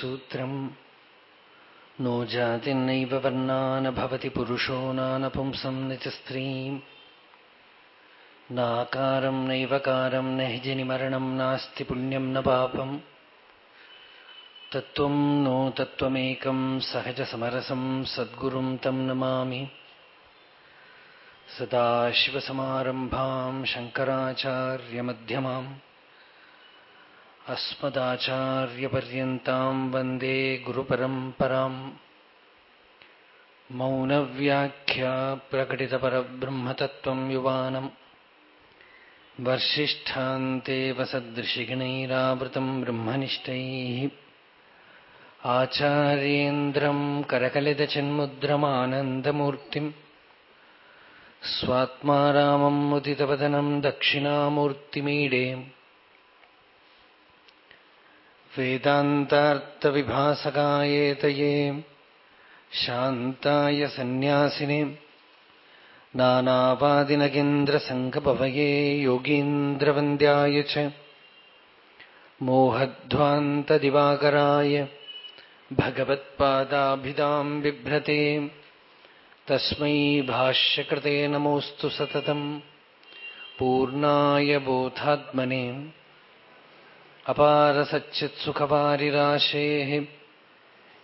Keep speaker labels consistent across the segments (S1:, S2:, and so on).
S1: സൂത്രം നോ ജാതിർനൈവ വർണാനഭവതി പുരുഷോ നാനപുംസം നിച്ച സ്ത്രീം നാകാരം നൈവകാരം നഹ്ജനി മരണം നാസ്തി പുണ്യം ന പാപം തത്വം നോ തത്വമേകം സഹജസമരസം സദ്ഗുരും തം നമാമി സദാശിവസമാരംഭാം ശങ്കരാചാര്യമധ്യമാം अस्मदाचार्यपर्यन्ताम् वन्दे गुरुपरम्पराम् मौनव्याख्या प्रकटितपरब्रह्मतत्त्वम् युवानम् वर्षिष्ठान्तेव सदृशिगणैरावृतम् ब्रह्मनिष्ठैः आचार्येन्द्रम् करकलितचिन्मुद्रमानन्दमूर्तिम् स्वात्मा रामम् मुदितवदनम् दक्षिणामूर्तिमीडे वेदान्तार्थविभासकायेतये शान्ताय सन्न्यासिने नानावादिनगेन्द्रसङ्गपवये योगीन्द्रवन्द्याय च मोहध्वान्तदिवाकराय भगवत्पादाभिधाम् बिभ्रते तस्मै भाष्यकृते नमोऽस्तु सततम् पूर्णाय बोधात्मने अपारसच्चित्सुखवारिराशेः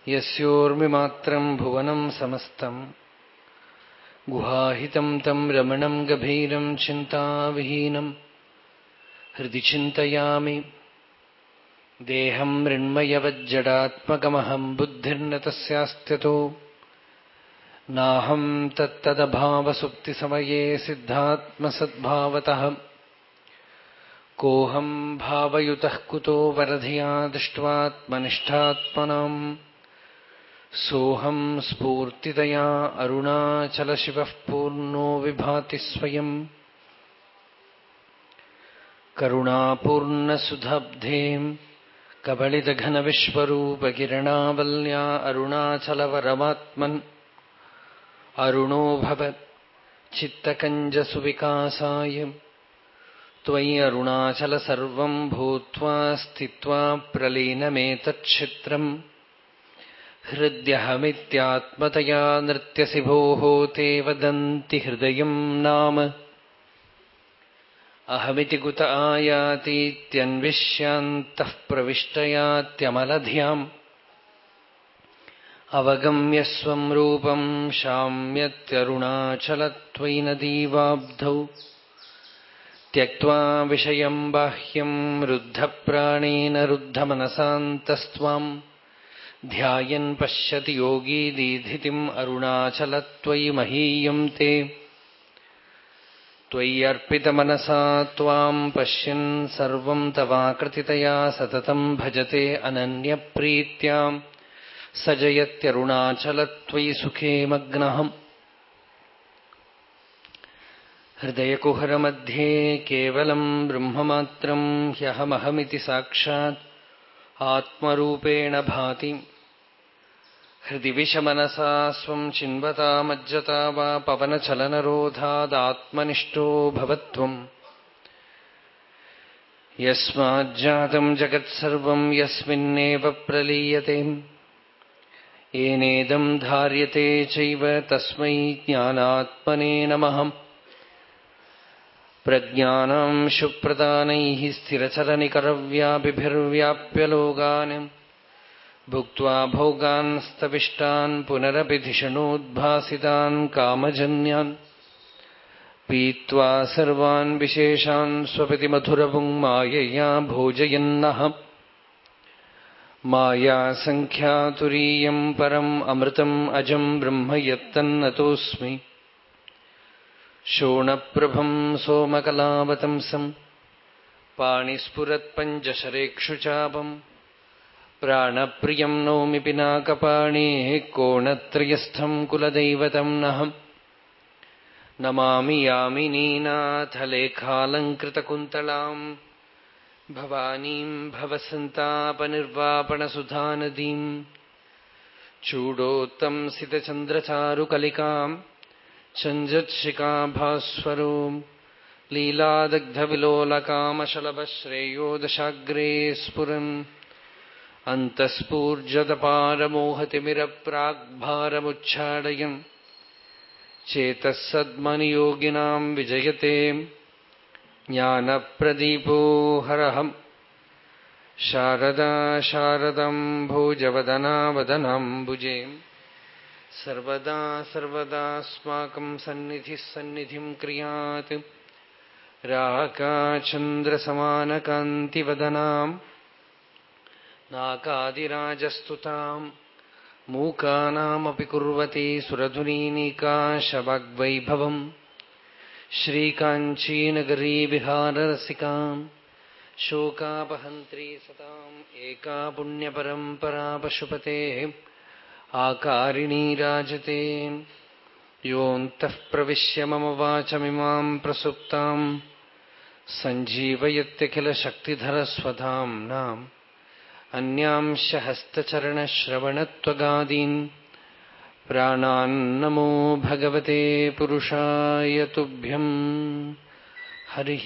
S1: यस्योर्मिमात्रम् भुवनम् समस्तम् गुहाहितम् तम् रमणम् गभीरम् चिन्ताविहीनम् हृदि चिन्तयामि देहम् मृण्मयवज्जडात्मकमहम् बुद्धिर्न तस्यास्त्यतो नाहम् तत्तदभावसुप्तिसमये सिद्धात्मसद्भावतः कोऽहम् भावयुतः कुतो वरधिया दृष्ट्वात्मनिष्ठात्मनाम्। सोऽहम् स्फूर्तितया अरुणाचलशिवः पूर्णो विभाति स्वयम्। करुणापूर्णसुधाब्धेम्, कबलितघनविश्वरूपकिरणावल्या अरुणाचलवरमात्मन्। अरुणो भव चित्तकञ्जसुविकासाय। त्वयि अरुणाचल सर्वम् भूत्वा स्थित्वा प्रलीनमेतच्छित्रम् हृद्यहमित्यात्मतया नृत्यसि भोः ते वदन्ति हृदयम् नाम अहमिति कुत आयातीत्यन्विष्यान्तः प्रविष्टयात्यमलधियाम् अवगम्य स्वम् रूपम् शाम्यत्यरुणाचलत्वयि नदीवाब्धौ त्यक्त्वा विषयम् बाह्यम् रुद्धप्राणेन रुद्धमनसान्तस्त्वाम् ध्यायन् पश्यति योगी दीधितिम् अरुणाचलत्वयि महीयम् ते त्वय्यर्पितमनसा त्वाम् पश्यन् सर्वम् तवाकृतितया सततम् भजते अनन्यप्रीत्याम् स जयत्यरुणाचलत्वयि सुखे मग्नहम् हृदयकुहरमध्ये केवलम् ब्रह्ममात्रम् ह्यहमहमिति साक्षात् आत्मरूपेण भाति। हृदि विषमनसा स्वम् चिन्वता मज्जता वा पवनचलनरोधादात्मनिष्ठो भवत्वम्। यस्माज्जातम् जगत्सर्वम् यस्मिन्नेव प्रलीयते। येनेदम् धार्यते चैव तस्मै ज्ञानात्मने प्रज्ञानाम् शुप्रदानैः स्थिरचलनिकरव्यापिभिर्व्याप्य लोकान्। भुक्त्वा भोगान् स्तविष्टान् पुनरपि धिषणोद्भासितान् कामजन्यान्। पीत्वा सर्वान् विशेषान् स्वपिति मधुरपुङ्मायया भोजयन्नः। मायासङ्ख्यातुरीयम् परम् अमृतम् अजम् ब्रह्म यत्तन्नतोऽस्मि। शोणप्रभम् सोमकलावतंसम् पाणिस्फुरत्पञ्चशरेक्षुचापम् प्राणप्रियम् नौमि पिनाकपाणेः कोणत्रयस्थम् कुलदैवतम् नहम् नमामि यामिनीनाथलेखालङ्कृतकुन्तलाम् भवानीम् भवसन्तापनिर्वापणसुधानदीम् चूडोत्तंसितचन्द्रचारुकलिकाम् चञ्जत्शिकाभास्वरो लीलादग्धविलोलकामशलभश्रेयो दशाग्रे स्फुरन् अन्तःस्फूर्जतपारमोहतिमिरप्राग्भारमुच्छाडयन् चेतःसद्मनियोगिनाम् विजयते ज्ञानप्रदीपो हरहम् शारदा शारदम् भोजवदनावदनाम्बुजे സർവദാ സർവദാസ്മാക്കം സന്നിധി സന്നിധിം ക്രിയാത്. രാഗാചന്ദ്രസമാനകാന്തിവദനാം നാകാതിരാജസ്തുതാം മൂക്കാനാമപി കുർവതി സുരധുനീനീകാശവാഗ്വൈഭവം ശ്രീകാഞ്ചീനഗരീ വിഹാരരസികാം. ശോകാപഹന്ത്രീ സതാം. ഏകാ പുണ്യപരംപരാ പശുപതേ आकारिणी राजते योऽन्तः प्रविश्य मम वाचमिमाम् प्रसुप्ताम् सञ्जीवयत्यखिलशक्तिधरस्वधाम्नाम् अन्यांश हस्तचरणश्रवणत्वगादीन् प्राणान्नमो भगवते पुरुषाय तुभ्यम्। हरिः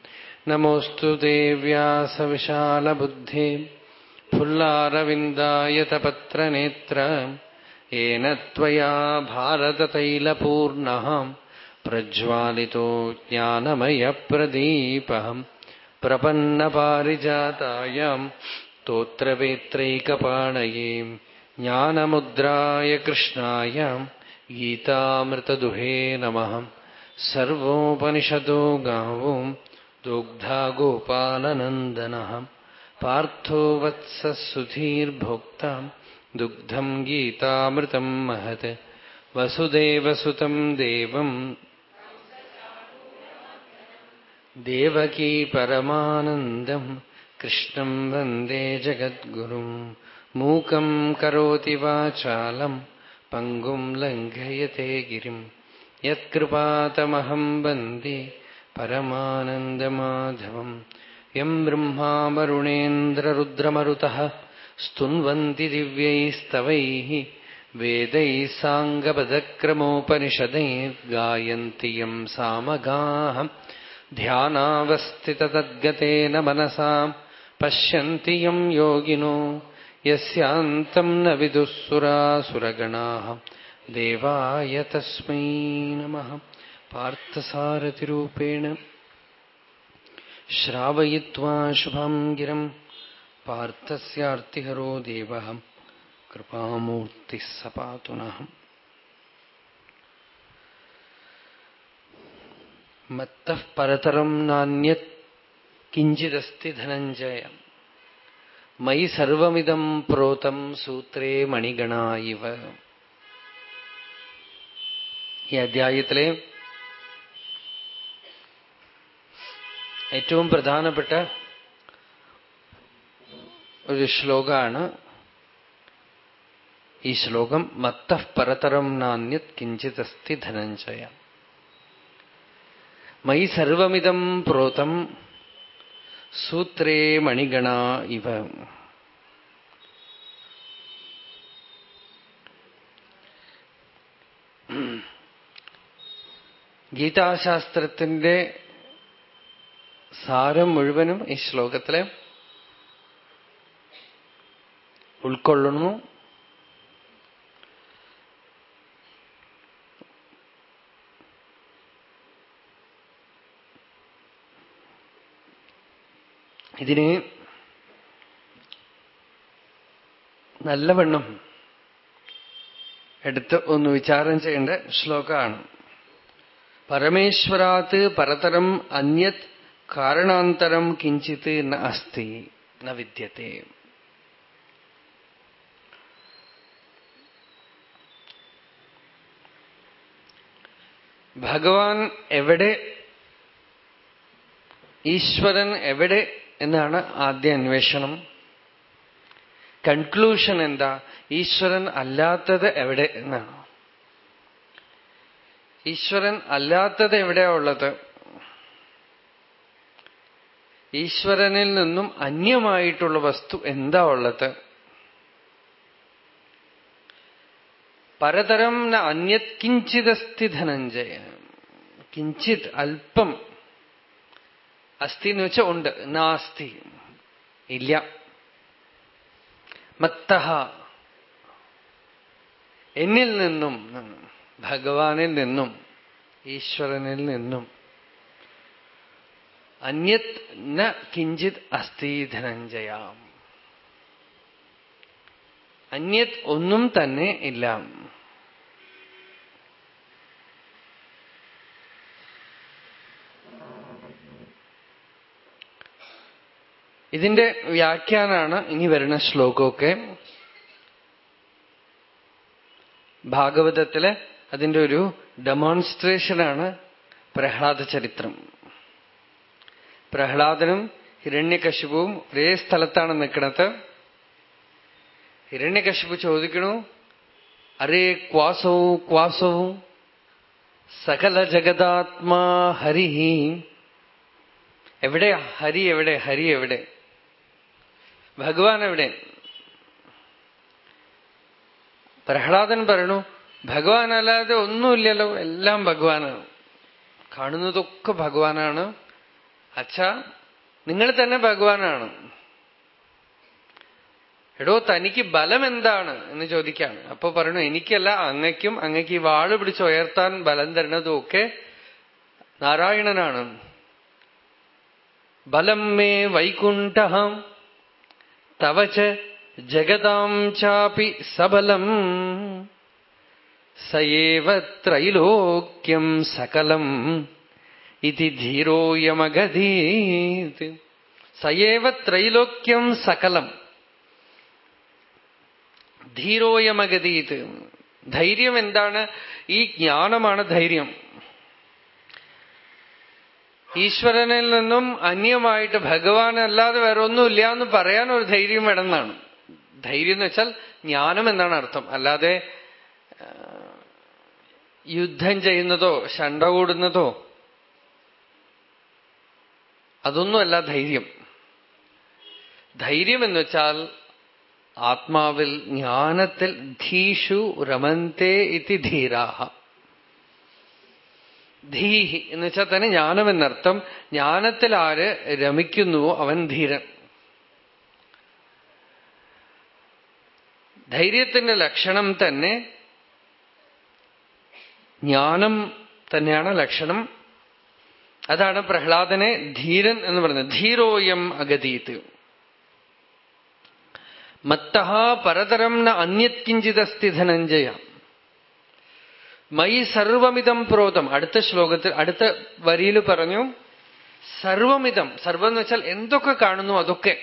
S1: नमोऽस्तु देव्यासविशालबुद्धे फुल्लारविन्दायतपत्रनेत्र येन त्वया भारततैलपूर्णः प्रज्वालितो ज्ञानमयप्रदीपहम् प्रपन्नपारिजातायाम् स्तोत्रवेत्रैकपाणये ज्ञानमुद्राय कृष्णाय गीतामृतदुहे नमः सर्वोपनिषदो गावो दुग्धा गोपालनन्दनः पार्थो वत्सः सुधीर्भोक्ता दुग्धम् गीतामृतम् महत् वसुदेवसुतम् देवम् देवकी परमानन्दम् कृष्णम् वन्दे जगद्गुरुम् मूकम् करोति वाचालम् पङ्गुम् लङ्घयते गिरिम् यत्कृपातमहम् वन्दे परमानन्दमाधवम् यम् ब्रह्मा वरुणेन्द्ररुद्रमरुतः स्तुन्वन्ति दिव्यैस्तवैः वेदैः साङ्गपदक्रमोपनिषदैर्गायन्ति यम् सामगाः ध्यानावस्थिततद्गतेन मनसा पश्यन्ति यम् योगिनो यस्यान्तम् न विदुःसुरासुरगणाः देवाय तस्मै नमः പാർത്ഥസാരഥിരൂപേണ ശ്രാവയിത്വാ ശുഭം ഗിരം പാർത്ഥസ്യാർത്തിഹരോ ദേവ കൃപാമൂർത്തി സപാതുനഹം മത്ത പരതരം നാന്യത് കിഞ്ചിദസ്തി ധനഞ്ജയ മയി സർവമിതം പ്രോതം സൂത്രേ മണിഗണ ഇവ ഈ അധ്യായത്തിലെ ഏറ്റവും പ്രധാനപ്പെട്ട ഒരു ശ്ലോകമാണ് ഈ ശ്ലോകം മത്തഃ പരതരം നാന്യത് കിഞ്ചിതസ്തി ധനഞ്ജയ. മയി സർവമിതം പ്രോതം സൂത്രേ മണിഗണ ഇവ. ഗീതാശാസ്ത്രത്തിന്റെ സാരം മുഴുവനും ഈ ശ്ലോകത്തിലെ ഉൾക്കൊള്ളുന്നു. ഇതിനെ നല്ലവണ്ണം എടുത്ത് ഒന്ന് വിചാരം ചെയ്യേണ്ട ശ്ലോകമാണ്. പരമേശ്വരാത് പരതരം അന്യത് കാരണാന്തരം കിഞ്ചിത് ന അസ്തി ന വിദ്യത്തെ. ഭഗവാൻ എവിടെ ഈശ്വരൻ എവിടെ എന്നാണ് ആദ്യ അന്വേഷണം. കൺക്ലൂഷൻ എന്താ? ഈശ്വരൻ അല്ലാത്തത് എവിടെ എന്നാണ്. ഈശ്വരൻ അല്ലാത്തത് എവിടെയാ ഉള്ളത്? ഈശ്വരനിൽ നിന്നും അന്യമായിട്ടുള്ള വസ്തു എന്താ ഉള്ളത്? പരതരം അന്യത് കിഞ്ചിതസ്തി ധനഞ്ജയ. കിഞ്ചിത് അല്പം അസ്ഥി എന്ന് വെച്ചാൽ ഉണ്ട് നാസ്തി. ഇല്ല. മത്തഹ. എന്നിൽ നിന്നും ഭഗവാനിൽ നിന്നും ഈശ്വരനിൽ നിന്നും അന്യത് ന കിഞ്ചിത് അസ്ഥി ധനഞ്ജയ. അന്യത് ഒന്നും തന്നെ ഇല്ല. ഇതിന്റെ വ്യാഖ്യാനാണ് ഇനി വരുന്ന ശ്ലോകമൊക്കെ. ഭാഗവതത്തിലെ അതിന്റെ ഒരു ഡെമോൺസ്ട്രേഷനാണ് പ്രഹ്ലാദ ചരിത്രം. പ്രഹ്ലാദനും ഹിരണ്യകശിപുവും ഒരേ സ്ഥലത്താണ് നിൽക്കുന്നത്. ഹിരണ്യകശിപു ചോദിക്കണു അരേ ക്വാസവും ക്വാസവും? സകല ജഗതാത്മാ ഹരി എവിടെ ഹരി എവിടെ? ഹരി എവിടെ? ഭഗവാൻ എവിടെ? പ്രഹ്ലാദൻ പറയണു ഭഗവാൻ അല്ലാതെ ഒന്നുമില്ലല്ലോ എല്ലാം ഭഗവാനാണ്. കാണുന്നതൊക്കെ ഭഗവാനാണ്. അച്ഛ നിങ്ങൾ തന്നെ ഭഗവാനാണ്. എടോ തനിക്ക് ബലം എന്താണ് എന്ന് ചോദിക്കാണ് അപ്പൊ പറയണു എനിക്കല്ല അങ്ങയ്ക്കും അങ്ങയ്ക്ക് ഈ വാൾ പിടിച്ച് ഉയർത്താൻ ബലം തരുന്നതും ഒക്കെ നാരായണനാണ്. ബലം മേ വൈകുണ്ഠം തവച ജഗതാം ചാപി സബലം. സയേവ ത്രൈലോക്യം സകലം. ഇതി ധീരോയമഗതീത് സയേവ ത്രൈലോക്യം സകലം ധീരോയമഗതീത് ധൈര്യം എന്താണ്? ഈ ജ്ഞാനമാണ് ധൈര്യം. ഈശ്വരനിൽ നിന്നും അന്യമായിട്ട് ഭഗവാൻ അല്ലാതെ വേറെ ഒന്നുമില്ല എന്ന് പറയാൻ ഒരു ധൈര്യം വേണമെന്നാണ്. ധൈര്യം എന്ന് വെച്ചാൽ ജ്ഞാനം എന്നാണ് അർത്ഥം. അല്ലാതെ യുദ്ധം ചെയ്യുന്നതോ ശണ്ട കൂടുന്നതോ അതൊന്നുമല്ല ധൈര്യം. ധൈര്യം എന്ന് വെച്ചാൽ ആത്മാവിൽ ജ്ഞാനത്തിൽ ധീഷു രമന്തേ ഇതി ധീരാഹ. ധീഹി എന്ന് വെച്ചാൽ തന്നെ ജ്ഞാനം എന്നർത്ഥം ജ്ഞാനത്തിൽ ആര് രമിക്കുന്നുവോ അവൻ ധീരൻ. ധൈര്യത്തിന്റെ ലക്ഷണം തന്നെ ജ്ഞാനം തന്നെയാണ് ലക്ഷണം. അതാണ് പ്രഹ്ലാദനെ ധീരൻ എന്ന് പറയുന്നത്. ധീരോയം അഗതീത്. മത്തഹ പരതരം ന അന്യത്കിഞ്ചിതസ്തി ധനഞ്ജയ മൈ സർവമിതം പ്രോതം. അടുത്ത ശ്ലോകത്തിൽ അടുത്ത വരിയിൽ പറഞ്ഞു സർവമിതം. സർവം എന്ന് വെച്ചാൽ എന്തൊക്കെ കാണുന്നു അതൊക്കെ.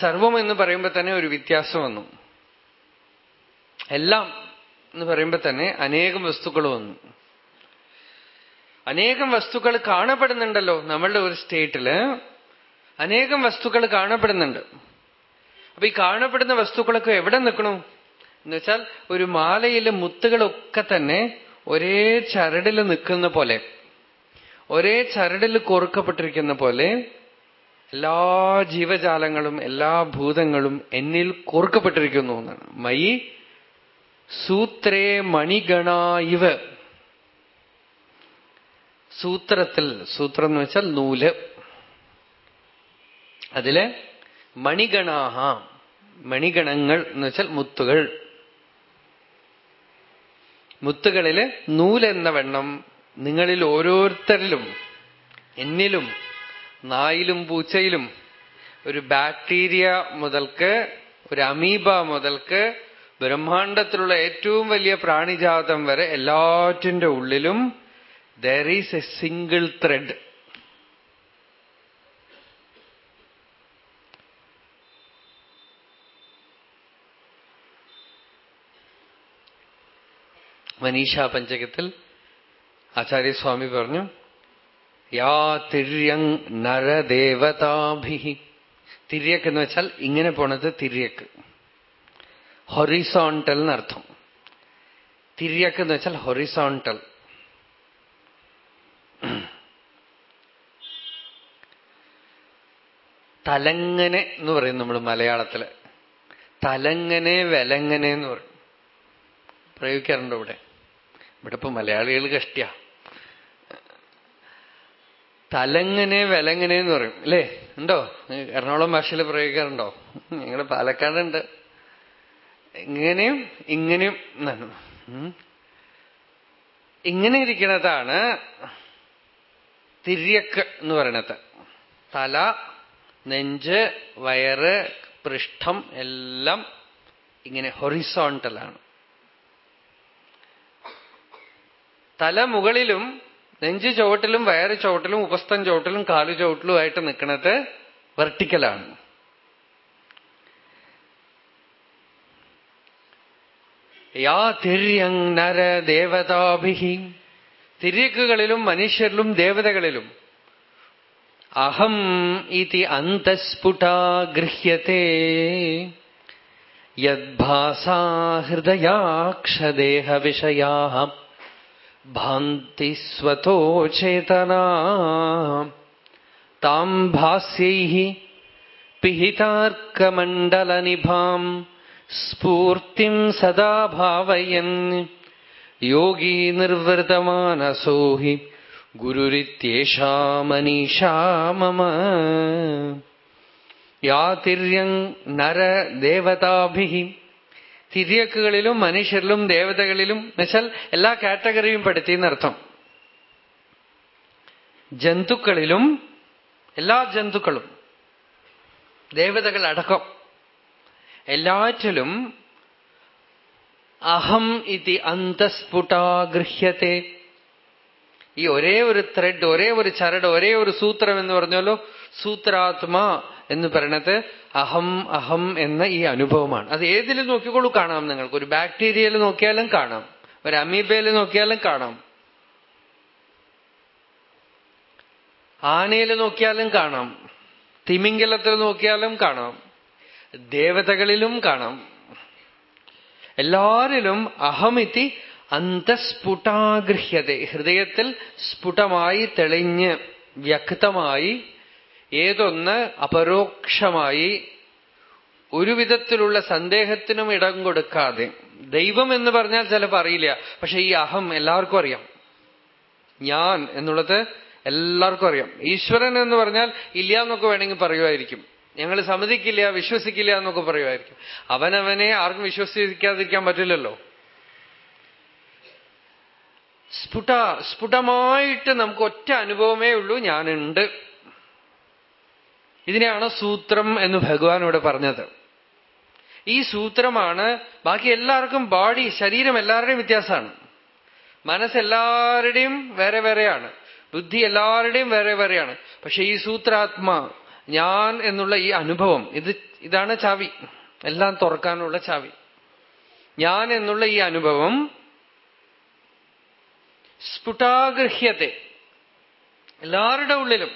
S1: സർവം എന്ന് പറയുമ്പോൾ തന്നെ ഒരു വ്യത്യാസം വന്നു. എല്ലാം എന്ന് പറയുമ്പോൾ തന്നെ അനേകം വസ്തുക്കൾ വന്നു. അനേകം വസ്തുക്കൾ കാണപ്പെടുന്നുണ്ടല്ലോ നമ്മളുടെ ഒരു സ്റ്റേറ്റിൽ. അനേകം വസ്തുക്കൾ കാണപ്പെടുന്നുണ്ട്. അപ്പൊ ഈ കാണപ്പെടുന്ന വസ്തുക്കളൊക്കെ എവിടെ നിൽക്കണു? എന്ന് വെച്ചാൽ ഒരു മാലയിലെ മുത്തുകളൊക്കെ തന്നെ ഒരേ ചരടിൽ നിൽക്കുന്ന പോലെ ഒരേ ചരടിൽ കോർക്കപ്പെട്ടിരിക്കുന്ന പോലെ എല്ലാ ജീവജാലങ്ങളും എല്ലാ ഭൂതങ്ങളും എന്നിൽ കോർക്കപ്പെട്ടിരിക്കുന്നു എന്നാണ്. മൈ സൂത്രേ മണിഗണായിവ്. സൂത്രത്തിൽ സൂത്രം എന്ന് വെച്ചാൽ നൂൽ. അതിൽ മണിഗണാഹ മണിഗണങ്ങൾ എന്ന് വെച്ചാൽ മുത്തുകൾ. മുത്തുകളിൽ നൂലെന്ന വെണ്ണം നിങ്ങളിൽ ഓരോരുത്തരിലും എന്നിലും നായിലും പൂച്ചയിലും ഒരു ബാക്ടീരിയ മുതൽക്ക് ഒരു അമീബ മുതൽക്ക് ബ്രഹ്മാണ്ടത്തിലുള്ള ഏറ്റവും വലിയ പ്രാണിജാതം വരെ എല്ലാറ്റിന്റെ ഉള്ളിലും there is a single thread Manisha പഞ്ചകത്തിൽ ആചാര്യസ്വാമി പറഞ്ഞു യാ തിര്യങ് നരദേവതാഭി. തിര്യക്ക് എന്ന് വെച്ചാൽ ഇങ്ങനെ പോണത് തിര്യക്ക് ഹൊറിസോണ്ടൽ എന്നർത്ഥം. തിര്യക്ക് എന്ന് വെച്ചാൽ ഹൊറിസോണ്ടൽ തലങ്ങനെ എന്ന് പറയും നമ്മൾ മലയാളത്തിൽ. തലങ്ങനെ വിലങ്ങനെ എന്ന് പറയും. പ്രയോഗിക്കാറുണ്ടോ ഇവിടെ. ഇവിടെ ഇപ്പൊ മലയാളികൾ കഷ്ടിയ തലങ്ങനെ വിലങ്ങനെ എന്ന് പറയും. അല്ലേ? ഉണ്ടോ? എറണാകുളം ഭാഷയിൽ പ്രയോഗിക്കാറുണ്ടോ? ഞങ്ങളുടെ പാലക്കാടുണ്ട്. ഇങ്ങനെയും ഇങ്ങനെയും എന്നാണ്. ഇങ്ങനെ ഇരിക്കണതാണ് തിര്യക്ക് എന്ന് പറയണത്. തല നെഞ്ച് വയറ് പൃഷ്ഠം എല്ലാം ഇങ്ങനെ ഹൊറിസോണ്ടലാണ് തല മുകളിലും നെഞ്ച് ചുവട്ടിലും വയറ് ചുവട്ടിലും ഉപസ്ഥം ചുവട്ടിലും കാലു ചുവട്ടിലും ആയിട്ട് നിൽക്കുന്നത് വെർട്ടിക്കലാണ് യാ തിര്യങ് നര ദേവതാഭിഹി. തിര്യക്കുകളിലും മനുഷ്യരിലും ദേവതകളിലും അഹം ഇതി അന്തസ്ഫുടാ ഗൃഹ്യത്തെ. യദ്ഭാസാ ഹൃദയാക്ഷദേഹവിഷയാ ഭാന്തി സ്വതോ ചേതനാ. താം ഭാസ്യൈ പിഹിതാർക്കമണ്ഡലനിഭാം. സ്ഫൂർത്തിം സദാ ഭാവയൻ യോഗീ നിർവൃതമാനസോ ഹി. മനീഷാ മമ. യാ നര ദേവതാഭിഹി. തിര്യക്കുകളിലും മനുഷ്യരിലും ദേവതകളിലും എന്നുവെച്ചാൽ എല്ലാ കാറ്റഗറിയും പെടുത്തി എന്നർത്ഥം. ജന്തുക്കളിലും എല്ലാ ജന്തുക്കളും ദേവതകൾ അടക്കം എല്ലാറ്റിലും അഹം ഇതി അന്തസ്ഫുടാഗൃഹ്യത്തെ. ഈ ഒരേ ഒരു ത്രെഡ് ഒരേ ഒരു ചരട് ഒരേ ഒരു സൂത്രം എന്ന് പറഞ്ഞല്ലോ സൂത്രാത്മാ എന്ന് പറയണത് അഹം അഹം എന്ന ഈ അനുഭവമാണ്. അത് ഏതിൽ നോക്കിക്കോളൂ കാണാം നിങ്ങൾക്ക്. ഒരു ബാക്ടീരിയയിൽ നോക്കിയാലും കാണാം. ഒരു അമീബയിൽ നോക്കിയാലും കാണാം. ആനയിൽ നോക്കിയാലും കാണാം. തിമിംഗലത്തിൽ നോക്കിയാലും കാണാം. ദേവതകളിലും കാണാം. എല്ലാരിലും അഹമിതി അന്തസ്ഫുടാഗൃഹ്യത. ഹൃദയത്തിൽ സ്ഫുടമായി തെളിഞ്ഞ് വ്യക്തമായി ഏതൊന്ന് അപരോക്ഷമായി ഒരു വിധത്തിലുള്ള സന്ദേഹത്തിനും ഇടം കൊടുക്കാതെ. ദൈവം എന്ന് പറഞ്ഞാൽ ചിലപ്പോൾ അറിയില്ല. പക്ഷെ ഈ അഹം എല്ലാവർക്കും അറിയാം. ഞാൻ എന്നുള്ളത് എല്ലാവർക്കും അറിയാം. ഈശ്വരൻ എന്ന് പറഞ്ഞാൽ ഇല്ല എന്നൊക്കെ വേണമെങ്കിൽ പറയുമായിരിക്കും. ഞങ്ങൾ സമ്മതിക്കില്ല വിശ്വസിക്കില്ല എന്നൊക്കെ പറയുമായിരിക്കും. അവനവനെ ആർക്കും വിശ്വസിക്കാതിരിക്കാൻ പറ്റില്ലല്ലോ. സ്ഫുട സ്ഫുടമായിട്ട് നമുക്ക് ഒറ്റ അനുഭവമേ ഉള്ളൂ ഞാനുണ്ട്. ഇതിനെയാണ് സൂത്രം എന്ന് ഭഗവാൻ ഇവിടെ പറഞ്ഞത്. ഈ സൂത്രമാണ് ബാക്കി എല്ലാവർക്കും ബോഡി ശരീരം എല്ലാവരുടെയും വ്യത്യാസമാണ്. മനസ്സെല്ലാവരുടെയും വേറെ വേറെയാണ്. ബുദ്ധി എല്ലാവരുടെയും വേറെ വേറെയാണ്. പക്ഷെ ഈ സൂത്രാത്മാ ഞാൻ എന്നുള്ള ഈ അനുഭവം ഇത് ഇതാണ് ചാവി. എല്ലാം തുറക്കാനുള്ള ചാവി. ഞാൻ എന്നുള്ള ഈ അനുഭവം സ്ഫുടാഗൃഹ്യത്തെ എല്ലാവരുടെ ഉള്ളിലും.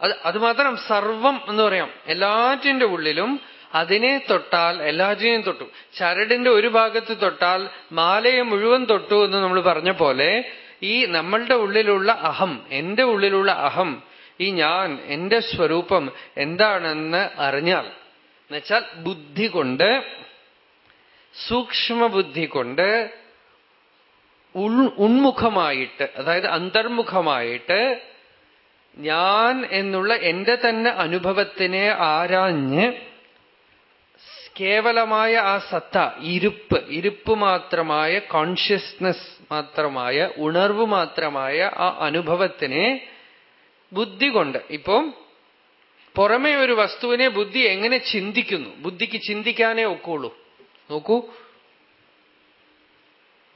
S1: അത് അത് മാത്രം സർവം എന്ന് പറയാം. എല്ലാറ്റിന്റെ ഉള്ളിലും അതിനെ തൊട്ടാൽ എല്ലാറ്റിനെയും തൊട്ടു. ചരടിന്റെ ഒരു ഭാഗത്ത് തൊട്ടാൽ മാലയെ മുഴുവൻ തൊട്ടു എന്ന് നമ്മൾ പറഞ്ഞ പോലെ ഈ നമ്മളുടെ ഉള്ളിലുള്ള അഹം എന്റെ ഉള്ളിലുള്ള അഹം ഈ ഞാൻ എന്റെ സ്വരൂപം എന്താണെന്ന് അറിഞ്ഞാൽ എന്നുവെച്ചാൽ ബുദ്ധി കൊണ്ട് സൂക്ഷ്മബുദ്ധി കൊണ്ട് ഉൺമുഖമായിട്ട് അതായത് അന്തർമുഖമായിട്ട് ഞാൻ എന്നുള്ള എന്റെ തന്നെ അനുഭവത്തിനെ ആരാഞ്ഞ് കേവലമായ ആ സത്ത ഇരുപ്പ് ഇരുപ്പ് മാത്രമായ കോൺഷ്യസ്നസ് മാത്രമായ ഉണർവ് മാത്രമായ ആ അനുഭവത്തിനെ ബുദ്ധി കൊണ്ട് ഇപ്പം പുറമേ ഒരു വസ്തുവിനെ ബുദ്ധി എങ്ങനെ ചിന്തിക്കുന്നു? ബുദ്ധിക്ക് ചിന്തിക്കാനേ ഒക്കുള്ളൂ. നോക്കൂ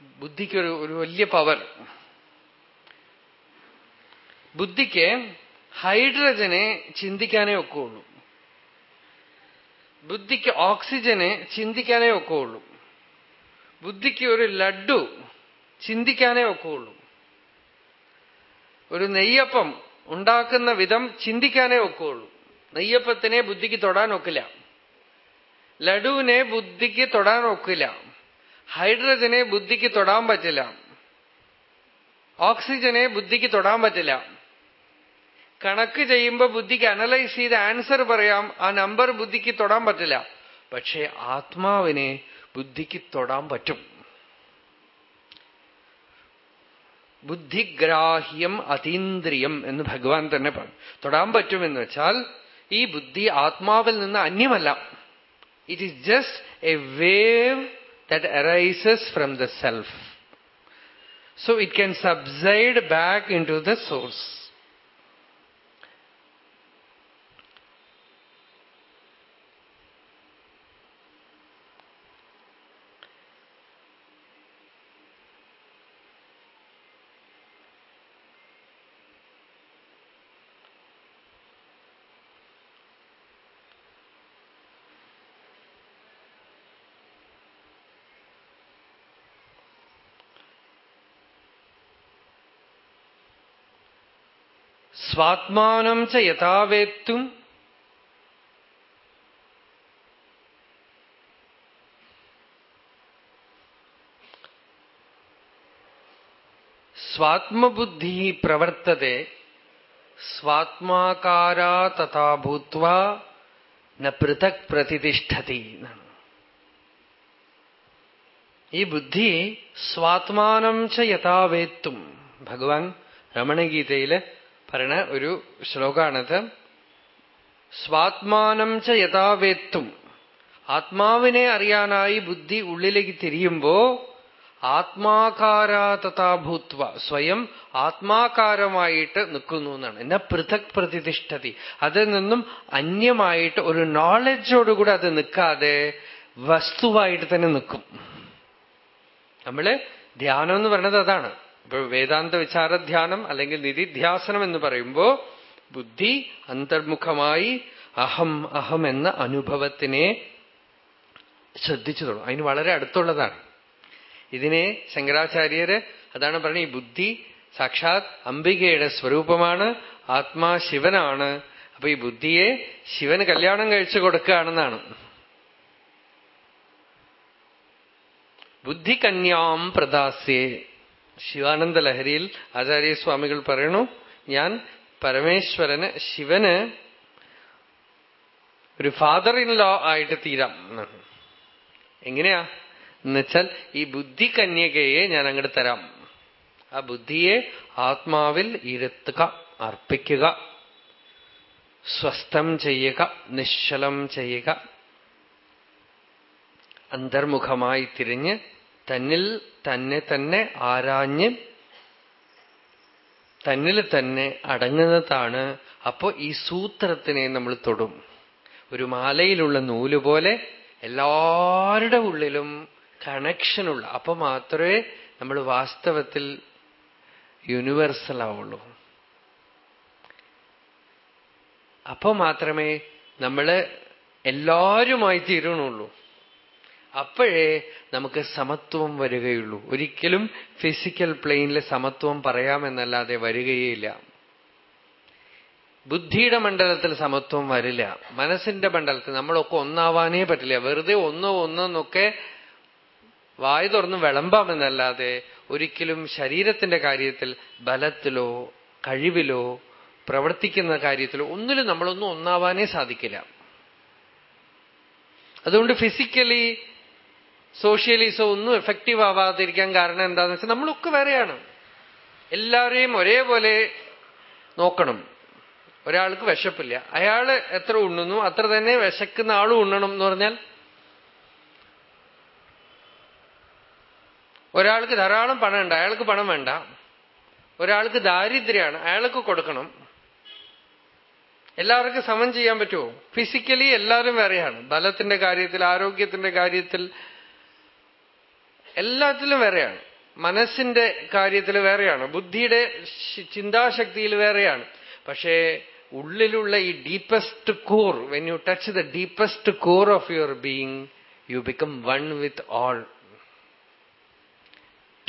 S1: ബുദ്ധിക്ക് ഒരു ഒരു വലിയ പവർ ബുദ്ധിക്ക് ഹൈഡ്രജനെ ചിന്തിക്കാനേ ഒക്കുള്ളൂ. ബുദ്ധിക്ക് ഓക്സിജനെ ചിന്തിക്കാനേ ഒക്കുള്ളൂ. ബുദ്ധിക്ക് ഒരു ലഡു ചിന്തിക്കാനേ ഒക്കുള്ളൂ. ഒരു നെയ്യപ്പം ഉണ്ടാക്കുന്ന വിധം ചിന്തിക്കാനേ ഒക്കുള്ളൂ. നെയ്യപ്പത്തിനെ ബുദ്ധിക്ക് തൊടാൻ ഒക്കില്ല. ലഡുവിനെ ബുദ്ധിക്ക് തൊടാൻ ഒക്കില്ല. ഹൈഡ്രജനെ ബുദ്ധിക്ക് തൊടാൻ പറ്റില്ല. ഓക്സിജനെ ബുദ്ധിക്ക് തൊടാൻ പറ്റില്ല. കണക്ക് ചെയ്യുമ്പോൾ ബുദ്ധിക്ക് അനലൈസ് ചെയ്ത് ആൻസർ പറയാം ആ നമ്പർ ബുദ്ധിക്ക് തൊടാൻ പറ്റില്ല. പക്ഷേ ആത്മാവിനെ ബുദ്ധിക്ക് തൊടാൻ പറ്റും. ബുദ്ധിഗ്രാഹ്യം അതീന്ദ്രിയം എന്ന് ഭഗവാൻ തന്നെ പറഞ്ഞു. തൊടാൻ പറ്റും എന്ന് വെച്ചാൽ ഈ ബുദ്ധി ആത്മാവിൽ നിന്ന് അന്യമല്ല. It is just a wave that arises from the self. So it can subside back into the source. സ്വാത്മാനം ച യഥാവേത്തും. സ്വാത്മബുദ്ധി പ്രവർത്തതെ സ്വാത്മാകാരാ തഥാ ഭൂത്വ ന പൃഥക് പ്രതിഷ്ഠതി എന്നാണ്. ഈ ബുദ്ധി സ്വാത്മാനം ച യഥാവേത്തും. ഭഗവാൻ രമണഗീതയിൽ പറയണ ഒരു ശ്ലോകമാണത് സ്വാത്മാനം ച യഥാവേത്തും ആത്മാവിനെ അറിയാനായി ബുദ്ധി ഉള്ളിലേക്ക് തിരിയുമ്പോ ആത്മാകാരാ തഥാഭൂത്വ സ്വയം ആത്മാകാരമായിട്ട് നിൽക്കുന്നു എന്നാണ്. എന്ന പൃഥക് പ്രതിഷ്ഠതി. അതിൽ നിന്നും അന്യമായിട്ട് ഒരു നോളജോടുകൂടെ അത് നിൽക്കാതെ വസ്തുവായിട്ട് തന്നെ നിൽക്കും. നമ്മൾ ധ്യാനം എന്ന് പറയുന്നത് അതാണ്. ഇപ്പോൾ വേദാന്ത വിചാരധ്യാനം അല്ലെങ്കിൽ നിധിധ്യാസനം എന്ന് പറയുമ്പോ ബുദ്ധി അന്തർമുഖമായി അഹം അഹം എന്ന അനുഭവത്തിനെ ശ്രദ്ധിച്ചു തുടങ്ങും അതിന് വളരെ അടുത്തുള്ളതാണ്. ഇതിനെ ശങ്കരാചാര്യര് അതാണ് പറഞ്ഞ ഈ ബുദ്ധി സാക്ഷാത് അംബികയുടെ സ്വരൂപമാണ് ആത്മാ ശിവനാണ്. അപ്പൊ ഈ ബുദ്ധിയെ ശിവന് കല്യാണം കഴിച്ചു കൊടുക്കുകയാണെന്നാണ്. ബുദ്ധികന്യാം പ്രദാസ്യേ. ശിവാനന്ദ ലഹരിയിൽ ആചാര്യസ്വാമികൾ പറയണു ഞാൻ പരമേശ്വരന് ശിവന് ഒരു ഫാദർ ഇൻ ലോ ആയിട്ട് തീരാം. എങ്ങനെയാ? എന്നുവെച്ചാൽ ഈ ബുദ്ധി കന്യകയെ ഞാൻ അങ്ങോട്ട് തരാം. ആ ബുദ്ധിയെ ആത്മാവിൽ ഇരുത്തുക അർപ്പിക്കുക സ്വസ്ഥം ചെയ്യുക നിശ്ചലം ചെയ്യുക അന്തർമുഖമായി തിരിഞ്ഞ് തന്നിൽ തന്നെ തന്നെ ആരാഞ്ഞ് തന്നിൽ തന്നെ അടങ്ങുന്നതാണ്. അപ്പോ ഈ സൂത്രത്തിനെ നമ്മൾ തൊടും. ഒരു മാലയിലുള്ള നൂൽ പോലെ എല്ലാവരുടെ ഉള്ളിലും കണക്ഷനുള്ള അപ്പൊ മാത്രമേ നമ്മൾ വാസ്തവത്തിൽ യൂണിവേഴ്സൽ ആവുള്ളൂ. അപ്പൊ മാത്രമേ നമ്മൾ എല്ലാവരുമായി തീരണുള്ളൂ. അപ്പോഴേ നമുക്ക് സമത്വം വരികയുള്ളൂ. ഒരിക്കലും ഫിസിക്കൽ പ്ലെയിനിൽ സമത്വം പറയാമെന്നല്ലാതെ വരികയില്ല. ബുദ്ധിയുടെ മണ്ഡലത്തിൽ സമത്വം വരില്ല. മനസ്സിന്റെ മണ്ഡലത്തിൽ നമ്മളൊക്കെ ഒന്നാവാനേ പറ്റില്ല. വെറുതെ ഒന്നോ ഒന്നൊന്നൊക്കെ വായു തുറന്ന് വിളമ്പാമെന്നല്ലാതെ ഒരിക്കലും ശരീരത്തിന്റെ കാര്യത്തിൽ ബലത്തിലോ കഴിവിലോ പ്രവർത്തിക്കുന്ന കാര്യത്തിലോ ഒന്നിലും നമ്മളൊന്നും ഒന്നാവാനേ സാധിക്കില്ല. അതുകൊണ്ട് ഫിസിക്കലി സോഷ്യലിസം ഒന്നും എഫക്റ്റീവ് ആവാതിരിക്കാൻ കാരണം എന്താണെന്ന് വെച്ചാൽ നമ്മളൊക്കെ വേറെയാണ്. എല്ലാവരെയും ഒരേപോലെ നോക്കണം. ഒരാൾക്ക് വിശപ്പില്ല. അയാൾ എത്ര ഉണ്ണുന്നു അത്ര തന്നെ വിശക്കുന്ന ആളും ഉണ്ണണം എന്ന് പറഞ്ഞാൽ ഒരാൾക്ക് ധാരാളം പണം ഉണ്ട് അയാൾക്ക് പണം വേണ്ട. ഒരാൾക്ക് ദാരിദ്ര്യമാണ് അയാൾക്ക് കൊടുക്കണം. എല്ലാവർക്കും സമം ചെയ്യാൻ പറ്റുമോ? ഫിസിക്കലി എല്ലാവരും വേറെയാണ്. ബലത്തിന്റെ കാര്യത്തിൽ ആരോഗ്യത്തിന്റെ കാര്യത്തിൽ എല്ലാത്തിലും വേറെയാണ്. മനസ്സിന്റെ കാര്യത്തിൽ വേറെയാണ്. ബുദ്ധിയുടെ ചിന്താശക്തിയിൽ വേറെയാണ്. പക്ഷേ ഉള്ളിലുള്ള ഈ deepest core when you touch the deepest core of your being you become one with all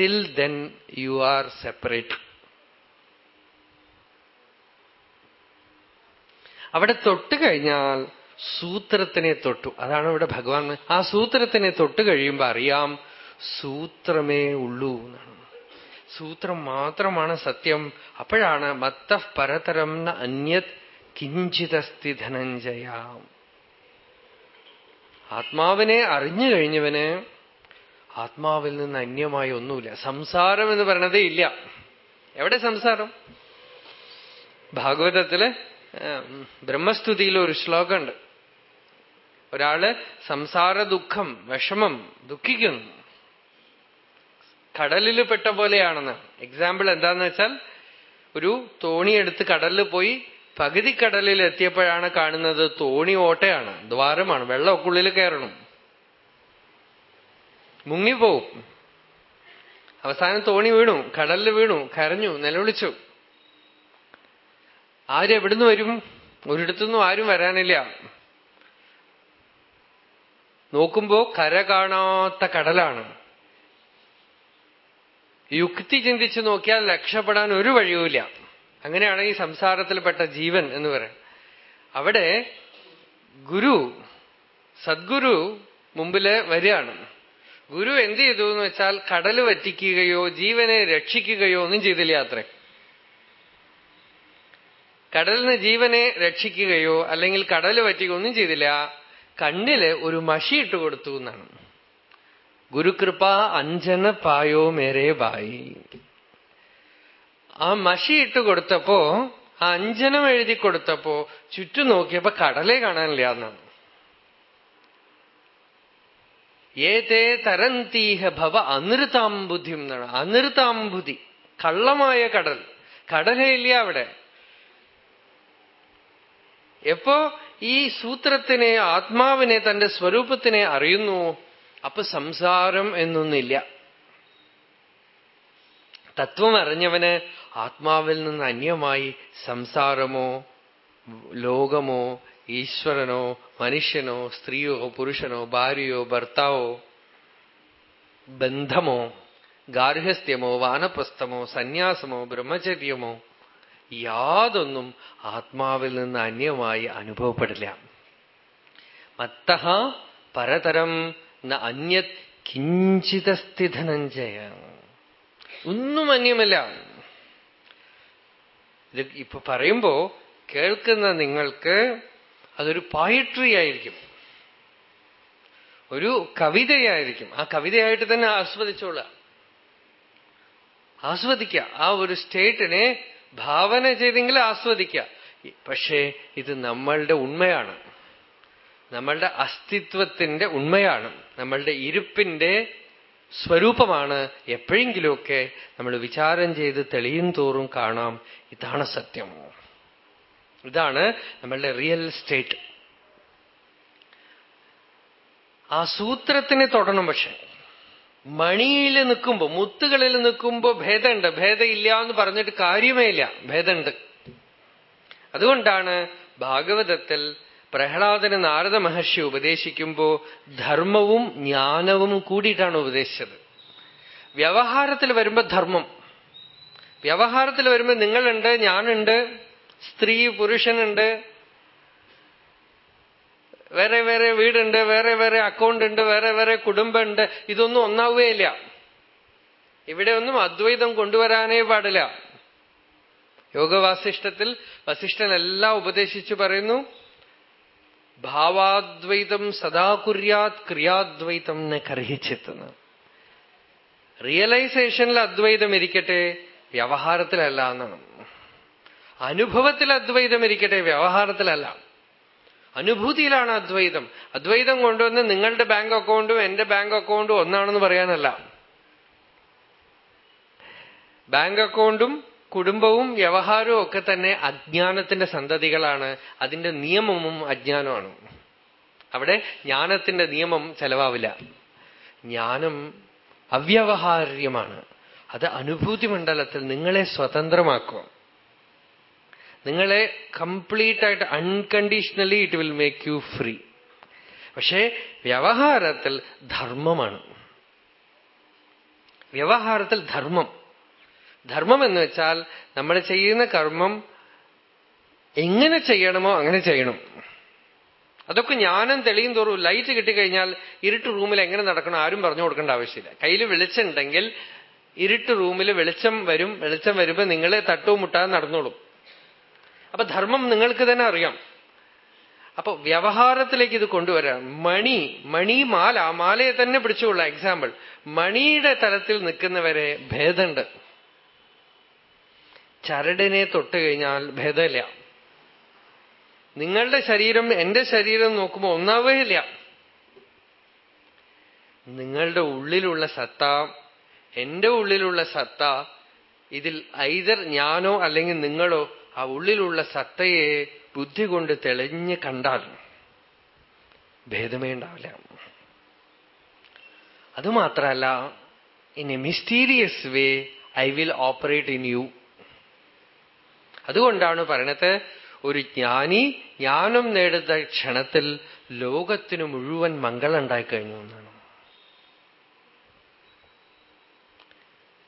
S1: till then you are separate അവിടെ തൊട്ട് കഴിഞ്ഞാൽ സൂത്രത്തിനെ തൊട്ടു. അതാണ് ഇവിടെ ഭഗവാൻ. ആ സൂത്രത്തിനെ തൊട്ട് കഴിയുമ്പോൾ അറിയാം സൂത്രമേ ഉള്ളൂ എന്നാണ്. സൂത്രം മാത്രമാണ് സത്യം. അപ്പോഴാണ് മത്ത പരതരം അന്യത് കിഞ്ചിതസ്തി ധനഞ്ജയ. ആത്മാവിനെ അറിഞ്ഞു കഴിഞ്ഞവന് ആത്മാവിൽ നിന്ന് അന്യമായ ഒന്നുമില്ല. സംസാരം എന്ന് പറയണതേ ഇല്ല. എവിടെ സംസാരം? ഭാഗവതത്തിൽ ബ്രഹ്മസ്തുതിയിൽ ഒരു ശ്ലോകമുണ്ട്. ഒരാൾ സംസാര ദുഃഖം വിഷമം ദുഃഖിക്കുന്നു. കടലിൽ പെട്ട പോലെയാണെന്ന്. എക്സാമ്പിൾ എന്താന്ന് വെച്ചാൽ ഒരു തോണിയെടുത്ത് കടലിൽ പോയി പകുതി കടലിൽ എത്തിയപ്പോഴാണ് കാണുന്നത് തോണി ഓട്ടയാണ് ദ്വാരമാണ് വെള്ളമൊക്കെ ഉള്ളിൽ കയറണം. മുങ്ങിപ്പോവും. അവസാനം തോണി വീണു കടലിൽ വീണു കരഞ്ഞു നിലവിളിച്ചു. ആരെവിടുന്ന് വരും? ഒരിടത്തുനിന്നും ആരും വരാനില്ല. നോക്കുമ്പോ കര കാണാത്ത കടലാണ്. യുക്തി ചിന്തിച്ചു നോക്കിയാൽ രക്ഷപ്പെടാൻ ഒരു വഴിയുമില്ല. അങ്ങനെയാണ് ഈ സംസാരത്തിൽപ്പെട്ട ജീവൻ എന്ന് പറയുന്നത്. അവിടെ ഗുരു സദ്ഗുരു മുമ്പിൽ വരികയാണ്. ഗുരു എന്ത് ചെയ്തു എന്ന് വെച്ചാൽ കടൽ വറ്റിക്കുകയോ ജീവനെ രക്ഷിക്കുകയോ ഒന്നും ചെയ്തില്ല അത്രേ. കടലിന് ജീവനെ രക്ഷിക്കുകയോ അല്ലെങ്കിൽ കടൽ വറ്റിക്കുകയോ ഒന്നും ചെയ്തില്ല. കണ്ണിൽ ഒരു മഷി ഇട്ട് കൊടുത്തു എന്നാണ്. ഗുരുകൃപ അഞ്ജന പായോ മേരെ ബായി ആ മഷി ഇട്ട് കൊടുത്തപ്പോ ആ അഞ്ജനം എഴുതി കൊടുത്തപ്പോ ചുറ്റും നോക്കിയപ്പോ കടലേ കാണാനില്ല എന്നാണ്. ഏതേ തരന്തീഹ ഭവ അനൃതാംബുദ്ധി എന്നാണ്. അനൃതാംബുദ്ധി കള്ളമായ കടൽ. കടലേ ഇല്ല അവിടെ. എപ്പോ ഈ സൂത്രത്തിനെ ആത്മാവിനെ തന്റെ സ്വരൂപത്തിനെ അറിയുന്നു? അപ്പൊ സംസാരം എന്നൊന്നില്ല. തത്വം അറിഞ്ഞവന് ആത്മാവിൽ നിന്ന് അന്യമായി സംസാരമോ ലോകമോ ഈശ്വരനോ മനുഷ്യനോ സ്ത്രീയോ പുരുഷനോ ഭാര്യയോ ഭർത്താവോ ബന്ധമോ ഗാർഹസ്ഥ്യമോ വാനപ്രസ്ഥമോ സന്യാസമോ ബ്രഹ്മചര്യമോ യാതൊന്നും ആത്മാവിൽ നിന്ന് അന്യമായി അനുഭവപ്പെടില്ല. മത്തഹ പരതരം അന്യത് കിഞ്ചിതസ്ഥിതനഞ്ജയ ഒന്നും അന്യമല്ല. ഇത് ഇപ്പൊ പറയുമ്പോ കേൾക്കുന്ന നിങ്ങൾക്ക് അതൊരു പോയിട്രി ആയിരിക്കും. ഒരു കവിതയായിരിക്കും. ആ കവിതയായിട്ട് തന്നെ ആസ്വദിച്ചോളുക ആസ്വദിക്കുക ആ ഒരു സ്റ്റേറ്റിനെ ഭാവന ചെയ്തെങ്കിൽ ആസ്വദിക്കുക പക്ഷേ ഇത് നമ്മളുടെ ഉണ്മയാണ്. നമ്മളുടെ അസ്തിത്വത്തിന്റെ ഉണ്മയാണ് നമ്മളുടെ ഇരുപ്പിന്റെ സ്വരൂപമാണ് എപ്പോഴെങ്കിലുമൊക്കെ നമ്മൾ വിചാരം ചെയ്ത് തെളിയും തോറും കാണാം. ഇതാണ് സത്യം. ഇതാണ് നമ്മളുടെ റിയൽ സ്റ്റേറ്റ് ആ സൂത്രത്തിനെ തൊടണം പക്ഷെ. മണിയിൽ നിൽക്കുമ്പോ മുത്തുകളിൽ നിൽക്കുമ്പോ ഭേദമുണ്ട്. ഭേദമില്ല എന്ന് പറഞ്ഞിട്ട് കാര്യമേ ഇല്ല. ഭേദമുണ്ട്. അതുകൊണ്ടാണ് ഭാഗവതത്തിൽ പ്രഹ്ലാദന് നാരദ മഹർഷി ഉപദേശിക്കുമ്പോ ധർമ്മവും ജ്ഞാനവും കൂടിയിട്ടാണ് ഉപദേശിച്ചത്. വ്യവഹാരത്തിൽ വരുമ്പോ ധർമ്മം. വ്യവഹാരത്തിൽ വരുമ്പോ നിങ്ങളുണ്ട് ഞാനുണ്ട് സ്ത്രീ പുരുഷനുണ്ട് വേറെ വേറെ വീടുണ്ട് വേറെ വേറെ അക്കൗണ്ട് ഉണ്ട് വേറെ വേറെ കുടുംബമുണ്ട് ഇതൊന്നും ഒന്നാവുകയില്ല. ഇവിടെ ഒന്നും അദ്വൈതം കൊണ്ടുവരാനേ പാടില്ല. യോഗവാസിഷ്ടത്തിൽ വസിഷ്ഠൻ എല്ലാം ഉപദേശിച്ചു പറയുന്നു ഭാവാദ്വൈതം സദാ കുര്യാത് ക്രിയാദ്വൈതം ന കറിയിച്ചെത്തുന്നു റിയലൈസേഷനിൽ അദ്വൈതം ഇരിക്കട്ടെ വ്യവഹാരത്തിലല്ല എന്നാണ്. അനുഭവത്തിൽ അദ്വൈതം ഇരിക്കട്ടെ വ്യവഹാരത്തിലല്ല. അനുഭൂതിയിലാണ് അദ്വൈതം. അദ്വൈതം കൊണ്ടുവന്ന് നിങ്ങളുടെ ബാങ്ക് അക്കൗണ്ടും എന്റെ ബാങ്ക് അക്കൗണ്ടും ഒന്നാണെന്ന് പറയാനല്ല. ബാങ്ക് അക്കൗണ്ടും കുടുംബവും വ്യവഹാരവും ഒക്കെ തന്നെ അജ്ഞാനത്തിന്റെ സന്തതികളാണ്. അതിന്റെ നിയമവും അജ്ഞാനമാണ്. അവിടെ ജ്ഞാനത്തിന്റെ നിയമം ചെലവാവില്ല. ജ്ഞാനം അവ്യവഹാര്യമാണ്. അത് അനുഭൂതി മണ്ഡലത്തിൽ നിങ്ങളെ സ്വതന്ത്രമാക്കും നിങ്ങളെ കംപ്ലീറ്റ് ആയിട്ട് unconditionally it will make you free പക്ഷേ വ്യവഹാരത്തിൽ ധർമ്മമാണ്. വ്യവഹാരത്തിൽ ധർമ്മം. ധർമ്മം എന്ന് വെച്ചാൽ നമ്മൾ ചെയ്യുന്ന കർമ്മം എങ്ങനെ ചെയ്യണമോ അങ്ങനെ ചെയ്യണം. അതൊക്കെ ജ്ഞാനം തെളിയും തോറും ലൈറ്റ് കിട്ടിക്കഴിഞ്ഞാൽ ഇരുട്ട് റൂമിൽ എങ്ങനെ നടക്കണം ആരും പറഞ്ഞു കൊടുക്കേണ്ട ആവശ്യമില്ല. കയ്യിൽ വെളിച്ചമുണ്ടെങ്കിൽ ഇരുട്ട് റൂമിൽ വെളിച്ചം വരും വെളിച്ചം വരുമ്പോൾ നിങ്ങൾ തട്ടവും മുട്ടാതെ നടന്നോളും. അപ്പൊ ധർമ്മം നിങ്ങൾക്ക് തന്നെ അറിയാം. അപ്പൊ വ്യവഹാരത്തിലേക്ക് ഇത് കൊണ്ടുവരാം. മണി മണി മാല മാലയെ തന്നെ പിടിച്ചുകൊള്ള. എക്സാമ്പിൾ മണിയുടെ തലത്തിൽ നിൽക്കുന്നവരെ ഭേദമുണ്ട്. ചരടിനെ തൊട്ട് കഴിഞ്ഞാൽ ഭേദമില്ല. നിങ്ങളുടെ ശരീരം എന്റെ ശരീരം നോക്കുമ്പോൾ ഒന്നാവുകയില്ല. നിങ്ങളുടെ ഉള്ളിലുള്ള സത്ത എന്റെ ഉള്ളിലുള്ള സത്ത ഇതിൽ ഐതർ ഞാനോ അല്ലെങ്കിൽ നിങ്ങളോ ആ ഉള്ളിലുള്ള സത്തയെ ബുദ്ധി കൊണ്ട് തെളിഞ്ഞ് കണ്ടാൽ ഭേദമേ ഉണ്ടാവില്ല അതുമാത്രമല്ല in a mysterious way I will operate in you അതുകൊണ്ടാണ് പറയണത് ഒരു ജ്ഞാനി ജ്ഞാനം നേടുന്ന ക്ഷണത്തിൽ ലോകത്തിനു മുഴുവൻ മംഗളുണ്ടായി കഴിഞ്ഞു എന്നാണ്.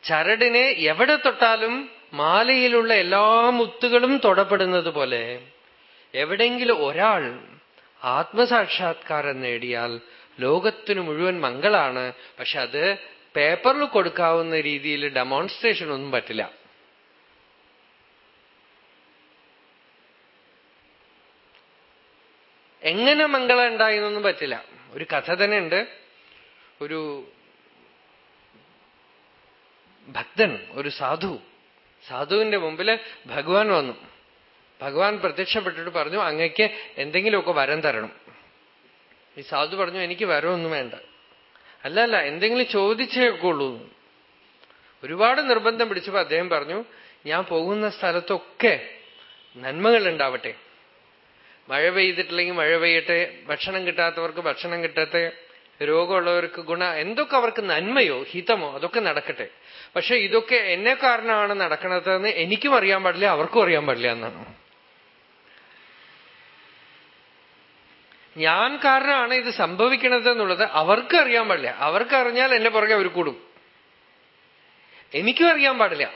S1: ചരടിനെ എവിടെ തൊട്ടാലും മാലയിലുള്ള എല്ലാ മുത്തുകളും തൊടപ്പെടുന്നത് പോലെ എവിടെയെങ്കിലും ഒരാൾ ആത്മസാക്ഷാത്കാരം നേടിയാൽ ലോകത്തിനു മുഴുവൻ മംഗളാണ്. പക്ഷെ അത് പേപ്പറിൽ കൊടുക്കാവുന്ന രീതിയിൽ ഡെമോൺസ്ട്രേഷൻ ഒന്നും പറ്റില്ല. എങ്ങനെ മംഗളം ഉണ്ടായെന്നൊന്നും പറ്റില്ല. ഒരു കഥ തന്നെ ഉണ്ട്. ഒരു ഭക്തൻ ഒരു സാധു. സാധുവിന്റെ മുമ്പിൽ ഭഗവാൻ വന്നു. ഭഗവാൻ പ്രത്യക്ഷപ്പെട്ടിട്ട് പറഞ്ഞു അങ്ങക്ക് എന്തെങ്കിലുമൊക്കെ വരം തരണം. ഈ സാധു പറഞ്ഞു എനിക്ക് വരമൊന്നും വേണ്ട. അല്ല അല്ല എന്തെങ്കിലും ചോദിച്ചേക്കുള്ളൂ ഒരുപാട് നിർബന്ധം പിടിച്ചപ്പോ അദ്ദേഹം പറഞ്ഞു ഞാൻ പോകുന്ന സ്ഥലത്തൊക്കെ നന്മകൾ ഉണ്ടാവട്ടെ. മഴ പെയ്തിട്ടില്ലെങ്കിൽ മഴ പെയ്യട്ടെ ഭക്ഷണം കിട്ടാത്തവർക്ക് ഭക്ഷണം കിട്ടട്ടെ രോഗമുള്ളവർക്ക് ഗുണ എന്തൊക്കെ അവർക്ക് നന്മയോ ഹിതമോ അതൊക്കെ നടക്കട്ടെ. പക്ഷെ ഇതൊക്കെ എന്നെ കാരണമാണ് നടക്കണതെന്ന് എനിക്കും അറിയാൻ പാടില്ല അവർക്കും അറിയാൻ പാടില്ല എന്നാണ്. ഞാൻ കാരണമാണ് ഇത് സംഭവിക്കണത് എന്നുള്ളത് അവർക്ക് അറിയാൻ പാടില്ല. അവർക്ക് അറിഞ്ഞാൽ എന്നെ പുറകെ അവർ കൂടും. എനിക്കും അറിയാൻ പാടില്ല.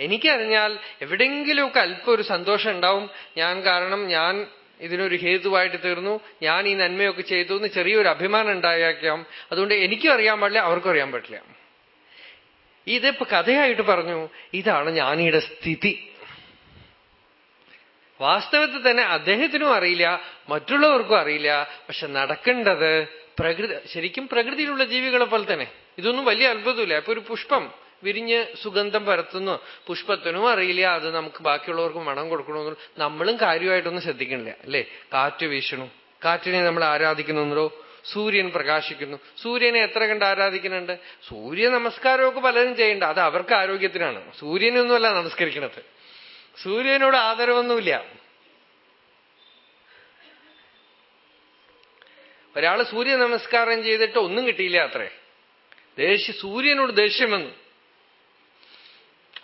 S1: എനിക്കറിഞ്ഞാൽ എവിടെയെങ്കിലുമൊക്കെ അല്പം ഒരു സന്തോഷം ഉണ്ടാവും. ഞാൻ കാരണം ഞാൻ ഇതിനൊരു ഹേതുവായിട്ട് തീർന്നു. ഞാൻ ഈ നന്മയൊക്കെ ചെയ്തു എന്ന് ചെറിയൊരു അഭിമാനം ഉണ്ടായേക്കാം. അതുകൊണ്ട് എനിക്കും അറിയാൻ പാടില്ല അവർക്കും അറിയാൻ പറ്റില്ല ഇതിപ്പോ കഥയായിട്ട് പറഞ്ഞു ഇതാണ് ജ്ഞാനിയുടെ സ്ഥിതി. വാസ്തവത്തിൽ തന്നെ അദ്ദേഹത്തിനും അറിയില്ല മറ്റുള്ളവർക്കും അറിയില്ല. പക്ഷെ നടക്കേണ്ടത് പ്രകൃതി ശരിക്കും പ്രകൃതിയിലുള്ള ജീവികളെ പോലെ തന്നെ. ഇതൊന്നും വലിയ അത്ഭുതമില്ല. ഇപ്പൊ ഒരു പുഷ്പം. വിരിഞ്ഞ് സുഗന്ധം പരത്തുന്നു. പുഷ്പത്തിനും അറിയില്ല. അത് നമുക്ക് ബാക്കിയുള്ളവർക്ക് മണം കൊടുക്കണമെന്നു നമ്മളും കാര്യമായിട്ടൊന്നും ശ്രദ്ധിക്കണില്ല. അല്ലേ? കാറ്റ് വീശണു. കാറ്റിനെ നമ്മൾ ആരാധിക്കുന്നുണ്ടോ? സൂര്യൻ പ്രകാശിക്കുന്നു. സൂര്യനെ എത്ര കണ്ട് ആരാധിക്കുന്നുണ്ട്? സൂര്യ നമസ്കാരമൊക്കെ പലരും ചെയ്യണ്ട അത് അവർക്ക് ആരോഗ്യത്തിനാണ്. സൂര്യനൊന്നുമല്ല നമസ്കരിക്കണത്. സൂര്യനോട് ആദരവൊന്നുമില്ല. ഒരാൾ സൂര്യ നമസ്കാരം ചെയ്തിട്ട് ഒന്നും കിട്ടിയില്ല അത്രേ. ദേഷ്യ സൂര്യനോട് ദേഷ്യം വന്നു.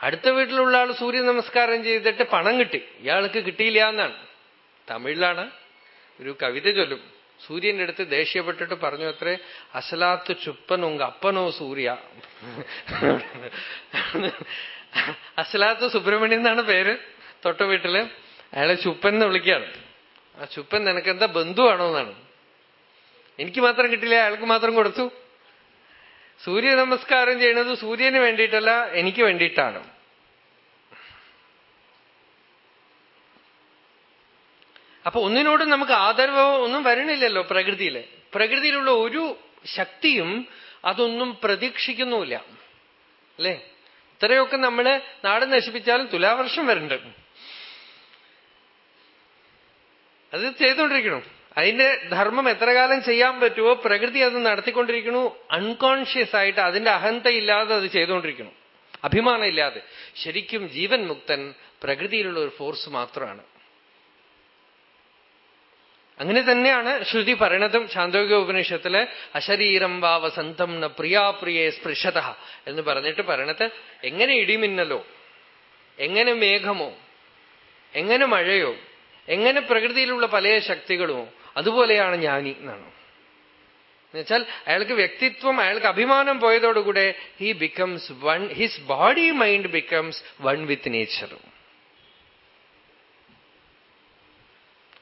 S1: അടുത്ത വീട്ടിലുള്ള ആൾ സൂര്യ നമസ്കാരം ചെയ്തിട്ട് പണം കിട്ടി. ഇയാൾക്ക് കിട്ടിയില്ല എന്നാണ്. തമിഴിലാണ് ഒരു കവിത ചൊല്ലും. സൂര്യന്റെ അടുത്ത് ദേഷ്യപ്പെട്ടിട്ട് പറഞ്ഞു അത്രേ അസലാത്ത് ചുപ്പൻ ഉങ്ക അപ്പനോ സൂര്യ. അസലാത്ത് സുബ്രഹ്മണ്യം എന്നാണ് പേര് തൊട്ട വീട്ടിൽ. അയാളെ ചുപ്പൻ എന്ന് വിളിക്കുകയാണ്. ആ ചുപ്പൻ നിനക്കെന്താ ബന്ധുവാണോ എന്നാണ്. എനിക്ക് മാത്രം കിട്ടില്ല അയാൾക്ക് മാത്രം കൊടുത്തു. സൂര്യ നമസ്കാരം ചെയ്യുന്നത് സൂര്യന് വേണ്ടിയിട്ടല്ല എനിക്ക് വേണ്ടിയിട്ടാണ്. അപ്പൊ ഒന്നിനോട് നമുക്ക് ആദരവോ ഒന്നും വരണില്ലല്ലോ പ്രകൃതിയിൽ പ്രകൃതിയിലുള്ള ഒരു ശക്തിയും അതൊന്നും പ്രതീക്ഷിക്കുന്നുമില്ല. അല്ലേ? ഇത്രയൊക്കെ നമ്മൾ നാട് നശിപ്പിച്ചാലും തുലാവർഷം വരണ്ട് അത് ചെയ്തുകൊണ്ടിരിക്കണം. അതിന്റെ ധർമ്മം എത്ര കാലം ചെയ്യാൻ പറ്റുമോ പ്രകൃതി അത് നടത്തിക്കൊണ്ടിരിക്കണു അൺകോൺഷ്യസ് ആയിട്ട് അതിന്റെ അഹന്തയില്ലാതെ അത് ചെയ്തുകൊണ്ടിരിക്കണം അഭിമാനം ഇല്ലാതെ. ശരിക്കും ജീവൻ മുക്തൻ പ്രകൃതിയിലുള്ള ഒരു ഫോഴ്സ് മാത്രമാണ്. അങ്ങനെ തന്നെയാണ് ശ്രുതി പറയണതും ശാന്തോഗ്യ ഉപനിഷത്തിൽ അശരീരം വാ വസന്തം ന പ്രിയാപ്രിയെ സ്പൃശത എന്ന് പറഞ്ഞിട്ട് പറയണത് എങ്ങനെ ഇടിമിന്നലോ എങ്ങനെ മേഘമോ എങ്ങനെ മഴയോ എങ്ങനെ പ്രകൃതിയിലുള്ള പല ശക്തികളുമോ അതുപോലെയാണ് ജ്ഞാനി എന്നാണ്. എന്നുവെച്ചാൽ അയാൾക്ക് വ്യക്തിത്വം അയാൾക്ക് അഭിമാനം പോയതോടുകൂടെ he becomes one his body mind becomes one with nature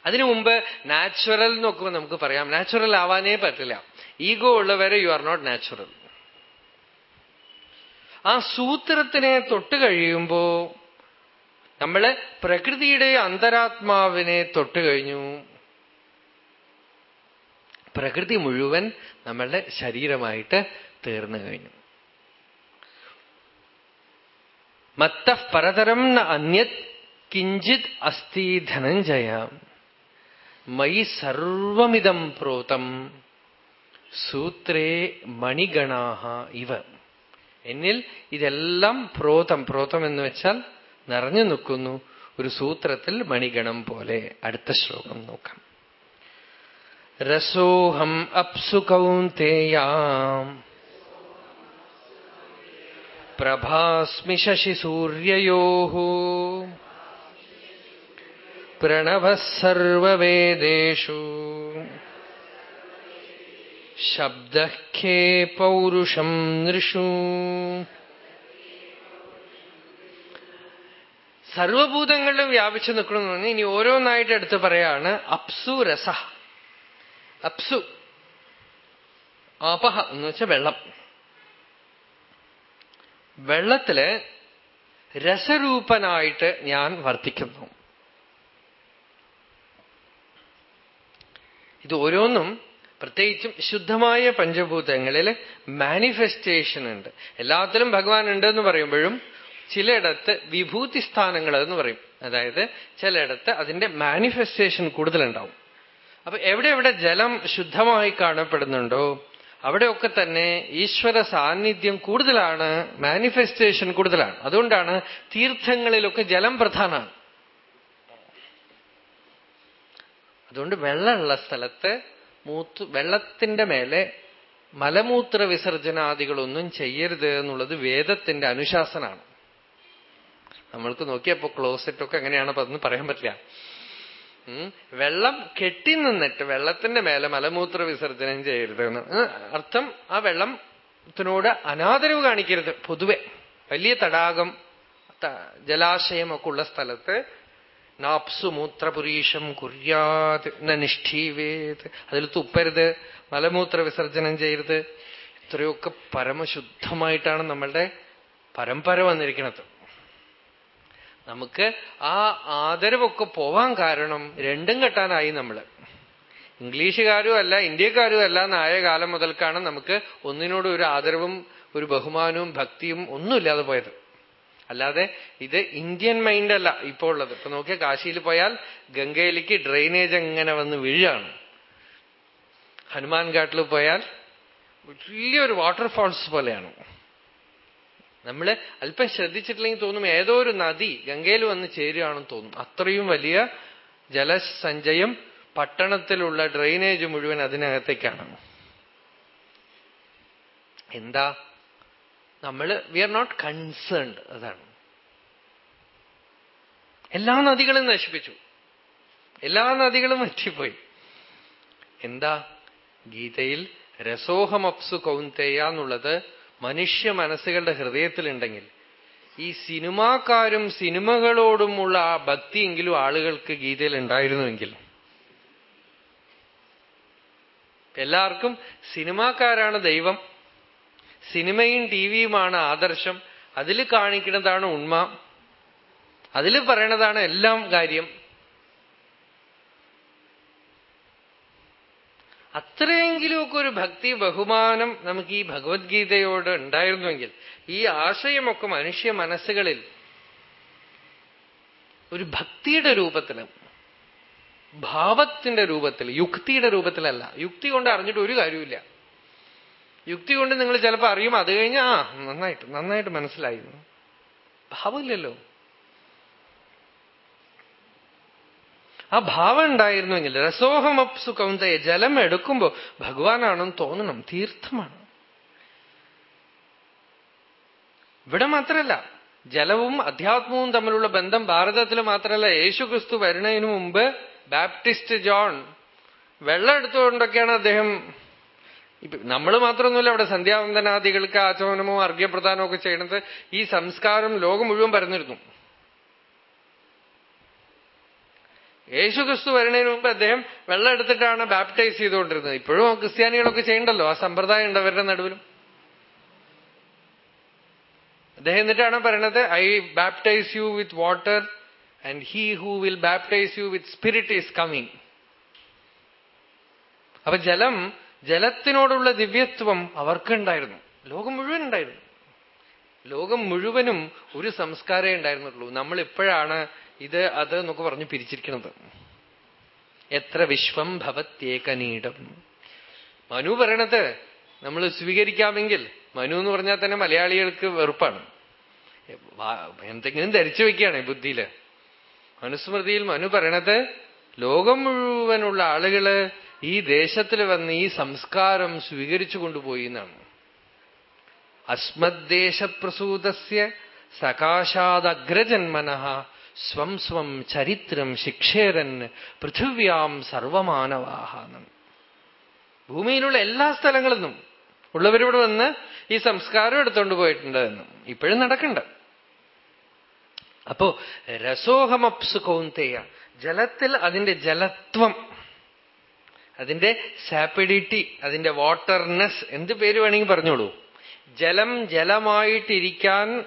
S1: അതിനു മുമ്പ് നാച്ചുറൽ നോക്കുമ്പോൾ നമുക്ക് പറയാം. നാച്ചുറൽ ആവാനേ പറ്റില്ല. ഈഗോ ഉള്ളവരെ യു ആർ നോട്ട് നാച്ചുറൽ ആ സൂത്രത്തിനെ തൊട്ട് കഴിയുമ്പോ നമ്മൾ പ്രകൃതിയുടെ അന്തരാത്മാവിനെ തൊട്ട് കഴിഞ്ഞു. പ്രകൃതി മുഴുവൻ നമ്മളുടെ ശരീരമായിട്ട് തീർന്നു കഴിഞ്ഞു. മത്ത പരതരം ന അന്യത് കിഞ്ചിത് അസ്ഥി ധനഞ്ജയ. മൈ സർവമിതം പ്രോതം സൂത്രേ മണിഗണാഹ ഇവ. എന്നിൽ ഇതെല്ലാം പ്രോതം പ്രോതം എന്ന് വെച്ചാൽ നിറഞ്ഞു നിൽക്കുന്നു. ഒരു സൂത്രത്തിൽ മണിഗണം പോലെ അടുത്ത ശ്ലോകം നോക്കാം. രസോഹം അപ്സു കൗന്യാം പ്രഭാസ്മി ശശിസൂര്യയോ പ്രണവ സർവേദേഷു ശബ്ദേ പൗരുഷം നൃഷു. സർവഭൂതങ്ങളിലും വ്യാപിച്ചു നിൽക്കണമെന്ന് പറഞ്ഞ് ഇനി ഓരോന്നായിട്ട് എടുത്ത് പറയാണ് അപ്സു രസ. അപ്സു. ആപഹ എന്ന് വെച്ചാൽ വെള്ളം. വെള്ളത്തിൽ രസരൂപനായിട്ട് ഞാൻ വർത്തിക്കുന്നു. ഇത് ഓരോന്നും പ്രത്യേകിച്ചും ശുദ്ധമായ പഞ്ചഭൂതങ്ങളിൽ മാനിഫെസ്റ്റേഷൻ ഉണ്ട്. എല്ലാത്തിലും ഭഗവാൻ ഉണ്ട് എന്ന് പറയുമ്പോഴും ചിലയിടത്ത് വിഭൂതി സ്ഥാനങ്ങൾ എന്ന് പറയും. അതായത് ചിലയിടത്ത് അതിന്റെ മാനിഫെസ്റ്റേഷൻ കൂടുതലുണ്ടാവും. അപ്പൊ എവിടെ എവിടെ ജലം ശുദ്ധമായി കാണപ്പെടുന്നുണ്ടോ അവിടെയൊക്കെ തന്നെ ഈശ്വര സാന്നിധ്യം കൂടുതലാണ് മാനിഫെസ്റ്റേഷൻ കൂടുതലാണ്. അതുകൊണ്ടാണ് തീർത്ഥങ്ങളിലൊക്കെ ജലം പ്രധാനമാണ്. അതുകൊണ്ട് വെള്ളമുള്ള സ്ഥലത്ത് മൂത്ത് വെള്ളത്തിന്റെ മേലെ മലമൂത്ര വിസർജനാദികളൊന്നും ചെയ്യരുത് എന്നുള്ളത് വേദത്തിന്റെ അനുശാസനാണ്. നമ്മൾക്ക് നോക്കിയപ്പോ ക്ലോസറ്റൊക്കെ എങ്ങനെയാണ് അതൊന്നും പറയാൻ പറ്റില്ല. വെള്ളം കെട്ടി നിന്നിട്ട് വെള്ളത്തിന്റെ മേലെ മലമൂത്ര വിസർജനം ചെയ്യരുത് എന്ന് അർത്ഥം ആ വെള്ളത്തിനോട് അനാദരവ് കാണിക്കരുത്. പൊതുവെ വലിയ തടാകം ജലാശയമൊക്കെ ഉള്ള സ്ഥലത്ത് നാപ്സു മൂത്രപുരീഷം കുര്യാത് നിഷ്ഠീവേത്. അതിൽ തുപ്പരുത് മലമൂത്ര വിസർജനം ചെയ്യരുത്. ഇത്രയൊക്കെ പരമശുദ്ധമായിട്ടാണ് നമ്മളുടെ പരമ്പര വന്നിരിക്കുന്നത്. നമുക്ക് ആ ആദരവൊക്കെ പോവാൻ കാരണം രണ്ടും കെട്ടാനായി നമ്മൾ. ഇംഗ്ലീഷുകാരും അല്ല ഇന്ത്യക്കാരും അല്ല എന്നായ കാലം മുതൽക്കാണ് നമുക്ക് ഒന്നിനോട് ഒരു ആദരവും ഒരു ബഹുമാനവും ഭക്തിയും ഒന്നുമില്ലാതെ പോയത്. അല്ലാതെ ഇത് ഇന്ത്യൻ മൈൻഡ് അല്ല ഇപ്പോൾ ഉള്ളത്. ഇപ്പൊ നോക്കിയ കാശിയിൽ പോയാൽ ഗംഗയിലേക്ക് ഡ്രെയിനേജ് എങ്ങനെ വന്ന് വീഴാണ്. ഹനുമാൻ ഘാട്ടിൽ പോയാൽ വലിയൊരു വാട്ടർഫോൾസ് പോലെയാണ്. നമ്മൾ അല്പം ശ്രദ്ധിച്ചിട്ടില്ലെങ്കിൽ തോന്നും ഏതോ ഒരു നദി ഗംഗയിൽ വന്ന് ചേരുകയാണെന്ന് തോന്നും. അത്രയും വലിയ ജലസഞ്ചയം പട്ടണത്തിലുള്ള ഡ്രെയിനേജ് മുഴുവൻ അതിനകത്തേക്കാണ്. എന്താ? നമ്മൾ വി ആർ നോട്ട് കൺസേൺഡ് അതാണ്. എല്ലാ നദികളും നശിപ്പിച്ചു. എല്ലാ നദികളും വറ്റിപ്പോയി. എന്താ? ഗീതയിൽ രസോഹമപ്സു കൗന്തേയ എന്നുള്ളത് മനുഷ്യ മനസ്സുകളുടെ ഹൃദയത്തിലുണ്ടെങ്കിൽ ഈ സിനിമാക്കാരും സിനിമകളോടുമുള്ള ആ ഭക്തിയെങ്കിലും ആളുകൾക്ക് ഗീതയിൽ ഉണ്ടായിരുന്നുവെങ്കിൽ. എല്ലാവർക്കും സിനിമാക്കാരാണ് ദൈവം. സിനിമയും ടി വിയുമാണ് ആദർശം. അതിൽ കാണിക്കുന്നതാണ് ഉണ്മ. അതിൽ പറയണതാണ് എല്ലാം കാര്യം. അത്രയെങ്കിലുമൊക്കെ ഒരു ഭക്തി ബഹുമാനം നമുക്ക് ഈ ഭഗവത്ഗീതയോട് ഉണ്ടായിരുന്നുവെങ്കിൽ ഈ ആശയമൊക്കെ മനുഷ്യ മനസ്സുകളിൽ ഒരു ഭക്തിയുടെ രൂപത്തിൽ ഭാവത്തിന്റെ രൂപത്തിൽ യുക്തിയുടെ രൂപത്തിലല്ല. യുക്തി കൊണ്ട് അറിഞ്ഞിട്ട് ഒരു കാര്യമില്ല യുക്തി കൊണ്ട് നിങ്ങൾ ചിലപ്പോൾ അറിയും അത് കഴിഞ്ഞ് ആ നന്നായിട്ട് നന്നായിട്ട് മനസ്സിലായിരുന്നു ഭാവമില്ലല്ലോ. ആ ഭാവം ഉണ്ടായിരുന്നുവെങ്കിൽ രസോഹമപ് കൗന്തയ ജലം എടുക്കുമ്പോ ഭഗവാനാണെന്ന് തോന്നണം തീർത്ഥമാണ്. ഇവിടെ മാത്രമല്ല ജലവും അധ്യാത്മവും തമ്മിലുള്ള ബന്ധം ഭാരതത്തിൽ മാത്രമല്ല യേശു ക്രിസ്തു വരുന്നതിന് മുമ്പ് ബാപ്റ്റിസ്റ്റ് ജോൺ വെള്ളം എടുത്തുകൊണ്ടൊക്കെയാണ് അദ്ദേഹം ഇപ്പൊ നമ്മൾ മാത്രമൊന്നുമില്ല അവിടെ സന്ധ്യാവന്തനാദികൾക്ക് ആചമനമോ അർഘ്യപ്രദാനമോ ഒക്കെ ചെയ്യണത്. ഈ സംസ്കാരം ലോകം മുഴുവൻ പരന്നിരുന്നു. യേശു ക്രിസ്തു വരുന്നതിന് മുമ്പ് അദ്ദേഹം വെള്ളം എടുത്തിട്ടാണ് ബാപ്റ്റൈസ് ചെയ്തുകൊണ്ടിരുന്നത്. ഇപ്പോഴും ക്രിസ്ത്യാനികളൊക്കെ ചെയ്യണ്ടല്ലോ ആ സമ്പ്രദായം ഉണ്ട് അവരുടെ നടുവിലും. അദ്ദേഹം എന്നിട്ടാണ് പറയണത് I baptise you with water and he who will baptise you with spirit is coming അപ്പൊ ജലം ജലത്തിനോടുള്ള ദിവ്യത്വം അവർക്കുണ്ടായിരുന്നു. ലോകം മുഴുവൻ ഉണ്ടായിരുന്നു. ലോകം മുഴുവനും ഒരു സംസ്കാരമേ ഉണ്ടായിരുന്നുള്ളൂ. നമ്മൾ ഇപ്പോഴാണ് ഇത് അത് എന്നൊക്കെ പറഞ്ഞ് പിരിച്ചിരിക്കുന്നത്. എത്ര വിശ്വം ഭവത്യേകനീടം മനു പറയണത് നമ്മൾ സ്വീകരിക്കാമെങ്കിൽ മനു എന്ന് പറഞ്ഞാൽ തന്നെ മലയാളികൾക്ക് വെറുപ്പാണ്. എന്തെങ്കിലും ധരിച്ചു വെക്കുകയാണ് ബുദ്ധിയിൽ. മനുസ്മൃതിയിൽ മനു പറയണത് ലോകം മുഴുവനുള്ള ആളുകൾ ഈ ദേശത്തിൽ വന്ന് ഈ സംസ്കാരം സ്വീകരിച്ചു കൊണ്ടുപോയി എന്നാണ്. അസ്മദ്ദേശപ്രസൂതസ്യ സകാശാദഗ്രജന്മന സ്വം സ്വം ചരിത്രം ശിക്ഷേരൻ പൃഥിവ്യാം സർവമാനവാഹാനം. ഭൂമിയിലുള്ള എല്ലാ സ്ഥലങ്ങളിൽ നിന്നും ഉള്ളവരിവിടെ വന്ന് ഈ സംസ്കാരം എടുത്തുകൊണ്ട് പോയിട്ടുണ്ട് എന്നും ഇപ്പോഴും നടക്കണ്ട. അപ്പോ രസോഹമപ്സു കൗന്തേയ ജലത്തിൽ അതിന്റെ ജലത്വം അതിന്റെ സാപ്പിഡിറ്റി അതിന്റെ വാട്ടർനെസ് എന്ത് പേര് വേണമെങ്കിൽ പറഞ്ഞോളൂ. ജലം ജലമായിട്ടിരിക്കാൻ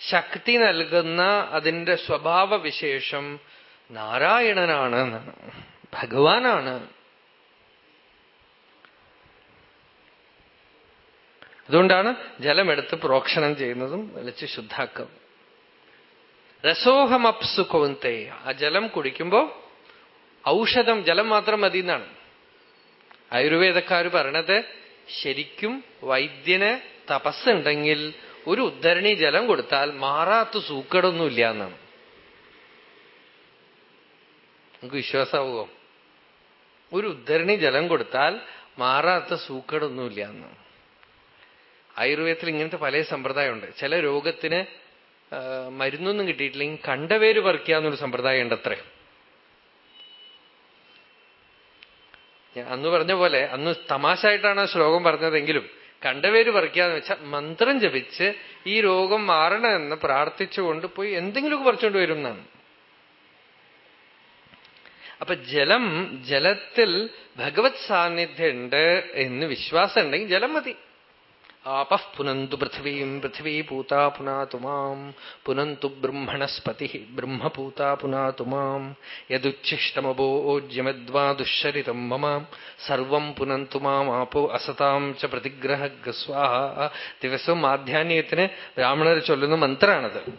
S1: ശക്തി നൽകുന്ന അതിന്റെ സ്വഭാവ വിശേഷം നാരായണനാണ് ഭഗവാനാണ്. അതുകൊണ്ടാണ് ജലമെടുത്ത് പ്രോക്ഷണം ചെയ്യുന്നതും വലിച്ച് ശുദ്ധാക്കും. രസോഹമപ്സു കോന്തേ ആ ജലം കുടിക്കുമ്പോ ഔഷധം ജലം മാത്രം മതി എന്നാണ് ആയുർവേദക്കാർ പറയണത് ശരിക്കും വൈദ്യന് തപസ്സുണ്ടെങ്കിൽ ഒരു ഉദ്ധരണി ജലം കൊടുത്താൽ മാറാത്ത സൂക്കടൊന്നുമില്ല എന്നാണ്. നമുക്ക് വിശ്വാസമാവുമോ? ഒരു ഉദ്ധരണി ജലം കൊടുത്താൽ മാറാത്ത സൂക്കടൊന്നുമില്ല എന്നാണ്. ആയുർവേദത്തിൽ ഇങ്ങനത്തെ പല സമ്പ്രദായമുണ്ട്. ചില രോഗത്തിന് മരുന്നൊന്നും കിട്ടിയിട്ടില്ലെങ്കിൽ കണ്ടവേര് പറിക്കുക എന്നൊരു സമ്പ്രദായം ഉണ്ട് അന്ന് പറഞ്ഞ പോലെ അന്ന് തമാശ ആയിട്ടാണ് ശ്ലോകം പറഞ്ഞതെങ്കിലും കണ്ടവേര് പറിക്കാന്ന് വെച്ചാൽ മന്ത്രം ജപിച്ച് ഈ രോഗം മാറണമെന്ന് പ്രാർത്ഥിച്ചുകൊണ്ട് പോയി എന്തെങ്കിലുമൊക്കെ പറിച്ചുകൊണ്ട് വരും എന്നാണ് അപ്പൊ ജലം ജലത്തിൽ ഭഗവത് സാന്നിധ്യം ഉണ്ട് എന്ന് വിശ്വാസം ഉണ്ടെങ്കിൽ ജലം മതി. പുനന്തു പൃഥിവീം പൃഥിവീ പൂത മാം. പുനന്തു ബ്രഹ്മണസ്പതി ബ്രഹ്മപൂത മാം. യദുച്ഛിഷ്ടമബോജ്യമദ്വാ ദുശ്ശരിതം മമ. സർവം മാം ആപോ അസതാം ച പ്രതിഗ്രഹ ഗസ്വാഹ ദിവസവും മാധ്യാന്യത്തിന് ബ്രാഹ്മണർ ചൊല്ലുന്ന മന്ത്രാണത്.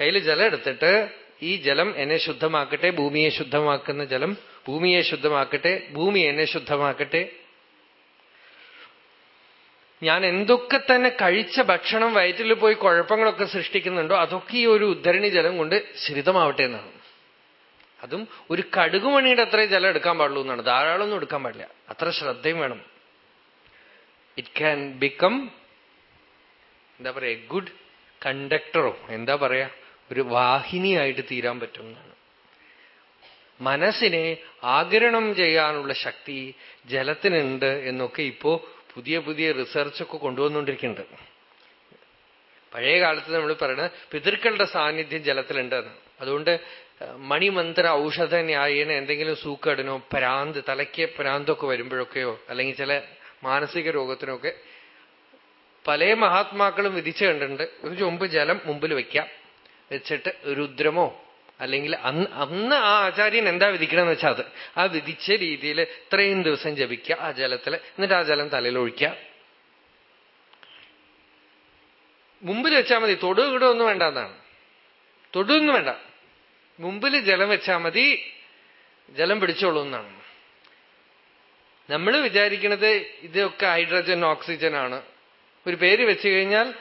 S1: കയ്യിൽ ജലം എടുത്തിട്ട് ഈ ജലം എന്നെ ശുദ്ധമാക്കട്ടെ ഭൂമിയെ ശുദ്ധമാക്കുന്ന ജലം ഭൂമിയെ ശുദ്ധമാക്കട്ടെ ഭൂമി എന്നെ ശുദ്ധമാക്കട്ടെ ഞാൻ എന്തൊക്കെ തന്നെ കഴിച്ച ഭക്ഷണം വയറ്റിൽ പോയി കുഴപ്പങ്ങളൊക്കെ സൃഷ്ടിക്കുന്നുണ്ടോ അതൊക്കെ ഈ ഒരു ഉദ്ധരണി ജലം കൊണ്ട് ശരിതമാവട്ടെ എന്നാണ്. അതും ഒരു കടുകുമണിയുടെ അത്രയും ജലം എടുക്കാൻ പാടുള്ളൂ എന്നാണ്. ധാരാളമൊന്നും എടുക്കാൻ പാടില്ല. അത്ര ശ്രദ്ധയും വേണം. ഇറ്റ് ക്യാൻ ബിക്കം എന്താ പറയാ ഗുഡ് കണ്ടക്ടറോ എന്താ പറയാ ഒരു വാഹിനിയായിട്ട് തീരാൻ പറ്റും എന്നാണ്. മനസ്സിനെ ആഗിരണം ചെയ്യാനുള്ള ശക്തി ജലത്തിനുണ്ട് എന്നൊക്കെ ഇപ്പോ പുതിയ പുതിയ റിസർച്ചൊക്കെ കൊണ്ടുവന്നുകൊണ്ടിരിക്കുന്നുണ്ട്. പഴയ കാലത്ത് നമ്മൾ പറയുന്നത് പിതൃക്കളുടെ സാന്നിധ്യം ജലത്തിലുണ്ടെന്ന്. അതുകൊണ്ട് മണിമന്ത്ര ഔഷധ ന്യായേന എന്തെങ്കിലും സൂക്കടിനോ പരാന്ത് തലയ്ക്ക് പരാന്തൊക്കെ വരുമ്പോഴൊക്കെയോ അല്ലെങ്കിൽ ചില മാനസിക രോഗത്തിനൊക്കെ പല മഹാത്മാക്കളും വിധിച്ചു കണ്ടിട്ടുണ്ട്. ഒരു ചൊമ്പ് ജലം മുമ്പിൽ വയ്ക്കാം വെച്ചിട്ട് രുദ്രമോ അല്ലെങ്കിൽ അന്ന് അന്ന് ആ ആചാര്യൻ എന്താ വിധിക്കണമെന്ന് വെച്ചാൽ അത്. ആ വിധിച്ച രീതിയിൽ ഇത്രയും ദിവസം ജപിക്കുക ആ ജലത്തിൽ എന്നിട്ട് ആ ജലം തലയിൽ ഒഴിക്കുക. മുമ്പിൽ വെച്ചാൽ മതി. തൊടു ഒന്നും വേണ്ട എന്നാണ്. തൊടുവൊന്നും വേണ്ട. മുമ്പിൽ ജലം വെച്ചാൽ മതി. ജലം പിടിച്ചോളൂ എന്നാണ്. നമ്മൾ വിചാരിക്കുന്നത് ഇതൊക്കെ ഹൈഡ്രജൻ ഓക്സിജൻ ആണ്. ഒരു പേര് വെച്ചു കഴിഞ്ഞാൽ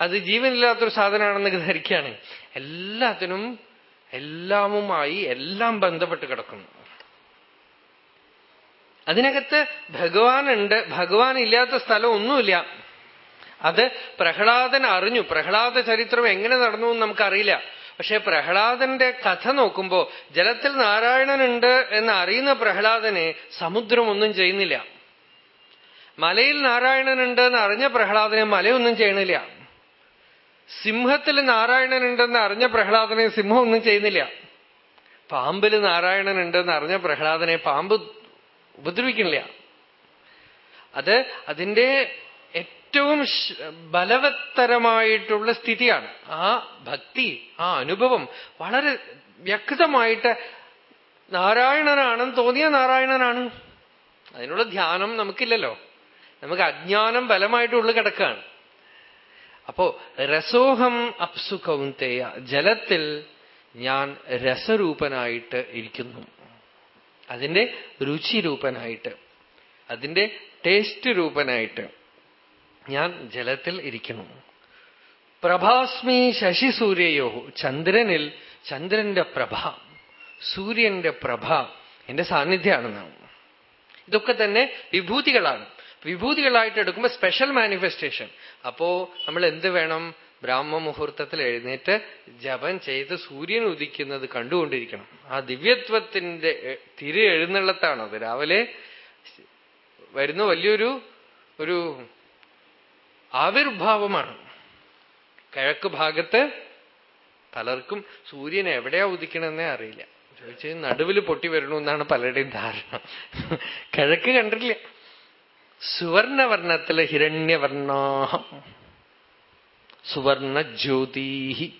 S1: അത് ജീവനില്ലാത്തൊരു സാധനമാണെന്ന് ധരിക്കുകയാണ് എല്ലാത്തിനും എല്ലാമുമായി എല്ലാം ബന്ധപ്പെട്ട് കിടക്കുന്നു. അതിനകത്ത് ഭഗവാനുണ്ട്. ഭഗവാൻ ഇല്ലാത്ത സ്ഥലം ഒന്നുമില്ല. അത് പ്രഹ്ലാദൻ അറിഞ്ഞു. പ്രഹ്ലാദ ചരിത്രം എങ്ങനെ നടന്നു എന്ന് നമുക്കറിയില്ല. പക്ഷെ പ്രഹ്ലാദന്റെ കഥ നോക്കുമ്പോ ജലത്തിൽ നാരായണനുണ്ട് എന്ന് അറിയുന്ന പ്രഹ്ലാദനെ സമുദ്രം ഒന്നും ചെയ്യുന്നില്ല. മലയിൽ നാരായണനുണ്ട് എന്ന് അറിഞ്ഞ പ്രഹ്ലാദനെ മലയൊന്നും ചെയ്യണില്ല. സിംഹത്തിൽ നാരായണനുണ്ടെന്ന് അറിഞ്ഞ പ്രഹ്ലാദനെ സിംഹം ഒന്നും ചെയ്യുന്നില്ല. പാമ്പിൽ നാരായണൻ ഉണ്ടെന്ന് അറിഞ്ഞ പ്രഹ്ലാദനെ പാമ്പ് ഉപദ്രവിക്കണില്ല അത് അതിന്റെ ഏറ്റവും ബലവത്തരമായിട്ടുള്ള സ്ഥിതിയാണ്. ആ ഭക്തി ആ അനുഭവം വളരെ വ്യക്തമായിട്ട് നാരായണനാണെന്ന് തോന്നിയ നാരായണനാണ്. അതിനുള്ള ധ്യാനം നമുക്കില്ലല്ലോ. നമുക്ക് അജ്ഞാനം ബലമായിട്ട് ഉള്ളിൽ കിടക്കുകയാണ്. അപ്പോ രസോഹം അപ്സു കൗന്തേയ ജലത്തിൽ ഞാൻ രസരൂപനായിട്ട് ഇരിക്കുന്നു. അതിന്റെ രുചിരൂപനായിട്ട് അതിന്റെ ടേസ്റ്റ് രൂപനായിട്ട് ഞാൻ ജലത്തിൽ ഇരിക്കുന്നു. പ്രഭാസ്മി ശശി സൂര്യയോ ചന്ദ്രനിൽ ചന്ദ്രന്റെ പ്രഭ സൂര്യന്റെ പ്രഭ എന്റെ സാന്നിധ്യമാണെന്നാണ്. ഇതൊക്കെ തന്നെ വിഭൂതികളാണ്. വിഭൂതികളായിട്ട് എടുക്കുമ്പോൾ സ്പെഷ്യൽ മാനിഫെസ്റ്റേഷൻ അപ്പോ നമ്മൾ എന്ത് വേണം? ബ്രാഹ്മ മുഹൂർത്തത്തിൽ എഴുന്നേറ്റ് ജപം ചെയ്ത് സൂര്യൻ ഉദിക്കുന്നത് കണ്ടുകൊണ്ടിരിക്കണം. ആ ദിവ്യത്വത്തിന്റെ തിരി എഴുന്നള്ളത്താണത് രാവിലെ വരുന്ന വലിയൊരു ഒരു ആവിർഭാവമാണ്. കിഴക്ക് ഭാഗത്ത് പലർക്കും സൂര്യൻ എവിടെയാ ഉദിക്കണമെന്നേ അറിയില്ല. ചോദിച്ചാൽ നടുവിൽ പൊട്ടി വരണമെന്നാണ് പലരുടെയും ധാരണ. കിഴക്ക് കണ്ടിട്ടില്ല. സുവർണവർണത്തിൽ ഹിരണ്യവർണാഹം സുവർണ ജ്യോതിഹി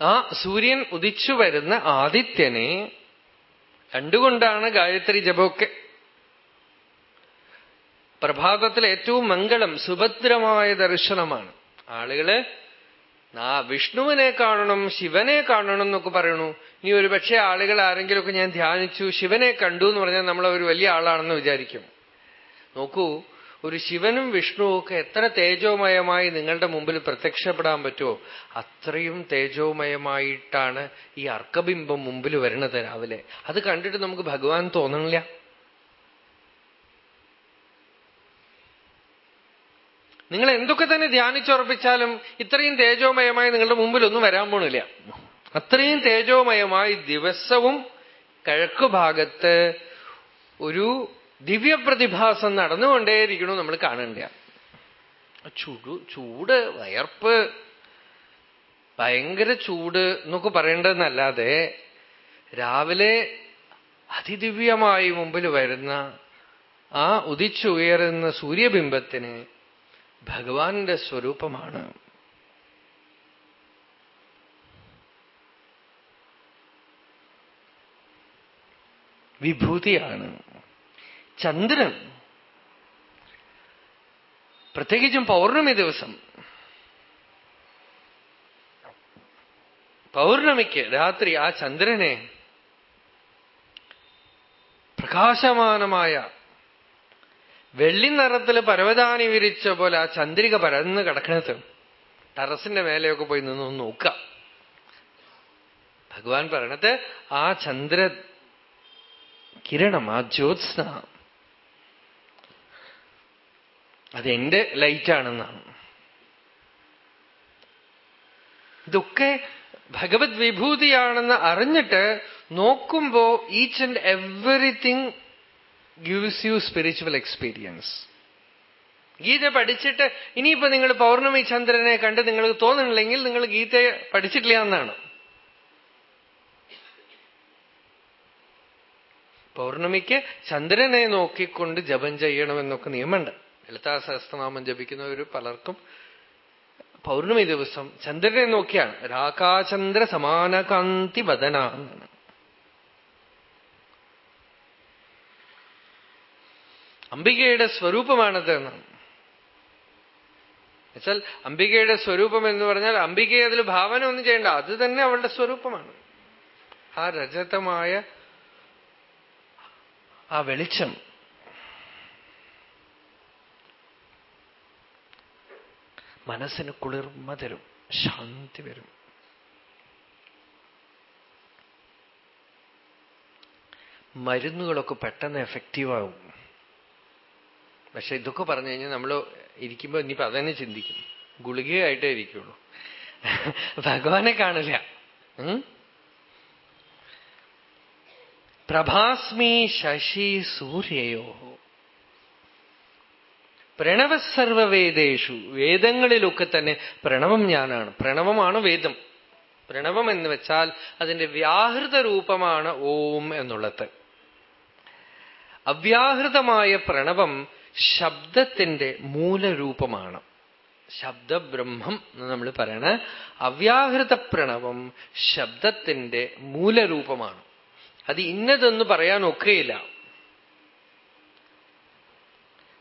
S1: ആ സൂര്യൻ ഉദിച്ചു വരുന്ന ആദിത്യനെ കണ്ടുകൊണ്ടാണ് ഗായത്രി ജപമൊക്കെ. പ്രഭാതത്തിൽ ഏറ്റവും മംഗളം സുഭദ്രമായ ദർശനമാണ്. ആളുകൾ ആ വിഷ്ണുവിനെ കാണണം ശിവനെ കാണണം എന്നൊക്കെ പറയണു. ഇനി ഒരു പക്ഷേ ആളുകൾ ആരെങ്കിലുമൊക്കെ ഞാൻ ധ്യാനിച്ചു ശിവനെ കണ്ടു എന്ന് പറഞ്ഞാൽ നമ്മൾ ഒരു വലിയ ആളാണെന്ന് വിചാരിക്കും. നോക്കൂ ഒരു ശിവനും വിഷ്ണുവും ഒക്കെ എത്ര തേജോമയമായി നിങ്ങളുടെ മുമ്പിൽ പ്രത്യക്ഷപ്പെടാൻ പറ്റുമോ അത്രയും തേജോമയമായിട്ടാണ് ഈ അർക്കബിംബം മുമ്പിൽ വരുന്നത് രാവിലെ. അത് കണ്ടിട്ട് നമുക്ക് ഭഗവാൻ തോന്നണില്ല. നിങ്ങൾ എന്തൊക്കെ തന്നെ ധ്യാനിച്ചുറപ്പിച്ചാലും ഇത്രയും തേജോമയമായി നിങ്ങളുടെ മുമ്പിൽ ഒന്നും വരാൻ പോണില്ല. അത്രയും തേജോമയമായി ദിവസവും കിഴക്കുഭാഗത്ത് ഒരു ദിവ്യപ്രതിഭാസം നടന്നുകൊണ്ടേയിരിക്കണു നമ്മൾ കാണണ്ട ചൂട് ചൂട് വയർപ്പ് ഭയങ്കര ചൂട് എന്നൊക്കെ പറയേണ്ടതെന്നല്ലാതെ രാവിലെ അതിദിവ്യമായി മുമ്പിൽ വരുന്ന ആ ഉദിച്ചുയരുന്ന സൂര്യബിംബത്തിന് ഭഗവാന്റെ സ്വരൂപമാണ്. വിഭൂതിയാണ്. ചന്ദ്രൻ പ്രത്യേകിച്ചും പൗർണമി ദിവസം പൗർണമിക്ക് രാത്രി ആ ചന്ദ്രനെ പ്രകാശമാനമായ വെള്ളി നിറത്തിൽ പരവതാനി വിരിച്ച പോലെ ആ ചന്ദ്രിക പരന്ന് കിടക്കണത്. ടെറസിന്റെ മേലെയൊക്കെ പോയി നിന്ന് നോക്ക ഭഗവാൻ പറയണത് ആ ചന്ദ്ര കിരണം ആ ജ്യോത്സ്ന അതെന്റെ ലൈറ്റാണെന്നാണ്. ഇതൊക്കെ ഭഗവത് വിഭൂതിയാണെന്ന് അറിഞ്ഞിട്ട് നോക്കുമ്പോ each and everything gives you spiritual experience Gita പഠിച്ചിട്ട് ഇനിയിപ്പോ നിങ്ങൾ പൗർണമി ചന്ദ്രനെ കണ്ട് നിങ്ങൾക്ക് തോന്നുന്നില്ലെങ്കിൽ നിങ്ങൾ ഗീതയെ പഠിച്ചിട്ടില്ല എന്നാണ്. പൗർണമിക്ക് ചന്ദ്രനെ നോക്കിക്കൊണ്ട് ജപം ചെയ്യണമെന്നൊക്കെ നിയമമുണ്ട്. ലളിതാ സഹസ്രനാമം ജപിക്കുന്നവർ പലർക്കും പൗർണമി ദിവസം ചന്ദ്രനെ നോക്കിയാണ്. രാകാചന്ദ്ര സമാനകാന്തി വദന എന്നാണ്. അംബികയുടെ സ്വരൂപമാണത് എന്നാണ്. എന്നുവെച്ചാൽ അംബികയുടെ സ്വരൂപം എന്ന് പറഞ്ഞാൽ അംബികയെ അതിൽ ഭാവന ഒന്നും ചെയ്യേണ്ട അത് തന്നെ അവളുടെ സ്വരൂപമാണ്. ആ രജതമായ ആ വെളിച്ചം. മനസ്സിന് കുളിർമ തരും ശാന്തി വരും. മരുന്നുകളൊക്കെ പെട്ടെന്ന് എഫക്റ്റീവാകും പക്ഷെ ഇതൊക്കെ പറഞ്ഞു കഴിഞ്ഞാൽ നമ്മൾ ഇരിക്കുമ്പോൾ ഇനിയിപ്പോ അതന്നെ ചിന്തിക്കും. ഗുളികയായിട്ടേ ഇരിക്കുള്ളൂ. ഭഗവാനെ കാണില്ല. പ്രഭാസ്മി ശശി സൂര്യയോ. പ്രണവസർവവേദേഷു. വേദങ്ങളിലൊക്കെ തന്നെ പ്രണവം ഞാനാണ്. പ്രണവമാണ് വേദം. പ്രണവം എന്ന് വെച്ചാൽ അതിന്റെ വ്യാഹൃത രൂപമാണ് ഓം എന്നുള്ളത്. അവ്യാഹൃതമായ പ്രണവം ശബ്ദത്തിന്റെ മൂലരൂപമാണ്. ശബ്ദബ്രഹ്മം എന്ന് നമ്മൾ പറയണ അവ്യാഹൃത പ്രണവം ശബ്ദത്തിന്റെ മൂലരൂപമാണ്. അത് ഇന്നതെന്ന് പറയാൻ ഒക്കെയില്ല.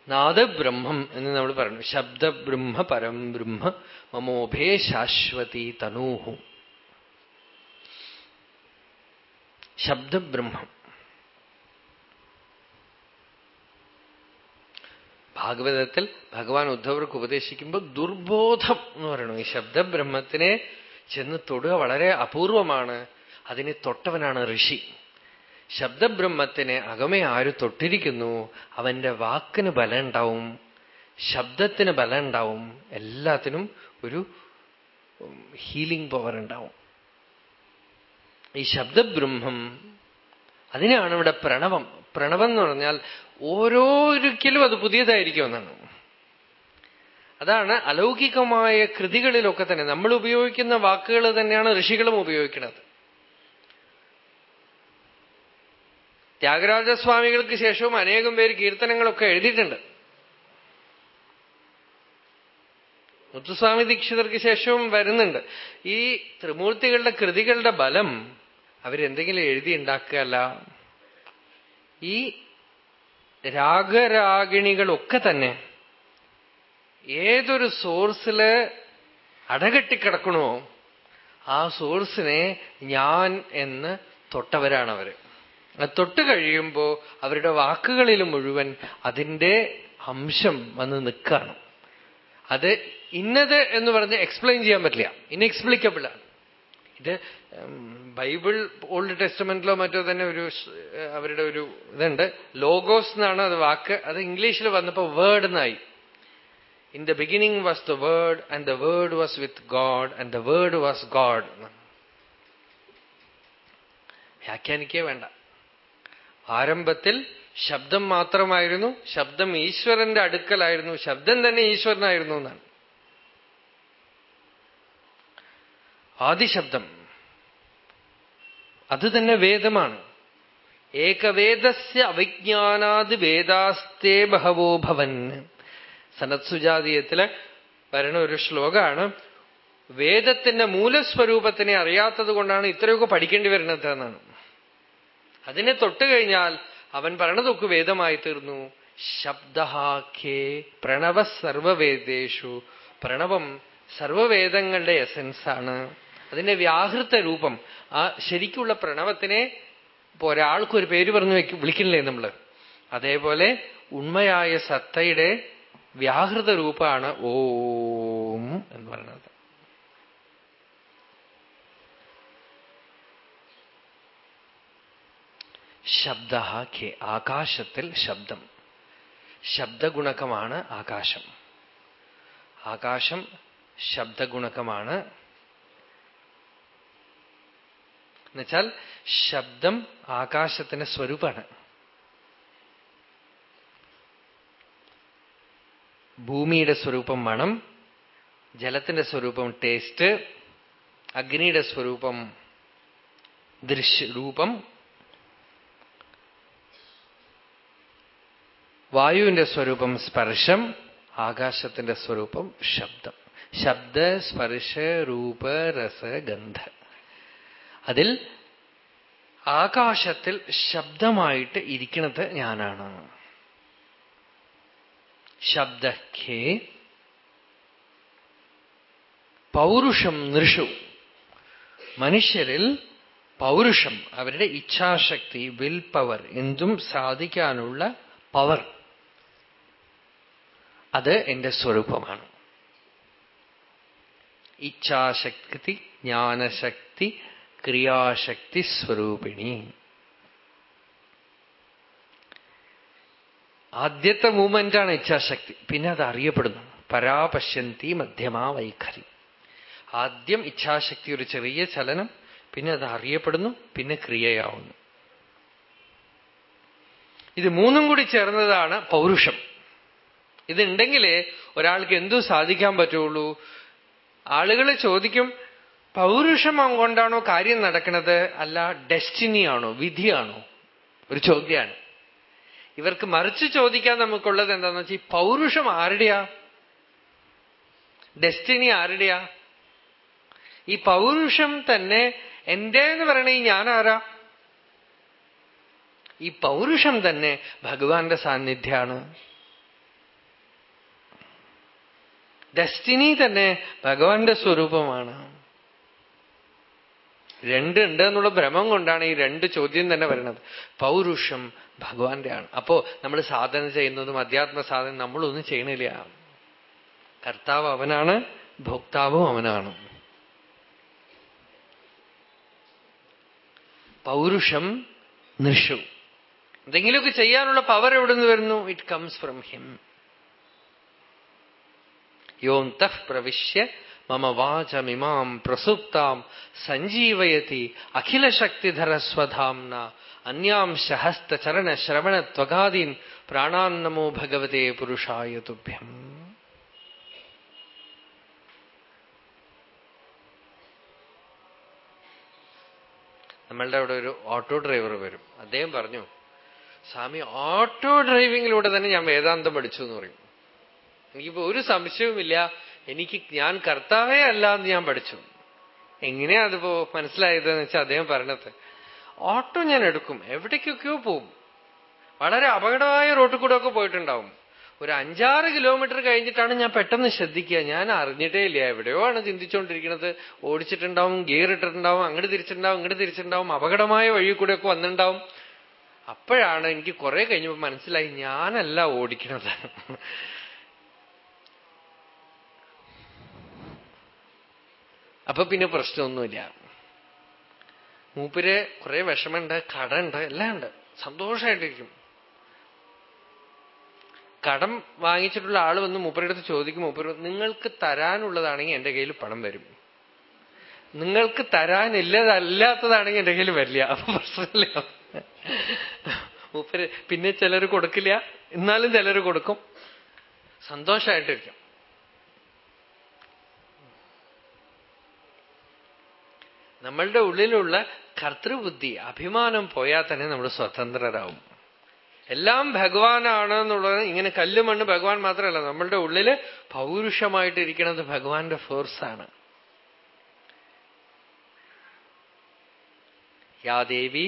S1: നാദബ്രഹ്മം എന്ന് നമ്മൾ പറഞ്ഞു ശബ്ദബ്രഹ്മ പരം ബ്രഹ്മ മമോഭേ ശാശ്വതി തനൂഹു. ശബ്ദബ്രഹ്മം. ഭാഗവതത്തിൽ ഭഗവാൻ ഉദ്ധവർക്ക് ഉപദേശിക്കുമ്പോൾ ദുർബോധം എന്ന് പറയണു. ഈ ശബ്ദബ്രഹ്മത്തിനെ ചെന്ന് തൊടുക വളരെ അപൂർവമാണ്. അതിനെ തൊട്ടവനാണ് ഋഷി. ശബ്ദബ്രഹ്മത്തിനെ അകമേ ആര് തൊട്ടിരിക്കുന്നു? അവന്റെ വാക്കിന് ബലം ഉണ്ടാവും ശബ്ദത്തിന് ബലം ഉണ്ടാവും എല്ലാത്തിനും ഒരു ഹീലിംഗ് പവർ ഉണ്ടാവും. ഈ ശബ്ദബ്രഹ്മം അതിനാണ് ഇവിടെ പ്രണവം. പ്രണവം എന്ന് പറഞ്ഞാൽ ഓരോരിക്കലും അത് പുതിയതായിരിക്കും എന്നാണ് അതാണ് അലൗകികമായ കൃതികളിലൊക്കെ തന്നെ നമ്മൾ ഉപയോഗിക്കുന്ന വാക്കുകൾ തന്നെയാണ് ഋഷികളും ഉപയോഗിക്കുന്നത്. ത്യാഗരാജസ്വാമികൾക്ക് ശേഷവും അനേകം പേര് കീർത്തനങ്ങളൊക്കെ എഴുതിയിട്ടുണ്ട്. മുത്തുസ്വാമി ദീക്ഷിതർക്ക് ശേഷവും വരുന്നുണ്ട്. ഈ ത്രിമൂർത്തികളുടെ കൃതികളുടെ ബലം അവരെന്തെങ്കിലും എഴുതി ഉണ്ടാക്കുകയല്ല ഈ രാഗരാഗിണികളൊക്കെ തന്നെ ഏതൊരു സോഴ്സിൽ അടകെട്ടിക്കിടക്കണോ ആ സോഴ്സിനെ ഞാൻ എന്ന് തൊട്ടവരാണ് അവർ അത് തൊട്ട് കഴിയുമ്പോ അവരുടെ വാക്കുകളിൽ മുഴുവൻ അതിന്റെ അംശം വന്ന് നിൽക്കുകയാണ് അത് ഇന്നത് എന്ന് പറഞ്ഞ് എക്സ്പ്ലെയിൻ ചെയ്യാൻ പറ്റില്ല. ഇൻഎക്സ്പ്ലിക്കബിൾ ആണ്. ഇത് ബൈബിൾ ഓൾഡ് ടെസ്റ്റ്മെന്റിലോ മറ്റോ തന്നെ ഒരു അവരുടെ ഒരു ഇതുണ്ട്. ലോഗോസ് എന്നാണ് അത് വാക്ക്. അത് ഇംഗ്ലീഷിൽ വന്നപ്പോ വേർഡ് എന്നായി. In the beginning was the word and the word was with God and the word was God വ്യാഖ്യാനിക്കേ വേണ്ട. ആരംഭത്തിൽ ശബ്ദം മാത്രമായിരുന്നു. ശബ്ദം ഈശ്വരന്റെ അടുക്കലായിരുന്നു. ശബ്ദം തന്നെ ഈശ്വരനായിരുന്നു എന്നാണ്. ആദിശബ്ദം. അത് തന്നെ വേദമാണ്. ഏകവേദസ്യ അവിജ്ഞാനാത് വേദാസ്തേ ബഹവോ ഭവൻ. സനത്സുജാതീയത്തിൽ വരണ ഒരു ശ്ലോകമാണ്. വേദത്തിന്റെ മൂലസ്വരൂപത്തിനെ അറിയാത്തത് കൊണ്ടാണ് ഇത്രയൊക്കെ പഠിക്കേണ്ടി വരുന്നത് എന്നാണ്. അതിനെ തൊട്ടുകഴിഞ്ഞാൽ അവൻ പറയണതൊക്കെ വേദമായി തീർന്നു. ശബ്ദഹാഖ്യേ പ്രണവ സർവവേദേഷു. പ്രണവം സർവവേദങ്ങളുടെ എസൻസ് ആണ്. അതിന്റെ വ്യാഹൃത രൂപം ആ ശരിക്കുള്ള പ്രണവത്തിനെ ഒരാൾക്ക് ഒരു പേര് പറഞ്ഞു വെക്കും വിളിക്കില്ലേ നമ്മൾ അതേപോലെ ഉണ്മയായ സത്തയുടെ വ്യാഹൃത രൂപമാണ് ഓം എന്ന് പറയുന്നത്. ശബ്ദ ആകാശത്തിൽ ശബ്ദം. ശബ്ദഗുണകമാണ് ആകാശം. ആകാശം ശബ്ദഗുണകമാണ് എന്നുവെച്ചാൽ ശബ്ദം ആകാശത്തിന് സ്വരൂപമാണ്. ഭൂമിയുടെ സ്വരൂപം മണം ജലത്തിന്റെ സ്വരൂപം ടേസ്റ്റ് അഗ്നിയുടെ സ്വരൂപം ദൃശ്യ രൂപം വായുവിന്റെ സ്വരൂപം സ്പർശം ആകാശത്തിന്റെ സ്വരൂപം ശബ്ദം. ശബ്ദ സ്പർശ രൂപ രസ ഗന്ധ. അതിൽ ആകാശത്തിൽ ശബ്ദമായിട്ട് ഇരിക്കുന്നത് ഞാനാണ്. ശബ്ദഖേ പൗരുഷം നൃഷു. മനുഷ്യരിൽ പൗരുഷം അവരുടെ ഇച്ഛാശക്തി വിൽ പവർ എന്തും സാധിക്കാനുള്ള പവർ. അത് എന്റെ സ്വരൂപമാണ്. ഇച്ഛാശക്തി ജ്ഞാനശക്തി ക്രിയാശക്തി സ്വരൂപിണി. ആദ്യത്തെ മൂവ്മെന്റാണ് ഇച്ഛാശക്തി. പിന്നെ അത് അറിയപ്പെടുന്നു. പരാപശ്യന്തി മധ്യമാ വൈഖരി. ആദ്യം ഇച്ഛാശക്തി ഒരു ചെറിയ ചലനം പിന്നെ അത് അറിയപ്പെടുന്നു പിന്നെ ക്രിയയാവുന്നു. ഇത് മൂന്നും കൂടി ചേർന്നതാണ് പൗരുഷം. ഇതുണ്ടെങ്കിലേ ഒരാൾക്ക് എന്തു സാധിക്കാൻ പറ്റുള്ളൂ. ആളുകൾ ചോദിക്കും പൗരുഷം കൊണ്ടാണോ കാര്യം നടക്കുന്നത്? അല്ല ഡെസ്റ്റിനിയാണോ? വിധിയാണോ? ഒരു ചോദ്യമാണ് ഇവർക്ക് മറിച്ച് ചോദിക്കാൻ നമുക്കുള്ളത് എന്താണെന്ന് വെച്ചാൽ ഈ പൗരുഷം ആരുടെയാ? ഡെസ്റ്റിനി ആരുടെയാ? ഈ പൗരുഷം തന്നെ എന്റെ എന്ന് പറയണേ ഈ ഞാനാരാ? ഈ പൗരുഷം തന്നെ ഭഗവാന്റെ സാന്നിധ്യമാണ് ഡെസ്റ്റിനി തന്നെ ഭഗവാന്റെ സ്വരൂപമാണ്. രണ്ടുണ്ട് എന്നുള്ള ഭ്രമം കൊണ്ടാണ് ഈ രണ്ട് ചോദ്യം തന്നെ വരുന്നത്. പൗരുഷം ഭഗവാന്റെ ആണ് അപ്പോ നമ്മൾ സാധന ചെയ്യുന്നതും അധ്യാത്മ സാധന നമ്മളൊന്നും ചെയ്യണില്ല. കർത്താവ് അവനാണ് ഭോക്താവും അവനാണ്. പൗരുഷം നിഷു. എന്തെങ്കിലുമൊക്കെ ചെയ്യാനുള്ള പവർ എവിടെ നിന്ന് വരുന്നു? ഇറ്റ് കംസ് ഫ്രം ഹിം യോന്തഃ പ്രവിശ്യ മമ വാചമിമാം പ്രസുപ്താം സഞ്ജീവയതി അഖിലശക്തിധരസ്വധാംന അന്യാം ശഹസ്തചരണ ശ്രവണ ത്വകാദീൻ പ്രാണാന്നമോ ഭഗവതേ പുരുഷായ തുഭ്യം നമ്മളുടെ അവിടെ ഒരു ഓട്ടോ ഡ്രൈവർ വരും. അദ്ദേഹം പറഞ്ഞു സ്വാമി ഓട്ടോ ഡ്രൈവിങ്ങിലൂടെ തന്നെ ഞാൻ വേദാന്തം പഠിച്ചു എന്ന് പറയും. എനിക്കിപ്പോ ഒരു സംശയവുമില്ല. എനിക്ക് ഞാൻ കർത്താവേ അല്ല എന്ന് ഞാൻ പഠിച്ചു. എങ്ങനെയാ അതിപ്പോ മനസ്സിലായതെന്ന് വെച്ചാൽ അദ്ദേഹം പറഞ്ഞത് ഓട്ടോ ഞാൻ എടുക്കും. എവിടേക്കൊക്കെയോ പോവും. വളരെ അപകടമായ റോട്ടിൽ കൂടെ ഒക്കെ പോയിട്ടുണ്ടാവും. ഒരു അഞ്ചാറ് കിലോമീറ്റർ കഴിഞ്ഞിട്ടാണ് ഞാൻ പെട്ടെന്ന് ശ്രദ്ധിക്കുക. ഞാൻ അറിഞ്ഞിട്ടേ ഇല്ല. എവിടെയോ ആണ് ചിന്തിച്ചുകൊണ്ടിരിക്കുന്നത്. ഓടിച്ചിട്ടുണ്ടാവും ഗിയർ ഇട്ടിട്ടുണ്ടാവും അങ്ങോട്ട് തിരിച്ചിട്ടുണ്ടാവും ഇങ്ങോട്ട് തിരിച്ചിട്ടുണ്ടാവും അപകടമായ വഴി കൂടെ ഒക്കെ വന്നിട്ടുണ്ടാവും. അപ്പോഴാണ് എനിക്ക് കുറെ കഴിഞ്ഞപ്പോൾ മനസ്സിലായി ഞാനല്ല ഓടിക്കണത്. അപ്പൊ പിന്നെ പ്രശ്നമൊന്നുമില്ല. മൂപ്പര് കുറെ വിഷമുണ്ട് കടമുണ്ട് എല്ലാം ഉണ്ട്. സന്തോഷമായിട്ടിരിക്കും. കടം വാങ്ങിച്ചിട്ടുള്ള ആൾ വന്ന് മൂപ്പരടുത്ത് ചോദിക്കും മൂപ്പര് നിങ്ങൾക്ക് തരാനുള്ളതാണെങ്കിൽ എന്റെ കയ്യിൽ പണം വരും. നിങ്ങൾക്ക് തരാനില്ലതല്ലാത്തതാണെങ്കിൽ എന്റെ കയ്യിൽ വരില്ല. അപ്പൊ പ്രശ്നമില്ല. മൂപ്പര് പിന്നെ ചിലർ കൊടുക്കില്ല എന്നാലും ചിലർ കൊടുക്കും. സന്തോഷമായിട്ടിരിക്കും. നമ്മളുടെ ഉള്ളിലുള്ള കർത്തൃബുദ്ധി അഭിമാനം പോയാൽ തന്നെ നമ്മൾ സ്വതന്ത്രരാകും എല്ലാം ഭഗവാനാണ് എന്നുള്ളത് ഇങ്ങനെ കല്ല് മണ്ണ് ഭഗവാൻ മാത്രമല്ല നമ്മളുടെ ഉള്ളിൽ പൗരുഷമായിട്ടിരിക്കുന്നത് ഭഗവാന്റെ ഫോഴ്സാണ് യാ ദേവി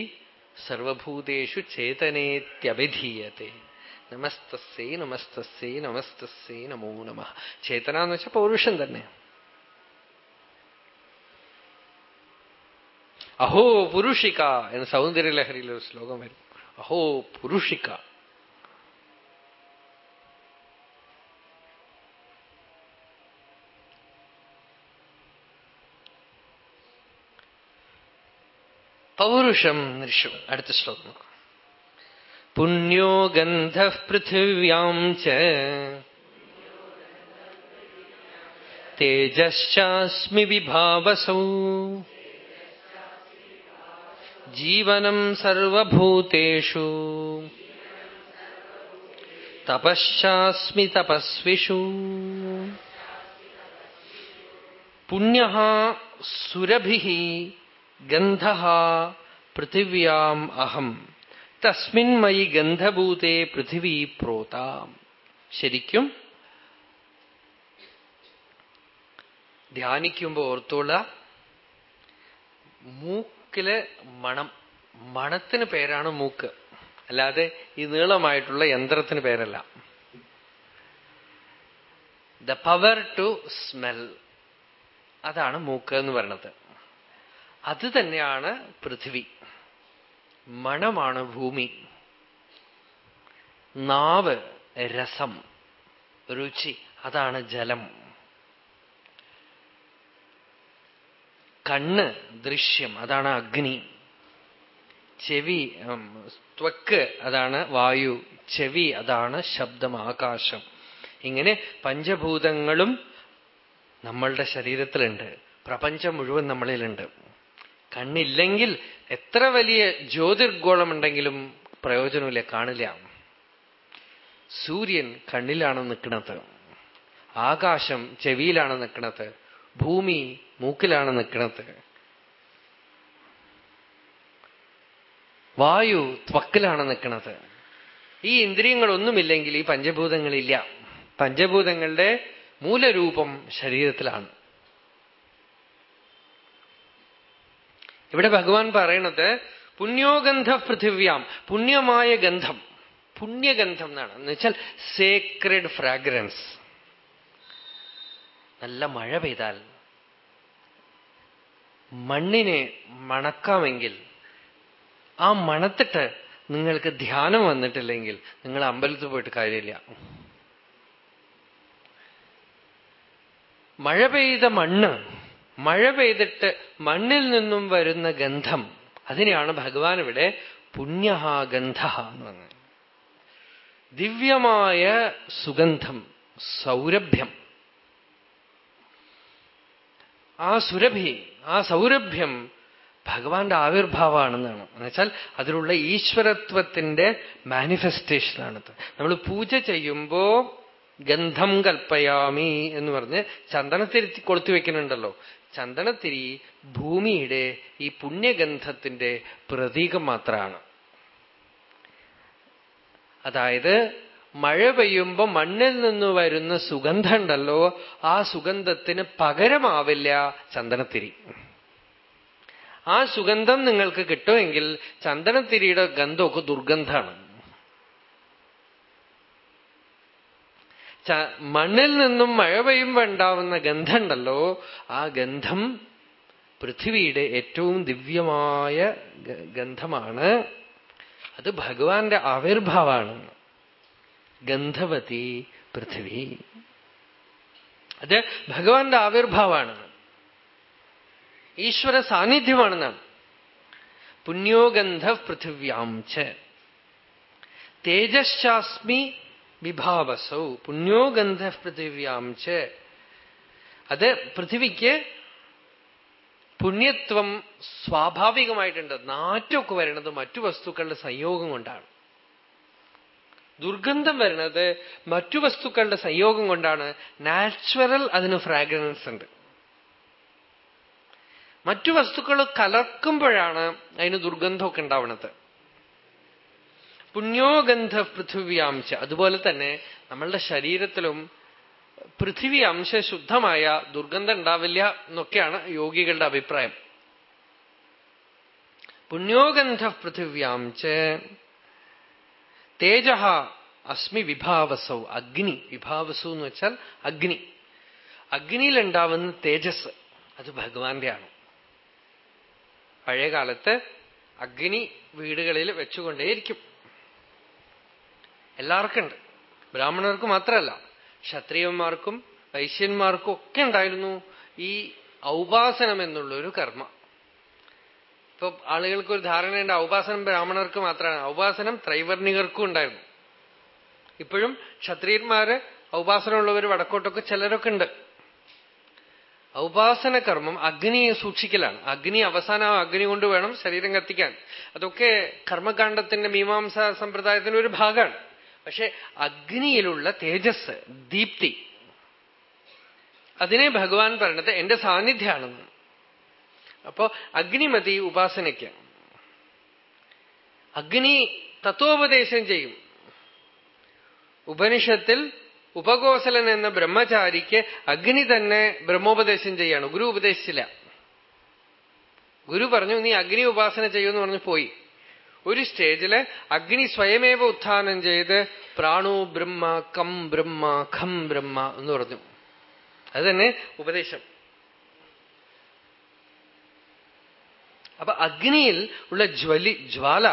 S1: സർവഭൂതേഷു ചേതനേത്യഭിധീയത്തെ. നമസ്തസ്സേ നമസ്തസ്സേ നമസ്തസ്സേ നമോ നമ. ചേതന എന്ന് വെച്ചാൽ പൗരുഷം തന്നെ. അഹോ പുരുഷിക എന്ന് സൗന്ദര്യലഹരിയിൽ ഒരു ശ്ലോകം വരും. അഹോ പുരുഷിക. പൗരുഷം നിരിഷു അടുത്ത ശ്ലോകം പുണ്യോ ഗന്ധ പൃഥിവ്യാം ച. തേജശ്ചാസ്മി വിഭാവസൗ. ജീവനം സർവഭൂതേഷു. തപശ്ചാസ്മി തപസ്വിഷു. പുണ്യ സുരഭി ഗന്ധ പൃഥിവ്യാം അഹം. തസ്മിന്മയി ഗന്ധഭൂതേ പൃഥിവി പ്രോത. ശരിക്കും ധ്യാനിക്കുമ്പോ ഓർത്തോള മൂക്കിൽ മണം. മണത്തിന് പേരാണ് മൂക്ക്. അല്ലാതെ ഈ നീളമായിട്ടുള്ള യന്ത്രത്തിന് പേരല്ല. ദ പവർ ടു സ്മെൽ അതാണ് മൂക്ക് എന്ന് പറയുന്നത്. അത് തന്നെയാണ് പൃഥിവി. മണമാണ് ഭൂമി. നാവ് രസം രുചി അതാണ് ജലം. കണ്ണ് ദൃശ്യം അതാണ് അഗ്നി. ചെവി ത്വക്ക് അതാണ് വായു. ചെവി അതാണ് ശബ്ദം ആകാശം. ഇങ്ങനെ പഞ്ചഭൂതങ്ങളും നമ്മളുടെ ശരീരത്തിലുണ്ട്. പ്രപഞ്ചം മുഴുവൻ നമ്മളിലുണ്ട്. കണ്ണില്ലെങ്കിൽ എത്ര വലിയ ജ്യോതിർഗോളമുണ്ടെങ്കിലും പ്രയോജനമില്ല കാണില്ല. സൂര്യൻ കണ്ണിലാണ് നിൽക്കുന്നത്. ആകാശം ചെവിയിലാണ് നിൽക്കുന്നത്. ഭൂമി മൂക്കിലാണ് നിൽക്കുന്നത് വായു ത്വക്കിലാണ് നിൽക്കുന്നത് ഈ ഇന്ദ്രിയങ്ങളൊന്നുമില്ലെങ്കിൽ ഈ പഞ്ചഭൂതങ്ങളില്ല. പഞ്ചഭൂതങ്ങളുടെ മൂലരൂപം ശരീരത്തിലാണ്. ഇവിടെ ഭഗവാൻ പറയണത് പുണ്യോഗന്ധ പൃഥിവ്യാം പുണ്യമായ ഗന്ധം. പുണ്യഗന്ധം എന്നാണ്. എന്ന് വെച്ചാൽ സേക്രഡ് ഫ്രാഗ്രൻസ് നല്ല മഴ പെയ്താൽ മണ്ണിനെ മണക്കാമെങ്കിൽ ആ മണത്തിട്ട് നിങ്ങൾക്ക് ധ്യാനം വന്നിട്ടില്ലെങ്കിൽ നിങ്ങൾ അമ്പലത്തിൽ പോയിട്ട് കാര്യമില്ല. മഴ പെയ്ത മണ്ണ് മഴ പെയ്തിട്ട് മണ്ണിൽ നിന്നും വരുന്ന ഗന്ധം അതിനെയാണ് ഭഗവാൻ ഇവിടെ പുണ്യഹാഗന്ധ എന്ന് പറഞ്ഞത്. ദിവ്യമായ സുഗന്ധം സൗരഭ്യം. ആ സുരഭി ആ സൗരഭ്യം ഭഗവാന്റെ ആവിർഭാവമാണെന്നാണ് എന്നുവെച്ചാൽ അതിലുള്ള ഈശ്വരത്വത്തിന്റെ മാനിഫെസ്റ്റേഷനാണത് നമ്മൾ പൂജ ചെയ്യുമ്പോ ഗന്ധം കൽപ്പയാമി എന്ന് പറഞ്ഞ് ചന്ദനത്തിരി കൊളുത്തി വെക്കുന്നുണ്ടല്ലോ. ചന്ദനത്തിരി ഭൂമിയുടെ ഈ പുണ്യഗന്ധത്തിന്റെ പ്രതീകം മാത്രമാണ്. അതായത് മഴ പെയ്യുമ്പോ മണ്ണിൽ നിന്ന് വരുന്ന സുഗന്ധമുണ്ടല്ലോ ആ സുഗന്ധത്തിന് പകരമാവില്ല ചന്ദനത്തിരി. ആ സുഗന്ധം നിങ്ങൾക്ക് കിട്ടുമെങ്കിൽ ചന്ദനത്തിരിയുടെ ഗന്ധമൊക്കെ ദുർഗന്ധമാണ്. മണ്ണിൽ നിന്നും മഴ പെയ്യുമ്പോൾ ഉണ്ടാവുന്ന ഗന്ധമുണ്ടല്ലോ ആ ഗന്ധം പൃഥ്വിയുടെ ഏറ്റവും ദിവ്യമായ ഗന്ധമാണ്. അത് ഭഗവാന്റെ ആവിർഭാവമാണ്. ഗന്ധവതി പൃഥ്വി. അത് ഭഗവാന്റെ ആവിർഭാവമാണ്. ഈശ്വര സാന്നിധ്യമാണെന്നാണ് പുണ്യോഗന്ധ പൃഥിവ്യാം ച. തേജശ്ചാസ്മി വിഭാവസൗ. പുണ്യോഗന്ധ പൃഥിവ്യാം ച. അത് പൃഥിവിക്ക് പുണ്യത്വം സ്വാഭാവികമായിട്ടുണ്ട്. നാറ്റമൊക്കെ വരുന്നത് മറ്റു വസ്തുക്കളുടെ സംയോഗം കൊണ്ടാണ്. ദുർഗന്ധം വരുന്നത് മറ്റു വസ്തുക്കളുടെ സംയോഗം കൊണ്ടാണ്. നാച്ചുറൽ അതിന് ഫ്രാഗ്രൻസ് ഉണ്ട്. മറ്റു വസ്തുക്കൾ കലർക്കുമ്പോഴാണ് അതിന് ദുർഗന്ധമൊക്കെ ഉണ്ടാവുന്നത് പുണ്യോഗന്ധ പൃഥിവ്യാംശ. അതുപോലെ തന്നെ നമ്മളുടെ ശരീരത്തിലും പൃഥിവി അംശ ശുദ്ധമായ ദുർഗന്ധം ഉണ്ടാവില്ല എന്നൊക്കെയാണ് യോഗികളുടെ അഭിപ്രായം. പുണ്യോഗന്ധ പൃഥിവ്യാംച തേജ അസ്മി വിഭാവസൗ അഗ്നി. വിഭാവസു എന്ന് വെച്ചാൽ അഗ്നി. അഗ്നിയിലുണ്ടാവുന്ന തേജസ് അത് ഭഗവാന്റെ ആണ് പഴയകാലത്ത് അഗ്നി വീടുകളിൽ വെച്ചുകൊണ്ടേയിരിക്കും. എല്ലാവർക്കും ഉണ്ട് ബ്രാഹ്മണർക്ക് മാത്രമല്ല ക്ഷത്രിയന്മാർക്കും വൈശ്യന്മാർക്കും ഒക്കെ ഉണ്ടായിരുന്നു ഈ ഔപാസനം എന്നുള്ളൊരു കർമ്മ. ഇപ്പൊ ആളുകൾക്ക് ഒരു ധാരണയുണ്ട് ഔപാസനം ബ്രാഹ്മണർക്ക് മാത്രമാണ്. ഔപാസനം ത്രൈവർണികർക്കും ഉണ്ടായിരുന്നു. ഇപ്പോഴും ക്ഷത്രിയന്മാര് ഔപാസനമുള്ളവർ വടക്കോട്ടൊക്കെ ചിലരൊക്കെ ഉണ്ട്. ഔപാസന കർമ്മം അഗ്നിയെ സൂക്ഷിക്കലാണ്. അഗ്നി അവസാനം അഗ്നി കൊണ്ട് വേണം ശരീരം കത്തിക്കാൻ. അതൊക്കെ കർമ്മകാണ്ഡത്തിന്റെ മീമാംസ സമ്പ്രദായത്തിന്റെ ഒരു ഭാഗമാണ്. പക്ഷെ അഗ്നിയിലുള്ള തേജസ് ദീപ്തി അതിനെ ഭഗവാൻ പറഞ്ഞത് എന്റെ സാന്നിധ്യമാണെന്ന്. അപ്പോ അഗ്നിമതി ഉപാസനയ്ക്ക്. അഗ്നി തത്വോപദേശം ചെയ്യും. ഉപനിഷത്തിൽ ഉപകോസലൻ എന്ന ബ്രഹ്മചാരിക്ക് അഗ്നി തന്നെ ബ്രഹ്മോപദേശം ചെയ്യാണ്. ഗുരു ഉപദേശിച്ചില്ല. ഗുരു പറഞ്ഞു നീ അഗ്നി ഉപാസന ചെയ്യുമെന്ന് പറഞ്ഞു പോയി. ഒരു സ്റ്റേജിൽ അഗ്നി സ്വയമേവ ഉത്ഥാനം ചെയ്ത് പ്രാണു ബ്രഹ്മ കം ബ്രഹ്മ ഖം ബ്രഹ്മ എന്ന് പറഞ്ഞു. അത് തന്നെ ഉപദേശം. അപ്പൊ അഗ്നിയിൽ ഉള്ള ജ്വലി ജ്വാല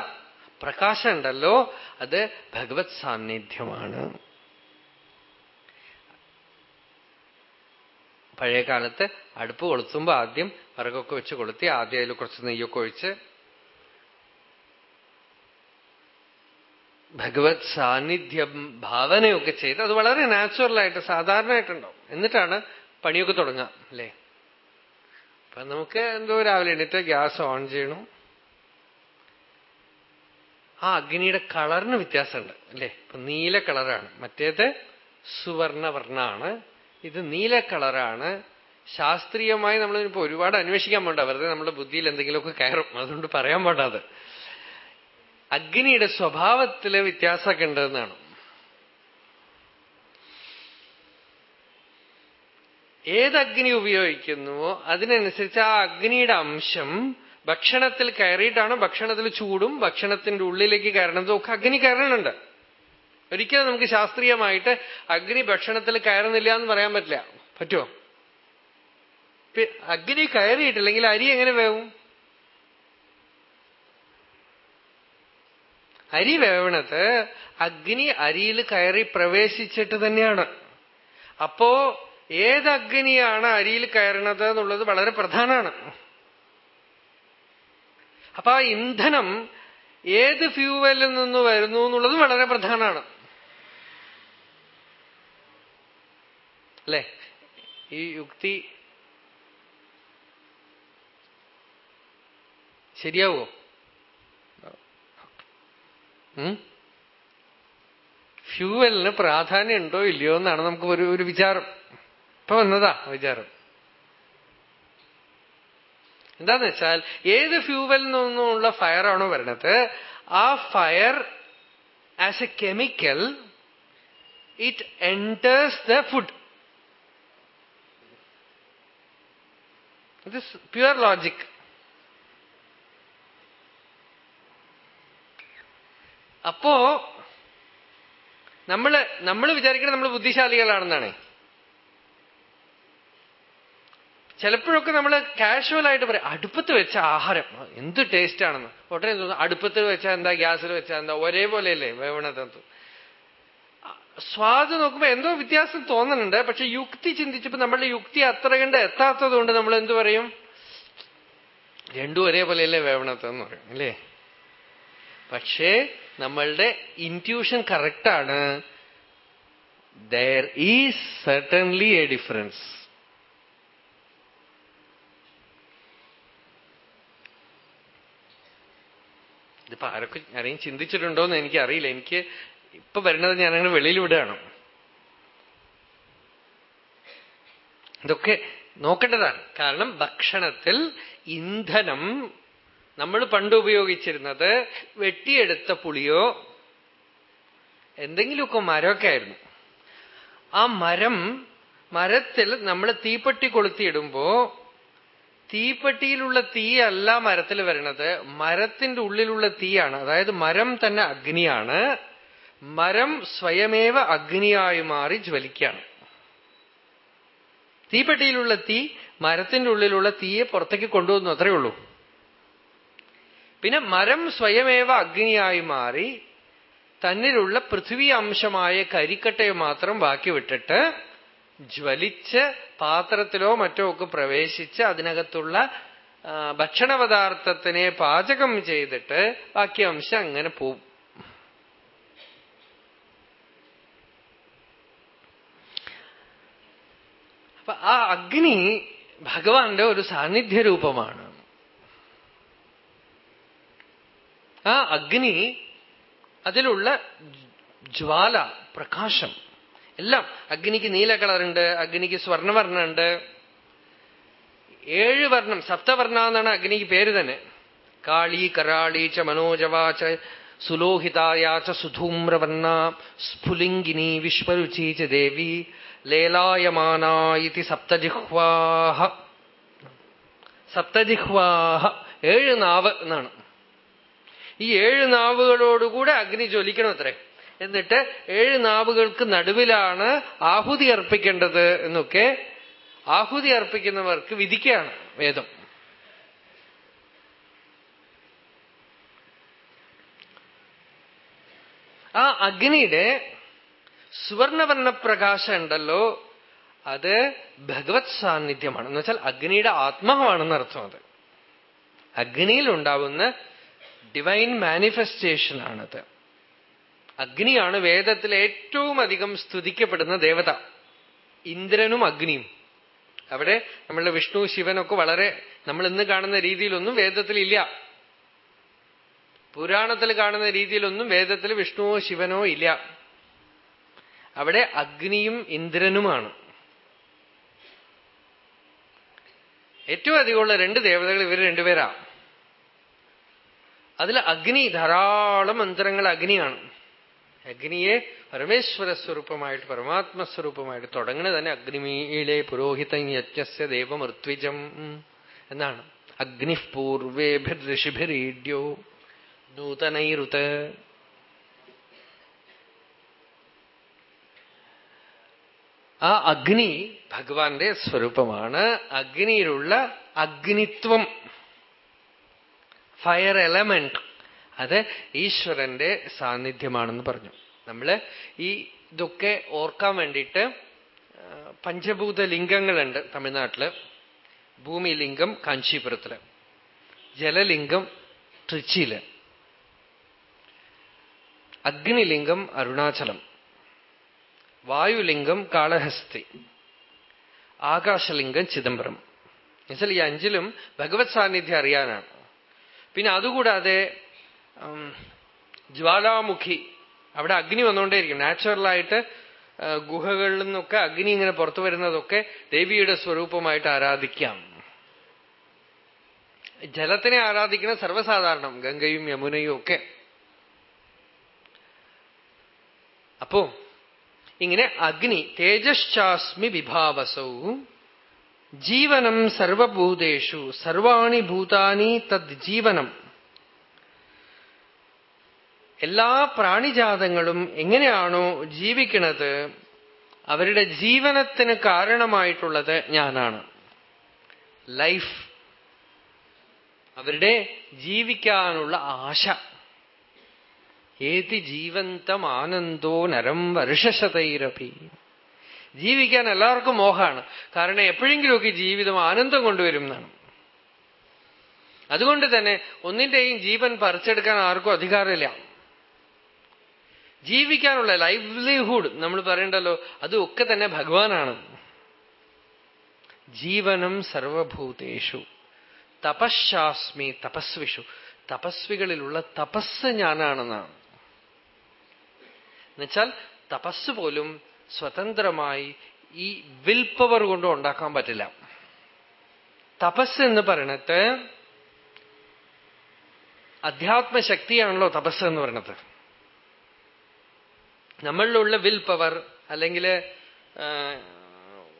S1: പ്രകാശം ഉണ്ടല്ലോ അത് ഭഗവത് സാന്നിധ്യമാണ്. പഴയ കാലത്ത് അടുപ്പ് കൊളുത്തുമ്പോൾ ആദ്യം വിറകൊക്കെ വെച്ച് കൊളുത്തി ആദ്യം അതിൽ കുറച്ച് നെയ്യൊക്കെ ഒഴിച്ച് ഭഗവത് സാന്നിധ്യം ഭാവനയൊക്കെ ചെയ്ത് അത് വളരെ നാച്ചുറലായിട്ട് സാധാരണയായിട്ടുണ്ടാവും. എന്നിട്ടാണ് പണിയൊക്കെ തുടങ്ങാം അല്ലേ? അപ്പൊ നമുക്ക് എന്തോ രാവിലെ എണീറ്റ് ഗ്യാസ് ഓൺ ചെയ്യണം. ആ അഗ്നിയുടെ കളറിന് വ്യത്യാസമുണ്ട് അല്ലേ? ഇപ്പൊ നീല കളറാണ്. മറ്റേത് സുവർണവർണാണ്. ഇത് നീല കളറാണ്. ശാസ്ത്രീയമായി നമ്മൾ ഇപ്പൊ ഒരുപാട് അന്വേഷിക്കാൻ പോണ്ട. വെറുതെ നമ്മുടെ ബുദ്ധിയിൽ എന്തെങ്കിലുമൊക്കെ കയറും. അതുകൊണ്ട് പറയാൻ പാടാതെ അഗ്നിയുടെ സ്വഭാവത്തിൽ വ്യത്യാസമൊക്കെ ഉണ്ടെന്നാണ്. ഏത് അഗ്നി ഉപയോഗിക്കുന്നുവോ അതിനനുസരിച്ച് ആ അഗ്നിയുടെ അംശം ഭക്ഷണത്തിൽ കയറിയിട്ടാണ് ഭക്ഷണത്തിൽ ചൂടും ഭക്ഷണത്തിന്റെ ഉള്ളിലേക്ക് കയറണതും ഒക്കെ അഗ്നി കയറണുണ്ട്. ഒരിക്കലും നമുക്ക് ശാസ്ത്രീയമായിട്ട് അഗ്നി ഭക്ഷണത്തിൽ കയറുന്നില്ല എന്ന് പറയാൻ പറ്റില്ല. പറ്റുമോ? അഗ്നി കയറിയിട്ടില്ലെങ്കിൽ അരി എങ്ങനെ വേവും? അരി വേവണത് അഗ്നി അരിയിൽ കയറി പ്രവേശിച്ചിട്ട് തന്നെയാണ്. അപ്പോ ഏത് അഗ്നിയാണ് അരിയിൽ കയറണത് എന്നുള്ളത് വളരെ പ്രധാനമാണ്. അപ്പൊ ആ ഇന്ധനം ഏത് ഫ്യൂവലിൽ നിന്ന് വരുന്നു എന്നുള്ളത് വളരെ പ്രധാനമാണ്. അല്ലെ? ഈ യുക്തി ശരിയാവോ? ഫ്യൂവലിന് പ്രാധാന്യം ഉണ്ടോ ഇല്ലയോ എന്നാണ് നമുക്ക് ഒരു ഒരു വിചാരം. ഇപ്പൊ വന്നതാ വിചാരം. എന്താന്ന് വെച്ചാൽ ഏത് ഫ്യൂവലിൽ നിന്നുള്ള ഫയറാണോ വരണത് ആ fire as a chemical it enters the food ഇത് പ്യുവർ ലോജിക് അപ്പോ നമ്മൾ നമ്മൾ വിചാരിക്കുന്നത് നമ്മൾ ബുദ്ധിശാലികളാണെന്നാണ്. ചിലപ്പോഴൊക്കെ നമ്മൾ കാഷ്വൽ ആയിട്ട് പറയും അടുപ്പത്ത് വെച്ച ആഹാരം എന്ത് ടേസ്റ്റ് ആണെന്ന്. ഉടനെ തോന്നുന്നു അടുപ്പത്ത് വെച്ചാൽ എന്താ ഗ്യാസിൽ വെച്ചാൽ എന്താ ഒരേപോലെയല്ലേ വേവണത്? സ്വാദ് നോക്കുമ്പോ എന്തോ വ്യത്യാസം തോന്നുന്നുണ്ട് പക്ഷെ യുക്തി ചിന്തിച്ചപ്പോ നമ്മളുടെ യുക്തി അത്ര കണ്ട് എത്താത്തത് കൊണ്ട് നമ്മൾ എന്തു പറയും? രണ്ടും ഒരേപോലെയല്ലേ വേവണത്തെന്ന് പറയും അല്ലേ? പക്ഷേ നമ്മളുടെ ഇന്റ്യൂഷൻ കറക്റ്റാണ് there is certainly a difference ഇതിപ്പോ ആരൊക്കെ ആരെയും ചിന്തിച്ചിട്ടുണ്ടോ എന്ന് എനിക്കറിയില്ല. എനിക്ക് ഇപ്പൊ വരുന്നത് ഞാൻ അങ്ങനെ വെളിയിൽ വിടുകയാണ് ഇതൊക്കെ നോക്കേണ്ടതാണ്. കാരണം ഭക്ഷണത്തിൽ ഇന്ധനം നമ്മൾ പണ്ട് ഉപയോഗിച്ചിരുന്നത് വെട്ടിയെടുത്ത പുളിയോ എന്തെങ്കിലുമൊക്കെ മരമൊക്കെ ആയിരുന്നു. ആ മരം മരത്തിൽ നമ്മൾ തീപ്പെട്ടി കൊളുത്തിയിടുമ്പോ തീപ്പെട്ടിയിലുള്ള തീയല്ല മരത്തിൽ വരുന്നത് മരത്തിന്റെ ഉള്ളിലുള്ള തീയാണ്. അതായത് മരം തന്നെ അഗ്നിയാണ്. മരം സ്വയമേവ അഗ്നിയായി മാറി ജ്വലിക്കുകയാണ്. തീപ്പെട്ടിയിലുള്ള തീ മരത്തിന്റെ ഉള്ളിലുള്ള തീയെ പുറത്തേക്ക് കൊണ്ടുവന്നു. അത്രയേ ഉള്ളൂ. പിന്നെ മരം സ്വയമേവ അഗ്നിയായി മാറി തന്നിലുള്ള പൃഥ്വി അംശമായ കരിക്കട്ടയെ മാത്രം ബാക്കി വിട്ടിട്ട് ജ്വലിച്ച് പാത്രത്തിലോ മറ്റോ ഒക്കെ പ്രവേശിച്ച് അതിനകത്തുള്ള ഭക്ഷണപദാർത്ഥത്തിനെ പാചകം ചെയ്തിട്ട് ബാക്കി അംശം അങ്ങനെ പോവും. അപ്പൊ ആ അഗ്നി ഭഗവാന്റെ ഒരു സാന്നിധ്യ രൂപമാണ് ആ അഗ്നി അതിലുള്ള ജ്വാല പ്രകാശം എല്ലാം. അഗ്നിക്ക് നീല കളറുണ്ട് അഗ്നിക്ക് സ്വർണവർണമുണ്ട് ഏഴ് വർണം സപ്തവർണ എന്നാണ് അഗ്നിക്ക് പേര് തന്നെ. കാളി കരാളി ച മനോജവാച സുലോഹിതായാച്ച സുധൂമ്രവർണ സ്ഫുലിംഗിനി വിശ്വരുചി ച ദേവി ലേലായമാന ഇതി സപ്തജിഹ്വാഹ. സപ്തജിഹ്വാഹ ഏഴ് നാവ് എന്നാണ്. ഈ ഏഴ് നാവുകളോടുകൂടെ അഗ്നി ജ്വലിക്കണം അത്രേ എന്നിട്ട് ഏഴ് നാവുകൾക്ക് നടുവിലാണ് ആഹുതി അർപ്പിക്കേണ്ടത് എന്നൊക്കെ ആഹുതി അർപ്പിക്കുന്നവർക്ക് വിധിക്കുകയാണ് വേദം. ആ അഗ്നിയുടെ സുവർണവർണ പ്രകാശം ഉണ്ടല്ലോ അത് ഭഗവത് സാന്നിധ്യമാണ്. എന്ന് വെച്ചാൽ അഗ്നിയുടെ ആത്മാവാണെന്ന് അർത്ഥം അത്. അഗ്നിയിൽ ഉണ്ടാവുന്ന ഡിവൈൻ മാനിഫെസ്റ്റേഷൻ ആണത്. അഗ്നിയാണ് വേദത്തിൽ ഏറ്റവും അധികം സ്തുതിക്കപ്പെടുന്ന ദേവത. ഇന്ദ്രനും അഗ്നിയും. അവിടെ നമ്മളുടെ വിഷ്ണു ശിവനൊക്കെ വളരെ നമ്മൾ ഇന്ന് കാണുന്ന രീതിയിലൊന്നും വേദത്തിലില്ല പുരാണത്തിൽ കാണുന്ന രീതിയിലൊന്നും വേദത്തിൽ വിഷ്ണുവോ ശിവനോ ഇല്ല. അവിടെ അഗ്നിയും ഇന്ദ്രനുമാണ്. ഏറ്റവും അധികമുള്ള രണ്ട് ദേവതകൾ ഇവർ രണ്ടുപേരാ. അതിൽ അഗ്നി ധാരാളം മന്ത്രങ്ങൾ അഗ്നിയാണ്. അഗ്നിയെ പരമേശ്വര സ്വരൂപമായിട്ട് പരമാത്മ സ്വരൂപമായിട്ട് തുടങ്ങണ തന്നെ അഗ്നിമീളെ പുരോഹിതം യജ്ഞസ്യ ദേവമൃത്വിജം എന്നാണ്. അഗ്നി ഋഷിഭിരീഡ്യോ നൂതനൈരുത്. ആ അഗ്നി ഭഗവാന്റെ സ്വരൂപമാണ്. അഗ്നിയിലുള്ള അഗ്നിത്വം ഫയർ എലമെന്റ് അത് ഈശ്വരന്റെ സാന്നിധ്യമാണെന്ന് പറഞ്ഞു. നമ്മൾ ഈ ഇതൊക്കെ ഓർക്കാൻ വേണ്ടിയിട്ട് പഞ്ചഭൂത ലിംഗങ്ങളുണ്ട് തമിഴ്നാട്ടിൽ. ഭൂമിലിംഗം കാഞ്ചീപുരത്തിൽ. ജലലിംഗം ട്രിച്ചിയിൽ അഗ്നിലിംഗം അരുണാചലം. വായുലിംഗം കാളഹസ്തി. ആകാശലിംഗം ചിദംബരം. എന്നുവെച്ചാൽ ഈ അഞ്ചിലും ഭഗവത് സാന്നിധ്യം അറിയാനാണ്. പിന്നെ അതുകൂടാതെ ജ്വാലാമുഖി. അവിടെ അഗ്നി വന്നുകൊണ്ടേയിരിക്കും നാച്ചുറലായിട്ട് ഗുഹകളിൽ നിന്നൊക്കെ അഗ്നി ഇങ്ങനെ പുറത്തു വരുന്നതൊക്കെ ദേവിയുടെ സ്വരൂപമായിട്ട് ആരാധിക്കാം. ജലത്തിനെ ആരാധിക്കുന്ന സർവസാധാരണം ഗംഗയും യമുനയും ഒക്കെ. അപ്പോ ഇങ്ങനെ അഗ്നി തേജശ്ചാസ്മി വിഭാവസൗ ജീവനം സർവഭൂതേഷു സർവാണി ഭൂതാനി തദ് ജീവനം എല്ലാ പ്രാണിജാതങ്ങളും എങ്ങനെയാണോ ജീവിക്കുന്നത് അവരുടെ ജീവനത്തിന് കാരണമായിട്ടുള്ളത് ഞാനാണ്. ലൈഫ് അവരുടെ ജീവിക്കാനുള്ള ആശ. ഏതി ജീവന്തം ആനന്ദോ നരം വർഷശതൈരപി ജീവിക്കാൻ എല്ലാവർക്കും മോഹമാണ്. കാരണം എപ്പോഴെങ്കിലുമൊക്കെ ജീവിതം ആനന്ദം കൊണ്ടുവരും എന്നാണ്. അതുകൊണ്ട് തന്നെ ഒന്നിന്റെയും ജീവൻ പറിച്ചെടുക്കാൻ ആർക്കും അധികാരമില്ല. ജീവിക്കാനുള്ള ലൈവ്ലിഹുഡ് നമ്മൾ പറയണ്ടല്ലോ അതൊക്കെ തന്നെ ഭഗവാനാണ്. ജീവനം സർവഭൂതേഷു തപശാസ്മി തപസ്വിഷു. തപസ്വികളിലുള്ള തപസ് ഞാനാണെന്നാണ് എന്നുവെച്ചാൽ തപസ് പോലും സ്വതന്ത്രമായി ഈ വിൽ പവർ കൊണ്ട് ഉണ്ടാക്കാൻ പറ്റില്ല. തപസ് എന്ന് പറയണത് അധ്യാത്മശക്തിയാണല്ലോ തപസ് എന്ന് പറയണത്. നമ്മളിലുള്ള വിൽ പവർ അല്ലെങ്കിൽ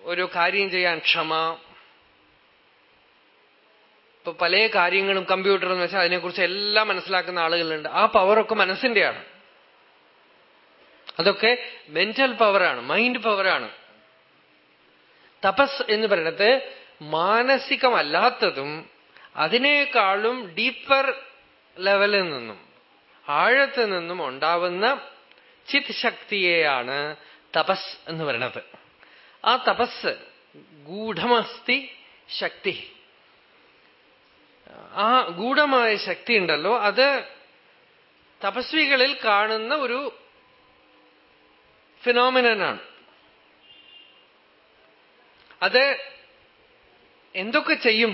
S1: ഒരു കാര്യം ചെയ്യാൻ ക്ഷമ. ഇപ്പൊ പല കാര്യങ്ങളും കമ്പ്യൂട്ടർ എന്ന് വെച്ചാൽ അതിനെക്കുറിച്ച് എല്ലാം മനസ്സിലാക്കുന്ന ആളുകളുണ്ട്. ആ പവറൊക്കെ മനസ്സിന്റെയാണ്. അതൊക്കെ മെന്റൽ പവറാണ് മൈൻഡ് പവറാണ് തപസ് എന്ന് പറയുന്നത് മാനസികമല്ലാത്തതും അതിനേക്കാളും ഡീപ്പർ ലെവലിൽ നിന്നും ആഴത്തിൽ നിന്നും ഉണ്ടാവുന്ന ചിത് ശക്തിയെയാണ് തപസ് എന്ന് പറയണത് ആ തപസ് ഗൂഢമസ്തി ശക്തി. ആ ഗൂഢമായ ശക്തി ഉണ്ടല്ലോ അത് തപസ്വികളിൽ കാണുന്ന ഒരു ഫിനോമിനാണ് അത് എന്തൊക്കെ ചെയ്യും?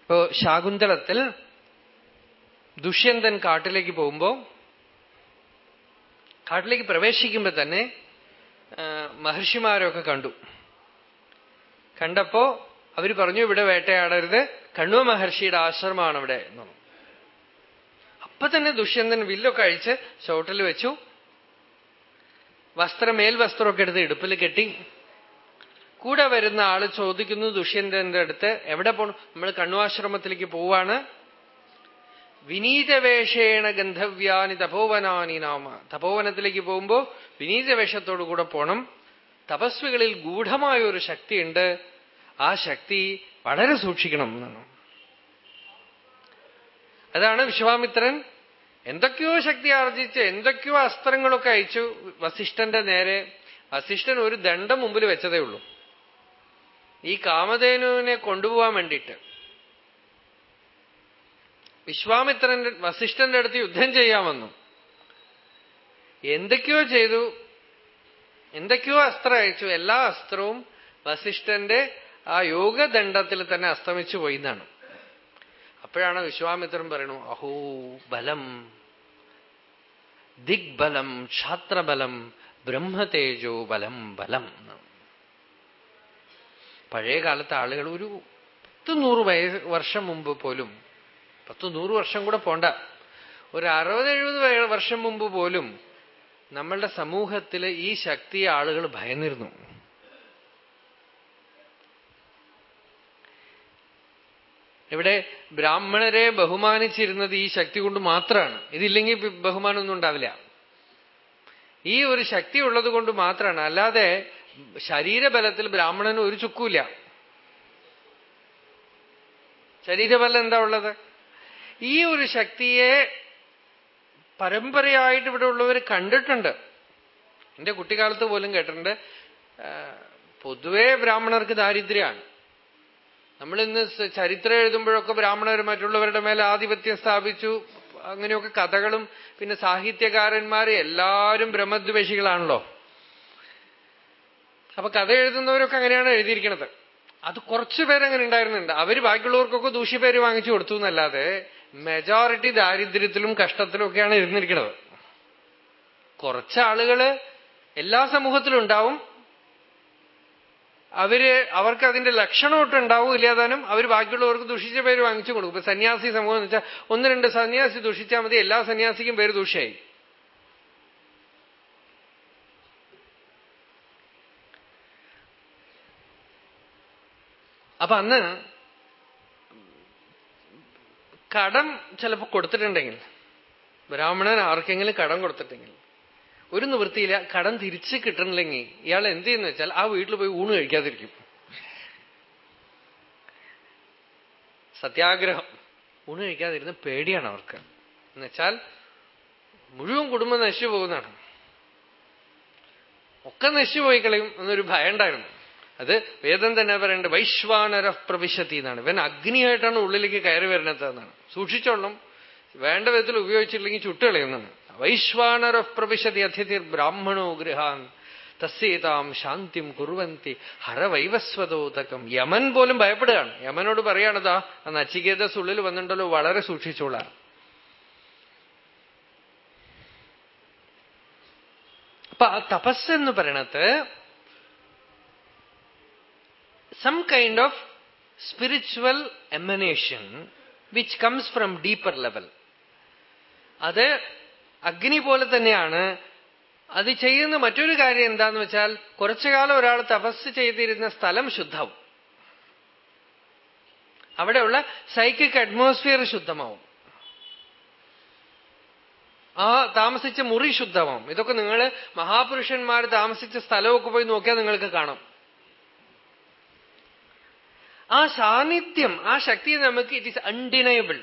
S1: ഇപ്പോ ശാകുന്തളത്തിൽ ദുഷ്യന്തൻ കാട്ടിലേക്ക് പോകുമ്പോ കാട്ടിലേക്ക് പ്രവേശിക്കുമ്പോ തന്നെ മഹർഷിമാരൊക്കെ കണ്ടു. കണ്ടപ്പോ അവർ പറഞ്ഞു ഇവിടെ വേട്ടയാടരുത്. കണ്ണു മഹർഷിയുടെ ആശ്രമമാണ് ഇവിടെ. എന്ന് അപ്പൊ തന്നെ ദുഷ്യന്തൻ വില്ലൊക്കെ അഴിച്ച് ചോട്ടിൽ വെച്ചു. വസ്ത്രം മേൽവസ്ത്രമൊക്കെ എടുത്ത് ഇടുപ്പിൽ കെട്ടി. കൂടെ വരുന്ന ആൾ ചോദിക്കുന്നു ദുഷ്യന്തന്റെ അടുത്ത് എവിടെ പോണു? നമ്മൾ കണ്ണുവാശ്രമത്തിലേക്ക് പോവാണ്. വിനീതവേഷേണ ഗന്ധവ്യാനി തപോവനാനി നാമ. തപോവനത്തിലേക്ക് പോകുമ്പോ വിനീതവേഷത്തോടു കൂടെ പോണം. തപസ്വികളിൽ ഗൂഢമായ ഒരു ശക്തിയുണ്ട്. ആ ശക്തി വളരെ സൂക്ഷിക്കണം എന്നാണ്. അതാണ് വിശ്വാമിത്രൻ എന്തൊക്കെയോ ശക്തി ആർജിച്ച് എന്തൊക്കെയോ അസ്ത്രങ്ങളൊക്കെ അയച്ചു വസിഷ്ഠന്റെ നേരെ. വസിഷ്ഠൻ ഒരു ദണ്ഡം മുമ്പിൽ വെച്ചതേ ഉള്ളൂ. ഈ കാമധേനുവിനെ കൊണ്ടുപോകാൻ വേണ്ടിയിട്ട്. വിശ്വാമിത്രന്റെ വസിഷ്ഠന്റെ അടുത്ത് യുദ്ധം ചെയ്യാമെന്നു എന്തൊക്കെയോ ചെയ്തു. എന്തൊക്കെയോ അസ്ത്രം അയച്ചു എല്ലാ അസ്ത്രവും വസിഷ്ഠന്റെ ആ യോഗദണ്ഡത്തിൽ തന്നെ അസ്തമിച്ചു പോയി എന്നാണ് അപ്പോഴാണ് വിശ്വാമിത്രൻ പറയണു അഹോ ബലം. ദിഗ്ബലം ക്ഷാത്രബലം ബ്രഹ്മതേജോ ബലം ബലം. പഴയ കാലത്തെ ആളുകൾ ഒരു പത്ത് നൂറ് വയസ്സ് വർഷം മുമ്പ് പോലും പത്ത് നൂറ് വർഷം കൂടെ പോണ്ട. ഒരു അറുപത് എഴുപത് വർഷം മുമ്പ് പോലും നമ്മളുടെ സമൂഹത്തിൽ ഈ ശക്തിയെ ആളുകൾ ഭയന്നിരുന്നു. ഇവിടെ ബ്രാഹ്മണരെ ബഹുമാനിച്ചിരുന്നത് ഈ ശക്തി കൊണ്ട് മാത്രമാണ് ഇതില്ലെങ്കിൽ ബഹുമാനമൊന്നും ഉണ്ടാവില്ല. ഈ ഒരു ശക്തി ഉള്ളത് കൊണ്ട് മാത്രമാണ് അല്ലാതെ ശരീരബലത്തിൽ ബ്രാഹ്മണന് ഒരു ചുക്കൂല ശരീരബലം എന്താ ഉള്ളത്? ഈ ഒരു ശക്തിയെ പരമ്പരയായിട്ട് ഇവിടെ ഉള്ളവർ കണ്ടിട്ടുണ്ട്. എന്റെ കുട്ടിക്കാലത്ത് പോലും കേട്ടിട്ടുണ്ട്. പൊതുവേ ബ്രാഹ്മണർക്ക് ദാരിദ്ര്യമാണ് നമ്മളിന്ന് ചരിത്രം എഴുതുമ്പോഴൊക്കെ ബ്രാഹ്മണർ മറ്റുള്ളവരുടെ മേലെ ആധിപത്യം സ്ഥാപിച്ചു. അങ്ങനെയൊക്കെ കഥകളും പിന്നെ സാഹിത്യകാരന്മാർ എല്ലാവരും ബ്രഹ്മദ്വേഷികളാണല്ലോ. അപ്പൊ കഥ എഴുതുന്നവരൊക്കെ അങ്ങനെയാണ് എഴുതിയിരിക്കുന്നത് അത് കുറച്ചു പേരങ്ങനെ ഉണ്ടായിരുന്നുണ്ട്. അവർ ബാക്കിയുള്ളവർക്കൊക്കെ ദൂഷ്യപേര് വാങ്ങിച്ചു കൊടുത്തു എന്നല്ലാതെ മെജോറിറ്റി ദാരിദ്ര്യത്തിലും കഷ്ടത്തിലും ഒക്കെയാണ് ഇരുന്നിരിക്കുന്നത്. കുറച്ച് ആളുകൾ എല്ലാ സമൂഹത്തിലും ഉണ്ടാവും അവർ അവർക്ക് അതിന്റെ ലക്ഷണമൊട്ട് ഉണ്ടാവും ഇല്ലാതാനും അവർ ബാക്കിയുള്ളവർക്ക് ദുഷിച്ച പേര് വാങ്ങിച്ചു കൊടുക്കും. ഇപ്പൊ സന്യാസി സമൂഹം എന്ന് വെച്ചാൽ ഒന്ന് രണ്ട് സന്യാസി ദുഷിച്ചാൽ മതി എല്ലാ സന്യാസിക്കും പേര് ദൂഷ്യായി. അപ്പൊ അന്ന് കടം ചിലപ്പോൾ കൊടുത്തിട്ടുണ്ടെങ്കിൽ ബ്രാഹ്മണൻ ആർക്കെങ്കിലും കടം കൊടുത്തിട്ടെങ്കിൽ ഒരു നിവൃത്തിയില്ല കടം തിരിച്ച് കിട്ടണില്ലെങ്കിൽ ഇയാൾ എന്ത് ചെയ്യുന്ന വെച്ചാൽ ആ വീട്ടിൽ പോയി ഊണ് കഴിക്കാതിരിക്കും. സത്യാഗ്രഹം. ഊണ് കഴിക്കാതിരുന്ന പേടിയാണ് അവർക്ക്. എന്നുവെച്ചാൽ മുഴുവൻ കുടുംബം നശിച്ചു പോകുന്നതാണ്. ഒക്കെ നശിച്ചു പോയി കളയും എന്നൊരു ഭയം ഉണ്ടായിരുന്നു. അത് വേദം തന്നെ പറയേണ്ടത് വൈശ്വാനര പ്രവിശത്തി എന്നാണ്. ഇവൻ അഗ്നിയായിട്ടാണ് ഉള്ളിലേക്ക് കയറി വരുന്നത് എന്നാണ്. സൂക്ഷിച്ചോളണം. വേണ്ട വിധത്തിൽ ഉപയോഗിച്ചില്ലെങ്കിൽ ചുട്ടുകളയുന്നതാണ്. വൈശ്വാനര പ്രവിശതി അതിഥിർ ബ്രാഹ്മണോ ഗൃഹാൻ തസ്യേതാം ശാന്തിം കുറുവന്തി ഹരവൈവസ്വതോതകം യമൻ പോലും ഭയപ്പെടുകയാണ്. യമനോട് പറയുകയാണതാ ആ നച്ചികേതസ് ഉള്ളിൽ വന്നിട്ടുണ്ടല്ലോ വളരെ സൂക്ഷിച്ചോളാം. അപ്പൊ ആ തപസ് എന്ന് പറയണത് some kind of spiritual emanation which comes from deeper level. അത് അഗ്നി പോലെ തന്നെയാണ്. അത് ചെയ്യുന്ന മറ്റൊരു കാര്യം എന്താന്ന് വെച്ചാൽ കുറച്ചു കാലം ഒരാൾ തപസ് ചെയ്തിരുന്ന സ്ഥലം ശുദ്ധവും. അവിടെയുള്ള സൈക്കിക് അറ്റ്മോസ്ഫിയർ ശുദ്ധമാവും. ആ താമസിച്ച മുറി ശുദ്ധമാവും. ഇതൊക്കെ നിങ്ങൾ മഹാപുരുഷന്മാർ താമസിച്ച സ്ഥലമൊക്കെ പോയി നോക്കിയാൽ നിങ്ങൾക്ക് കാണാം. ആ സാന്നിധ്യം ആ ശക്തി നമുക്ക് ഇറ്റ് ഈസ് അൺഡിനയബിൾ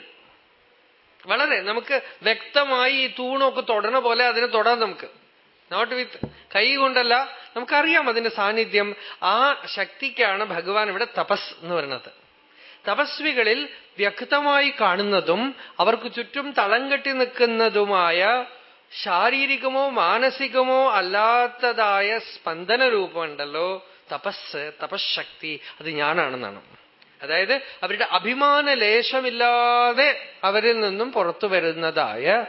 S1: വളരെ നമുക്ക് വ്യക്തമായി ഈ തൂണൊക്കെ തൊടണ പോലെ അതിനെ തൊടാം നമുക്ക്. നോട്ട് വിത്ത് കൈ കൊണ്ടല്ല നമുക്കറിയാം അതിന്റെ സാന്നിധ്യം. ആ ശക്തിക്കാണ് ഭഗവാൻ ഇവിടെ തപസ് എന്ന് പറയുന്നത്. തപസ്വികളിൽ വ്യക്തമായി കാണുന്നതും അവർക്ക് ചുറ്റും തളം കെട്ടി നിൽക്കുന്നതുമായ ശാരീരികമോ മാനസികമോ അല്ലാത്തതായ സ്പന്ദന രൂപമുണ്ടല്ലോ. തപസ് തപശക്തി അത് ഞാനാണെന്നാണ്. അതായത് അവരുടെ അഭിമാന ലേശമില്ലാതെ അവരിൽ നിന്നും പുറത്തു വരുന്നതായ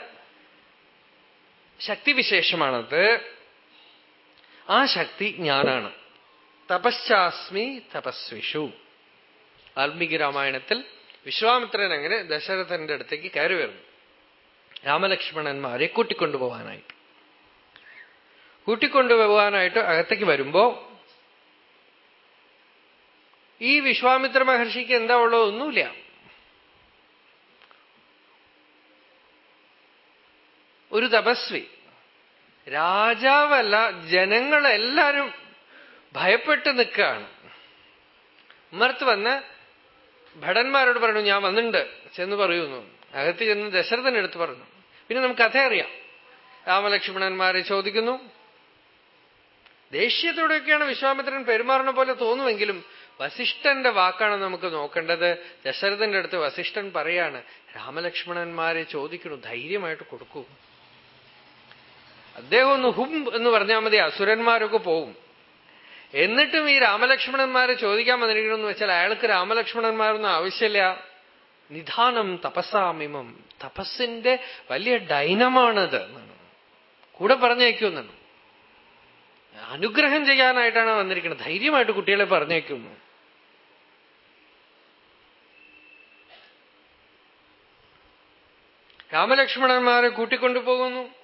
S1: ശക്തിവിശേഷമാണത് ആ ശക്തി ഞാനാണ്. തപശ്ചാസ്മി തപസ്വിഷു. വാൽമീകി രാമായണത്തിൽ വിശ്വാമിത്രൻ അങ്ങനെ ദശരഥന്റെ അടുത്തേക്ക് കയറി വരുന്നു. രാമലക്ഷ്മണന്മാരെ കൂട്ടിക്കൊണ്ടുപോകാനായിട്ട്. കൂട്ടിക്കൊണ്ടുപോകാനായിട്ട് അകത്തേക്ക് വരുമ്പോ ഈ വിശ്വാമിത്ര മഹർഷിക്ക് എന്താ ഉള്ളത്? ഒന്നുമില്ല. ഒരു തപസ്വി. രാജാവല്ല ജനങ്ങളെല്ലാരും ഭയപ്പെട്ട് നിൽക്കുകയാണ്. ഉമ്മർത്ത് വന്ന് ഭടന്മാരോട് പറഞ്ഞു ഞാൻ വന്നിട്ടുണ്ട് ചെന്ന് പറയുന്നു. അകത്ത് ചെന്ന് ദശരഥനെടുത്ത് പറഞ്ഞു. പിന്നെ നമുക്ക് കഥ അറിയാം. രാമലക്ഷ്മണന്മാരെ ചോദിക്കുന്നു. ദേഷ്യത്തോടെയൊക്കെയാണ് വിശ്വാമിത്രൻ പെരുമാറുന്ന പോലെ തോന്നുമെങ്കിലും വസിഷ്ഠന്റെ വാക്കാണ് നമുക്ക് നോക്കേണ്ടത്. ദശരഥന്റെ അടുത്ത് വസിഷ്ഠൻ പറയാണ് രാമലക്ഷ്മണന്മാരെ ചോദിക്കണു ധൈര്യമായിട്ട് കൊടുക്കൂ. അദ്ദേഹം ഒന്ന് ഹും എന്ന് പറഞ്ഞാൽ മതി അസുരന്മാരൊക്കെ പോവും. എന്നിട്ടും ഈ രാമലക്ഷ്മണന്മാരെ ചോദിക്കാൻ വന്നിരിക്കണമെന്ന് വെച്ചാൽ അയാൾക്ക് രാമലക്ഷ്മണന്മാരൊന്നും ആവശ്യമില്ല. നിധാനം തപസ്സാമിമം തപസ്സിന്റെ വലിയ ഡൈനമാണത്. കൂടെ പറഞ്ഞേക്കുമെന്നാണ്. അനുഗ്രഹം ചെയ്യാനായിട്ടാണ് വന്നിരിക്കുന്നത് ധൈര്യമായിട്ട് കുട്ടികളെ പറഞ്ഞേക്കുന്നു രാമലക്ഷ്മണന്മാരെ കൂട്ടിക്കൊണ്ടു പോകുന്നു.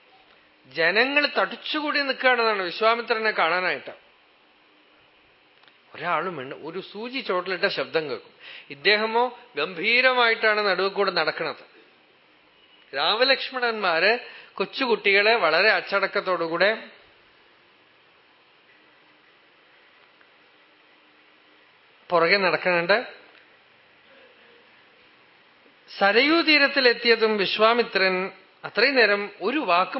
S1: ജനങ്ങൾ തടിച്ചുകൂടി നിൽക്കുകയാണെന്നാണ് വിശ്വാമിത്രനെ കാണാനായിട്ട്. ഒരാളും വേണ്ട ഒരു സൂചി ചോട്ടിലിട്ട ശബ്ദം കേൾക്കും. ഇദ്ദേഹമോ ഗംഭീരമായിട്ടാണ് നടുവ് കൂടെ നടക്കുന്നത്. രാമലക്ഷ്മണന്മാര് കൊച്ചുകുട്ടികളെ വളരെ അച്ചടക്കത്തോടുകൂടെ പുറകെ നടക്കുന്നുണ്ട്. സരയൂ തീരത്തിലെത്തിയതും വിശ്വാമിത്രൻ അത്രയും നേരം ഒരു വാക്ക്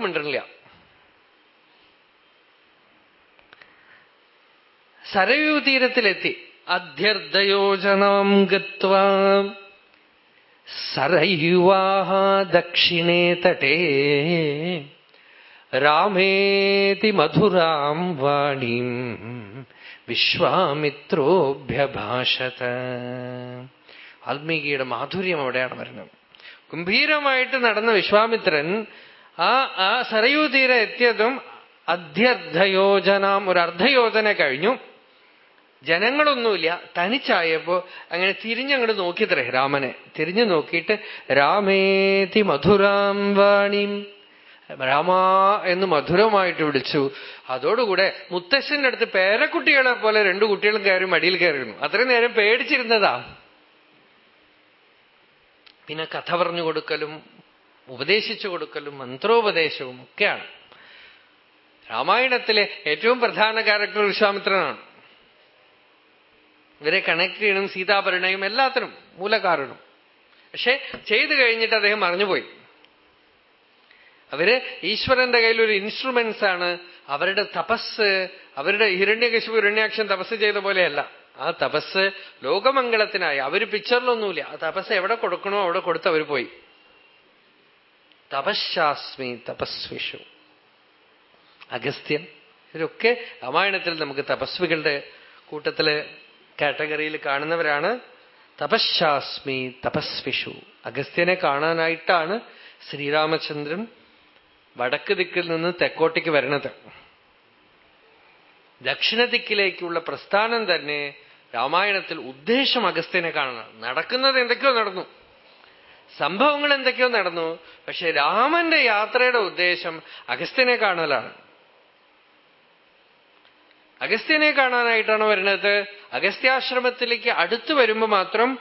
S1: സരയൂ തീരത്തിലെത്തി. അധ്യർദ്ധയോജനാം ഗത്വാ. സരയുവാഹ ദക്ഷിണേ തടേ. രാമേതി മധുരാം വാണീം വിശ്വാമിത്രോഭ്യഭാഷത. വാൽമീകിയുടെ മാധുര്യം അവിടെയാണ് വരുന്നത്. ഗംഭീരമായിട്ട് നടന്ന വിശ്വാമിത്രൻ ആ ആ സരയൂ തീരെ എത്തിയതും അധ്യർദ്ധയോജനാം ഒരു അർദ്ധയോജന കഴിഞ്ഞു. ജനങ്ങളൊന്നുമില്ല. തനിച്ചായപ്പോ അങ്ങനെ തിരിഞ്ഞങ്ങോട്ട് നോക്കിത്രേ രാമനെ തിരിഞ്ഞു നോക്കിയിട്ട് രാമേതി മധുരാം വാണിം. രാമാ എന്ന് മധുരമായിട്ട് വിളിച്ചു. അതോടുകൂടെ മുത്തശ്ശന്റെ അടുത്ത് പേരക്കുട്ടികളെ പോലെ രണ്ടു കുട്ടികളും കയറി മടിയിൽ കയറിയിരുന്നു. അത്രയും നേരം പേടിച്ചിരുന്നതാ. പിന്നെ കഥ പറഞ്ഞു കൊടുക്കലും ഉപദേശിച്ചു കൊടുക്കലും മന്ത്രോപദേശവും ഒക്കെയാണ്. രാമായണത്തിലെ ഏറ്റവും പ്രധാന ക്യാരക്ടർ വിശ്വാമിത്രനാണ്. ഇവരെ കണക്ട് ചെയ്യണം സീതാപരിണയും എല്ലാത്തിനും മൂലകാരണം പക്ഷെ ചെയ്തു കഴിഞ്ഞിട്ട് അദ്ദേഹം മറിഞ്ഞുപോയി. അവർ ഈശ്വരന്റെ കയ്യിൽ ഒരു ഇൻസ്ട്രുമെന്റ്സ് ആണ്. അവരുടെ തപസ് അവരുടെ ഹിരണ്യകശിപു ഹിരണ്യാക്ഷൻ തപസ് ചെയ്ത പോലെയല്ല. ആ തപസ് ലോകമംഗളത്തിനായി. അവർ പിക്ചറിലൊന്നുമില്ല ആ തപസ് എവിടെ കൊടുക്കണോ അവിടെ കൊടുത്ത് അവർ പോയി. തപശാസ്മി തപസ്വിഷു. അഗസ്ത്യൻ. ഇവരൊക്കെ രാമായണത്തിൽ നമുക്ക് തപസ്വികളുടെ കൂട്ടത്തിൽ കാറ്റഗറിയിൽ കാണുന്നവരാണ്. തപശാസ്മി തപസ്വിഷു. അഗസ്ത്യനെ കാണാനായിട്ടാണ് ശ്രീരാമചന്ദ്രൻ വടക്ക് ദിക്കിൽ നിന്ന് തെക്കോട്ടേക്ക് വരണത് ദക്ഷിണ ദിക്കിലേക്കുള്ള പ്രസ്ഥാനം തന്നെ രാമായണത്തിൽ ഉദ്ദേശം അഗസ്ത്യനെ കാണണം നടക്കുന്നത് എന്തൊക്കെയോ നടന്നു. സംഭവങ്ങൾ എന്തൊക്കെയോ നടന്നു. പക്ഷെ രാമന്റെ യാത്രയുടെ ഉദ്ദേശം അഗസ്ത്യനെ കാണലാണ്. അഗസ്ത്യനെ കാണാനായിട്ടാണ് വരുന്നത്. അഗസ്ത്യാശ്രമത്തിലേക്ക് അടുത്തു വരുമ്പോൾ മാത്രം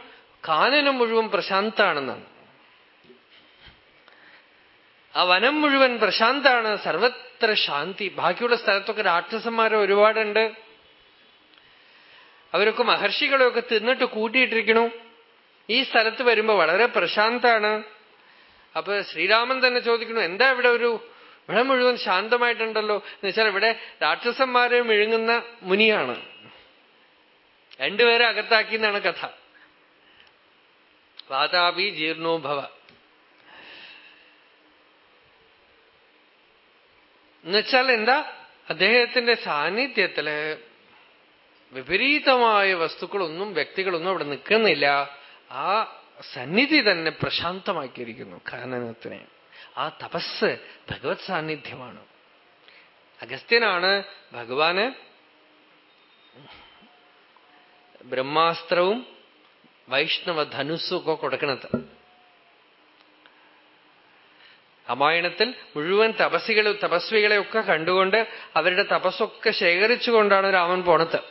S1: കാനനം മുഴുവൻ പ്രശാന്താണെന്നാണ്. ആ വനം മുഴുവൻ പ്രശാന്താണ്. സർവത്ര ശാന്തി. ബാക്കിയുള്ള സ്ഥലത്തൊക്കെ രാക്ഷസന്മാരെ ഒരുപാടുണ്ട്. അവരൊക്കെ മഹർഷികളെയൊക്കെ തിന്നിട്ട് കൂട്ടിയിട്ടിരിക്കണു. ഈ സ്ഥലത്ത് വരുമ്പോ വളരെ പ്രശാന്താണ്. അപ്പൊ ശ്രീരാമൻ തന്നെ ചോദിക്കണു എന്താ ഇവിടെ ഒരു ഇവിടെ മുഴുവൻ ശാന്തമായിട്ടുണ്ടല്ലോ? എന്ന് വെച്ചാൽ ഇവിടെ രാക്ഷസന്മാരെ മിഴുങ്ങുന്ന മുനിയാണ്. രണ്ടുപേരെ അകത്താക്കി എന്നാണ് കഥ. വാതാപി ജീർണോഭവ എന്നുവെച്ചാൽ എന്താ? അദ്ദേഹത്തിന്റെ സാന്നിധ്യത്തിൽ വിപരീതമായ വസ്തുക്കളൊന്നും വ്യക്തികളൊന്നും അവിടെ നിൽക്കുന്നില്ല. ആ സന്നിധി തന്നെ പ്രശാന്തമാക്കിയിരിക്കുന്നു കാനനത്തിനെ ആ തപസ് ഭഗവത് സാന്നിധ്യമാണ്. അഗസ്ത്യനാണ് ഭഗവാന് ബ്രഹ്മാസ്ത്രവും വൈഷ്ണവ ധനുസ്സും ഒക്കെ കൊടുക്കണത് രാമായണത്തിൽ മുഴുവൻ തപസ്സികളെ തപസ്വികളെയൊക്കെ കണ്ടുകൊണ്ട് അവരുടെ തപസ്സൊക്കെ ശേഖരിച്ചുകൊണ്ടാണ് രാമൻ പോണത്.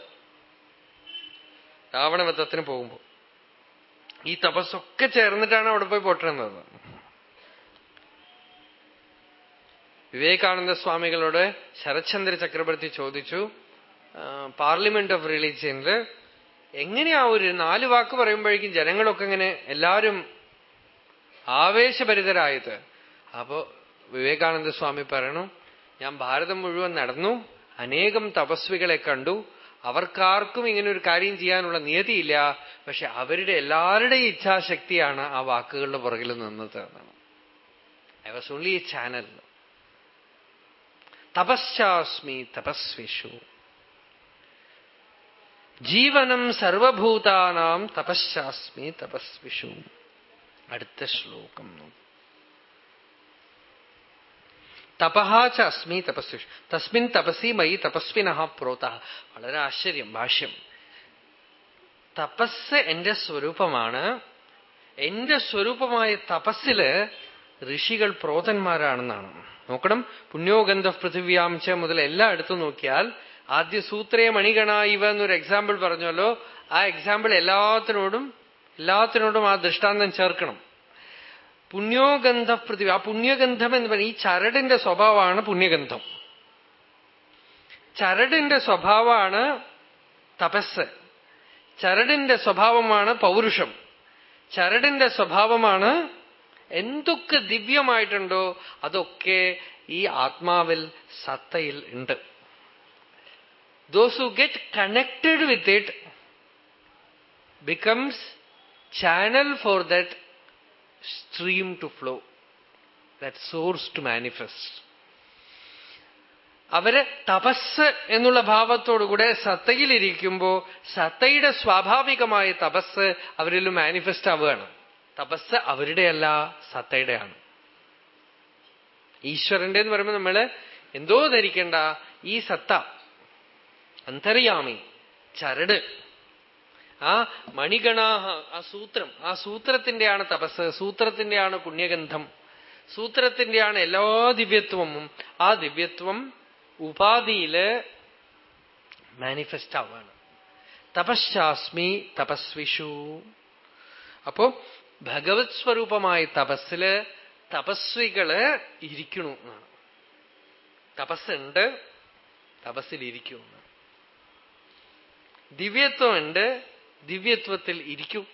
S1: രാവണവധത്തിന് പോകുമ്പോൾ ഈ തപസ്സൊക്കെ ചേർന്നിട്ടാണ് അവിടെ പോയി പൊട്ടുന്നത് വിവേകാനന്ദ സ്വാമികളോട് ശരത്ചന്ദ്ര ചക്രവർത്തി ചോദിച്ചു പാർലമെന്റ് ഓഫ് റിലീജിയനിൽ എങ്ങനെയാ ഒരു നാല് വാക്ക് പറയുമ്പോഴേക്കും ജനങ്ങളൊക്കെ ഇങ്ങനെ എല്ലാവരും ആവേശഭരിതരായത്? അപ്പോ വിവേകാനന്ദ സ്വാമി പറയണു ഞാൻ ഭാരതം മുഴുവൻ നടന്നു അനേകം തപസ്വികളെ കണ്ടു അവർക്കാർക്കും ഇങ്ങനെ ഒരു കാര്യം ചെയ്യാനുള്ള നിയതിയില്ല പക്ഷെ അവരുടെ എല്ലാവരുടെയും ഇച്ഛാശക്തിയാണ് ആ വാക്കുകളുടെ പുറകിൽ നിന്നത് എന്നാണ്. I was only a channel തപശ്ശാസ്മി തപസ്വിഷു. ജീവനം സർവഭൂതാനാം തപശ്ശാസ്മി തപസ്വിഷു. അടുത്ത ശ്ലോകം തപഹാച അസ്മി തപസ്വി തസ്മിൻ തപസി മയി തപസ്വിന പ്രോത. വളരെ ആശ്ചര്യം ഭാഷ്യം. തപസ് എന്റെ സ്വരൂപമാണ്. എന്റെ സ്വരൂപമായ തപസ്സിൽ ഋഷികൾ പ്രോതന്മാരാണെന്നാണ്. നോക്കണം പുണ്യോഗന്ധ പൃഥിവ്യാംശ മുതൽ എല്ലായിടത്തും നോക്കിയാൽ ആദ്യ സൂത്രേ മണികണ ഇവ എന്നൊരു എക്സാമ്പിൾ പറഞ്ഞല്ലോ ആ എക്സാമ്പിൾ എല്ലാത്തിനോടും എല്ലാത്തിനോടും ആ ദൃഷ്ടാന്തം ചേർക്കണം. പുണ്യോഗന്ധ പൃഥ്വി ആ പുണ്യഗന്ധം എന്ന് പറഞ്ഞാൽ ഈ ചരടിന്റെ സ്വഭാവമാണ് പുണ്യഗന്ധം. ചരടിന്റെ സ്വഭാവമാണ് തപസ്. ചരടിന്റെ സ്വഭാവമാണ് പൗരുഷം. ചരടിന്റെ സ്വഭാവമാണ് എന്തൊക്കെ ദിവ്യമായിട്ടുണ്ടോ അതൊക്കെ ഈ ആത്മാവിൽ സത്തയിൽ ഉണ്ട്. Those who get connected with it becomes channel for that stream to flow, that source to manifest. അവർ തപസ് എന്നുള്ള ഭാവത്തോടുകൂടെ സത്തയിലിരിക്കുമ്പോ സത്തയുടെ സ്വാഭാവികമായ തപസ് അവരിൽ മാനിഫെസ്റ്റ് ആവുകയാണ് തപസ് അവരുടെയല്ല സത്തയുടെയാണ് ഈശ്വരന്റെ എന്ന് പറയുമ്പോൾ നമ്മൾ എന്തോ ധരിക്കണ്ട ഈ സത്ത അന്തര്യാമി ചരട് ആ മണിഗണാഹ ആ സൂത്രം ആ സൂത്രത്തിന്റെയാണ് തപസ് സൂത്രത്തിന്റെയാണ് പുണ്യഗന്ധം സൂത്രത്തിന്റെയാണ് എല്ലാ ദിവ്യത്വവും ആ ദിവ്യത്വം ഉപാധിയിൽ മാനിഫെസ്റ്റ് ആവാണ് തപശ്ശാസ്മി തപസ്വിഷു. അപ്പോ ഭഗവത് സ്വരൂപമായ തപസ്സിൽ തപസ്വികൾ ഇരിക്കണു എന്നാണ്. തപസ്സുണ്ട് തപസ്സിലിരിക്കുന്നു ദിവ്യത്വമുണ്ട് ദിവ്യത്വത്തിൽ ഇരിക്കൂ.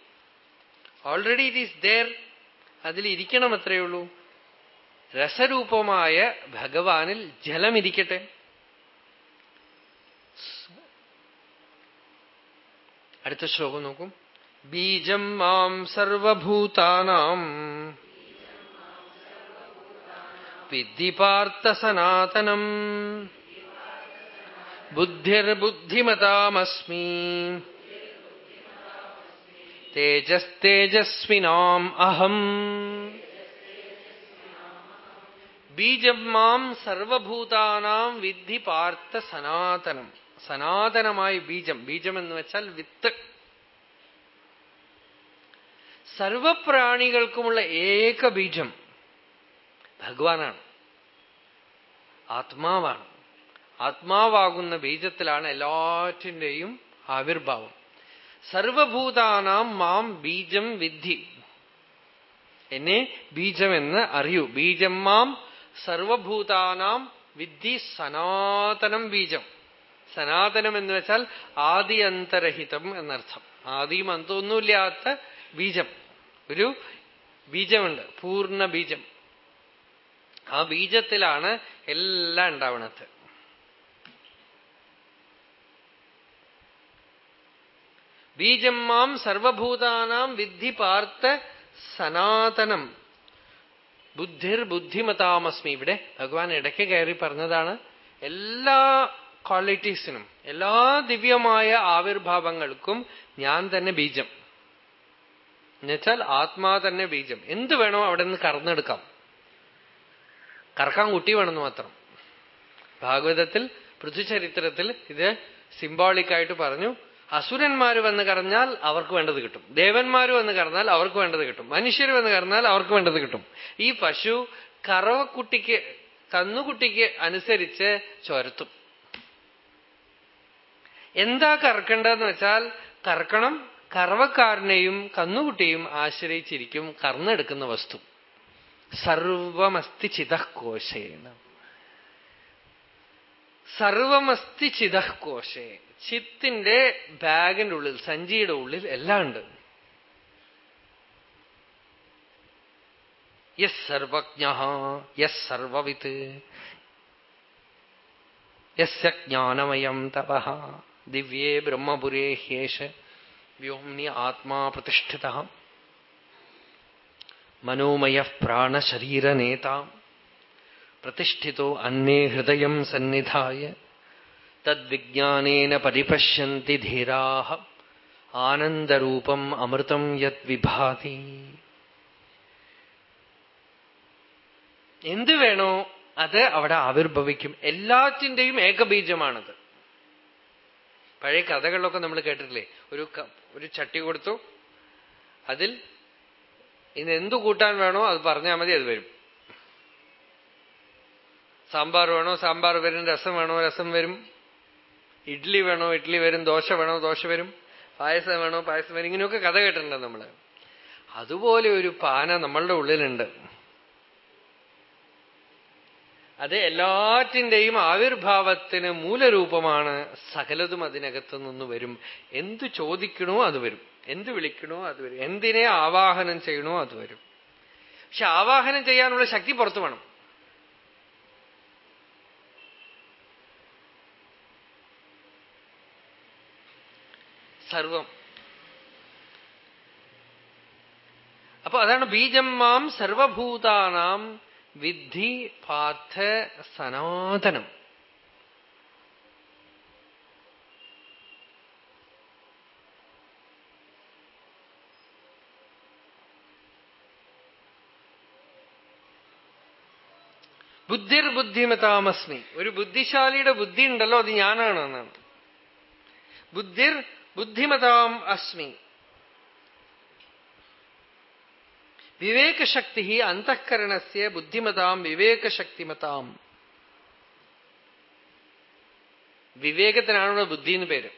S1: ഓൾറെഡി ഇറ്റ് ഈസ് ദേർ അതിൽ ഇരിക്കണം അത്രയേ ഉള്ളൂ. രസരൂപമായ ഭഗവാനിൽ ജലമിരിക്കട്ടെ. അടുത്ത ശ്ലോകം നോക്കും. ബീജം മാം സർവഭൂതാനാം. വിദ്ധി പാർത്ഥ സനാതനം ബുദ്ധിർബുദ്ധിമതാമസ്മി തേജസ്തേജസ്വിനാം അഹം. ബീജം മാം സർവഭൂതാനാം വിദ്ധി പാർത്ഥ സനാതനം. സനാതനമായി ബീജം. ബീജം എന്ന് വെച്ചാൽ വിത്ത്. സർവപ്രാണികൾക്കുമുള്ള ഏക ബീജം ഭഗവാനാണ്. ആത്മാവാണ്. ആത്മാവാകുന്ന ബീജത്തിലാണ് എല്ലാറ്റിന്റെയും ആവിർഭാവം. സർവഭൂതാനാം മാം ബീജം വിദ്ധി. എന്നെ ബീജമെന്ന് അറിയൂ. ബീജം മാം സർവഭൂതാനാം വിദ്ധി സനാതനം ബീജം. സനാതനം എന്ന് വെച്ചാൽ ആദി അന്തരഹിതം എന്നർത്ഥം. ആദിയും അന്തൊന്നുമില്ലാത്ത ബീജം. ഒരു ബീജമുണ്ട് പൂർണ ബീജം. ആ ബീജത്തിലാണ് എല്ലാം ഉണ്ടാവണത്. ബീജം മാം സർവഭൂതാനാം വിദ്ധി പാർത്ത സനാതനം. ബുദ്ധിർ ബുദ്ധിമതാമസ്മി. ഇവിടെ ഭഗവാൻ ഇടയ്ക്ക് കയറി പറഞ്ഞതാണ് എല്ലാ ക്വാളിറ്റീസിനും എല്ലാ ദിവ്യമായ ആവിർഭാവങ്ങൾക്കും ഞാൻ തന്നെ ബീജം. എന്നുവെച്ചാൽ ആത്മാ തന്നെ ബീജം. എന്ത് വേണോ അവിടെ നിന്ന് കറന്നെടുക്കാം. കറക്കാൻ കുട്ടി വേണമെന്ന് മാത്രം. ഭാഗവതത്തിൽ പൃഥ്വിചരിത്രത്തിൽ ഇത് സിംബോളിക്കായിട്ട് പറഞ്ഞു. അസുരന്മാർ വന്ന് കറഞ്ഞാൽ അവർക്ക് വേണ്ടത് കിട്ടും. ദേവന്മാർ വന്ന് കറന്നാൽ അവർക്ക് വേണ്ടത് കിട്ടും. മനുഷ്യർ വന്ന് കറന്നാൽ അവർക്ക് വേണ്ടത് കിട്ടും. ഈ പശു കറവക്കുട്ടിക്ക് കന്നുകുട്ടിക്ക് അനുസരിച്ച് ചൊരത്തും. എന്താ കറക്കേണ്ടതെന്ന് വെച്ചാൽ കറക്കണം കറവക്കാരനെയും കന്നുകുട്ടിയും ആശ്രയിച്ചിരിക്കും കറന്നെടുക്കുന്ന വസ്തു. സർവമസ്തി ചിതകോശേന സർവമസ്തി ചിതകോശേ ചിത്തിന്റെ ബാഗിന്റെ ഉള്ളിൽ സഞ്ചിയുടെ ഉള്ളിൽ എല്ലാം ഉണ്ട്. യസ് സർവജ്ഞ യസ് സർവവിത്ത് യസ്യ ജ്ഞാനമയം തപ ദിവ്യേ ബ്രഹ്മപുരേ ഹ്യേഷ വ്യോംനി ആത്മാ പ്രതിഷ്ഠിത മനോമയ പ്രാണശരീരനേത പ്രതിഷ്ഠിതോ അന്നേ ഹൃദയം സന്നിധായ തദ്വിജ്ഞാനേന പരിപശ്യന്തി ധീരാഹ ആനന്ദരൂപം അമൃതം യത് വിഭാതി എന്ത് വേണോ അത് അവിടെ ആവിർഭവിക്കും. എല്ലാത്തിന്റെയും ഏകബീജമാണത്. പഴയ കഥകളിലൊക്കെ നമ്മൾ കേട്ടിട്ടില്ലേ? ഒരു ഒരു ചട്ടി കൊടുത്തു. അതിൽ ഇന്ന് എന്തു കൂട്ടാൻ വേണോ അത് പറഞ്ഞാൽ മതി അത് വരും. സാമ്പാർ വേണോ? സാമ്പാർ വരും. രസം വേണോ? രസം വരും. ഇഡ്ഡലി വേണോ ഇഡ്ഡലി വരും ദോശ വേണോ ദോശ വരും പായസം വേണോ പായസം വരും ഇങ്ങനെയൊക്കെ കഥ കേട്ടിട്ടുണ്ട് നമ്മൾ. അതുപോലെ ഒരു പാന നമ്മളുടെ ഉള്ളിലുണ്ട്. അത് എല്ലാറ്റിന്റെയും ആവിർഭാവത്തിന് മൂലരൂപമാണ് സകലതും അതിനകത്ത് നിന്ന് വരും. എന്തു ചോദിക്കണോ അത് വരും. എന്ത് വിളിക്കണോ അത് വരും. എന്തിനെ ആവാഹനം ചെയ്യണോ അത് വരും. പക്ഷെ ആവാഹനം ചെയ്യാനുള്ള ശക്തി പുറത്തു വേണം. സർവം. അപ്പൊ അതാണ് ബീജം മാം സർവഭൂതാനാം വിദ്ധി പാർത്ഥ സനാതനം. ബുദ്ധിർ ബുദ്ധിമതാമസ്മി. ഒരു ബുദ്ധിശാലിയുടെ ബുദ്ധി ഉണ്ടല്ലോ അത് ഞാനാണ് എന്നാണ് ബുദ്ധിർ ബുദ്ധിമതാം അസ്മി. വിവേകശക്തി അന്തഃകരണസ്യ ബുദ്ധിമതാം വിവേകശക്തിമതാം. വിവേകത്തിനാണോ ബുദ്ധി എന്ന് പേര്.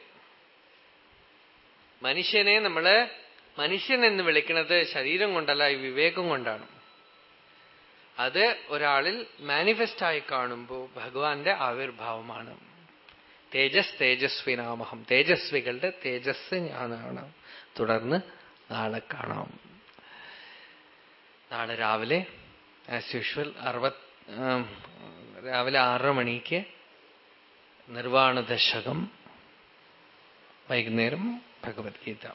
S1: മനുഷ്യനെ നമ്മൾ മനുഷ്യൻ എന്ന് വിളിക്കുന്നത് ശരീരം കൊണ്ടല്ല ഈ വിവേകം കൊണ്ടാണ്. അത് ഒരാളിൽ മാനിഫെസ്റ്റായി കാണുമ്പോൾ ഭഗവാന്റെ ആവിർഭാവമാണ്. തേജസ് തേജസ്വി നാമഹം. തേജസ്വികളുടെ തേജസ് ഞാനാണ്. തുടർന്ന് നാളെ കാണാം. നാളെ രാവിലെ ആസ് യൂഷ്വൽ അറുപത് രാവിലെ ആറര മണിക്ക് നിർവാണ ദശകം. വൈകുന്നേരം ഭഗവത്ഗീത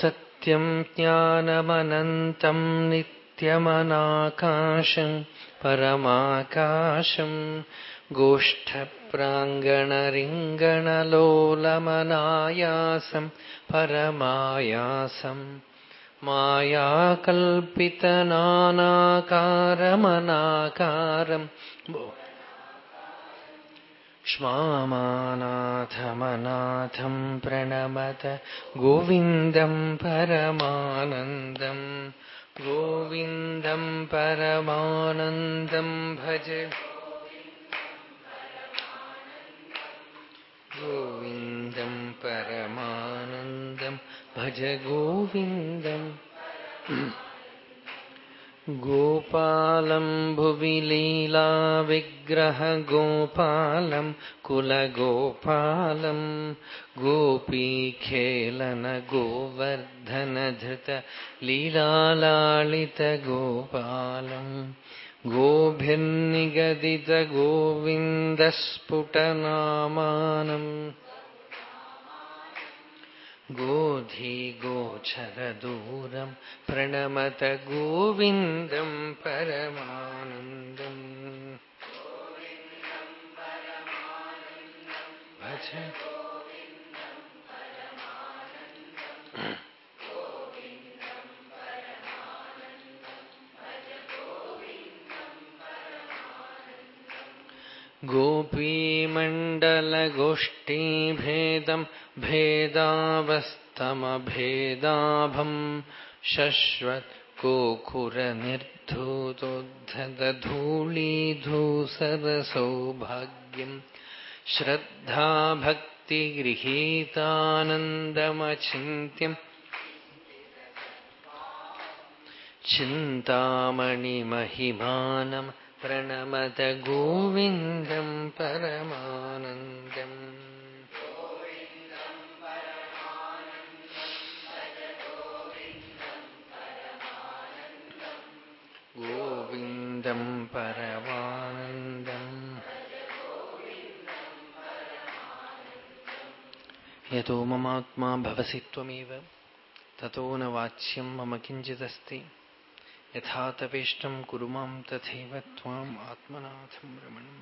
S1: സത്യം ജ്ഞാനമനന്തം नित्यमनाकाशम् परमाकाशम् गोष्ठप्राङ्गणरिङ्गणलोलमनायासम् परमायासम् मायाकल्पितनानाकारमनाकारम् क्ष्मामानाथमनाथम् प्रणमत गोविन्दम् परमानन्दम् गोविन्दम् परमानन्दम् भज गोविन्दम् परमानन्दम् भज गोविन्दम् गोपालम् भुवि लीलाविग्रहगोपालम् कुलगोपालम् गोपीखेलन गोवर्धनधृत लीलालालितगोपालम् गोभिर्निगदितगोविन्दस्फुटनामानम् गोधीगोचरदूरम् प्रणमत गोविन्दम् परमानन्दम् भज गोपीमण्डलगोष्ठीभेदम् भेदावस्तमभेदाभम् शश्वत् कोकुरनिर्धूतोद्धतधूलीधूसरसौभाग्यम् श्रद्धाभक्तिगृहीतानन्दमचिन्त्यम् चिन्तामणिमहिमानम् പ്രണമത ഗോവിന്ദം പരമാനന്ദം. ഗോവിന്ദം പരമാനന്ദം. യഥോ മമാത്മാ ഭവസി ത്വമേവ. തഥോ ന വാച്യം മമ കിഞ്ചിദസ്തി यथा तपेष्टं कुरु मां तथैव त्वाम् आत्मनाथं रमणं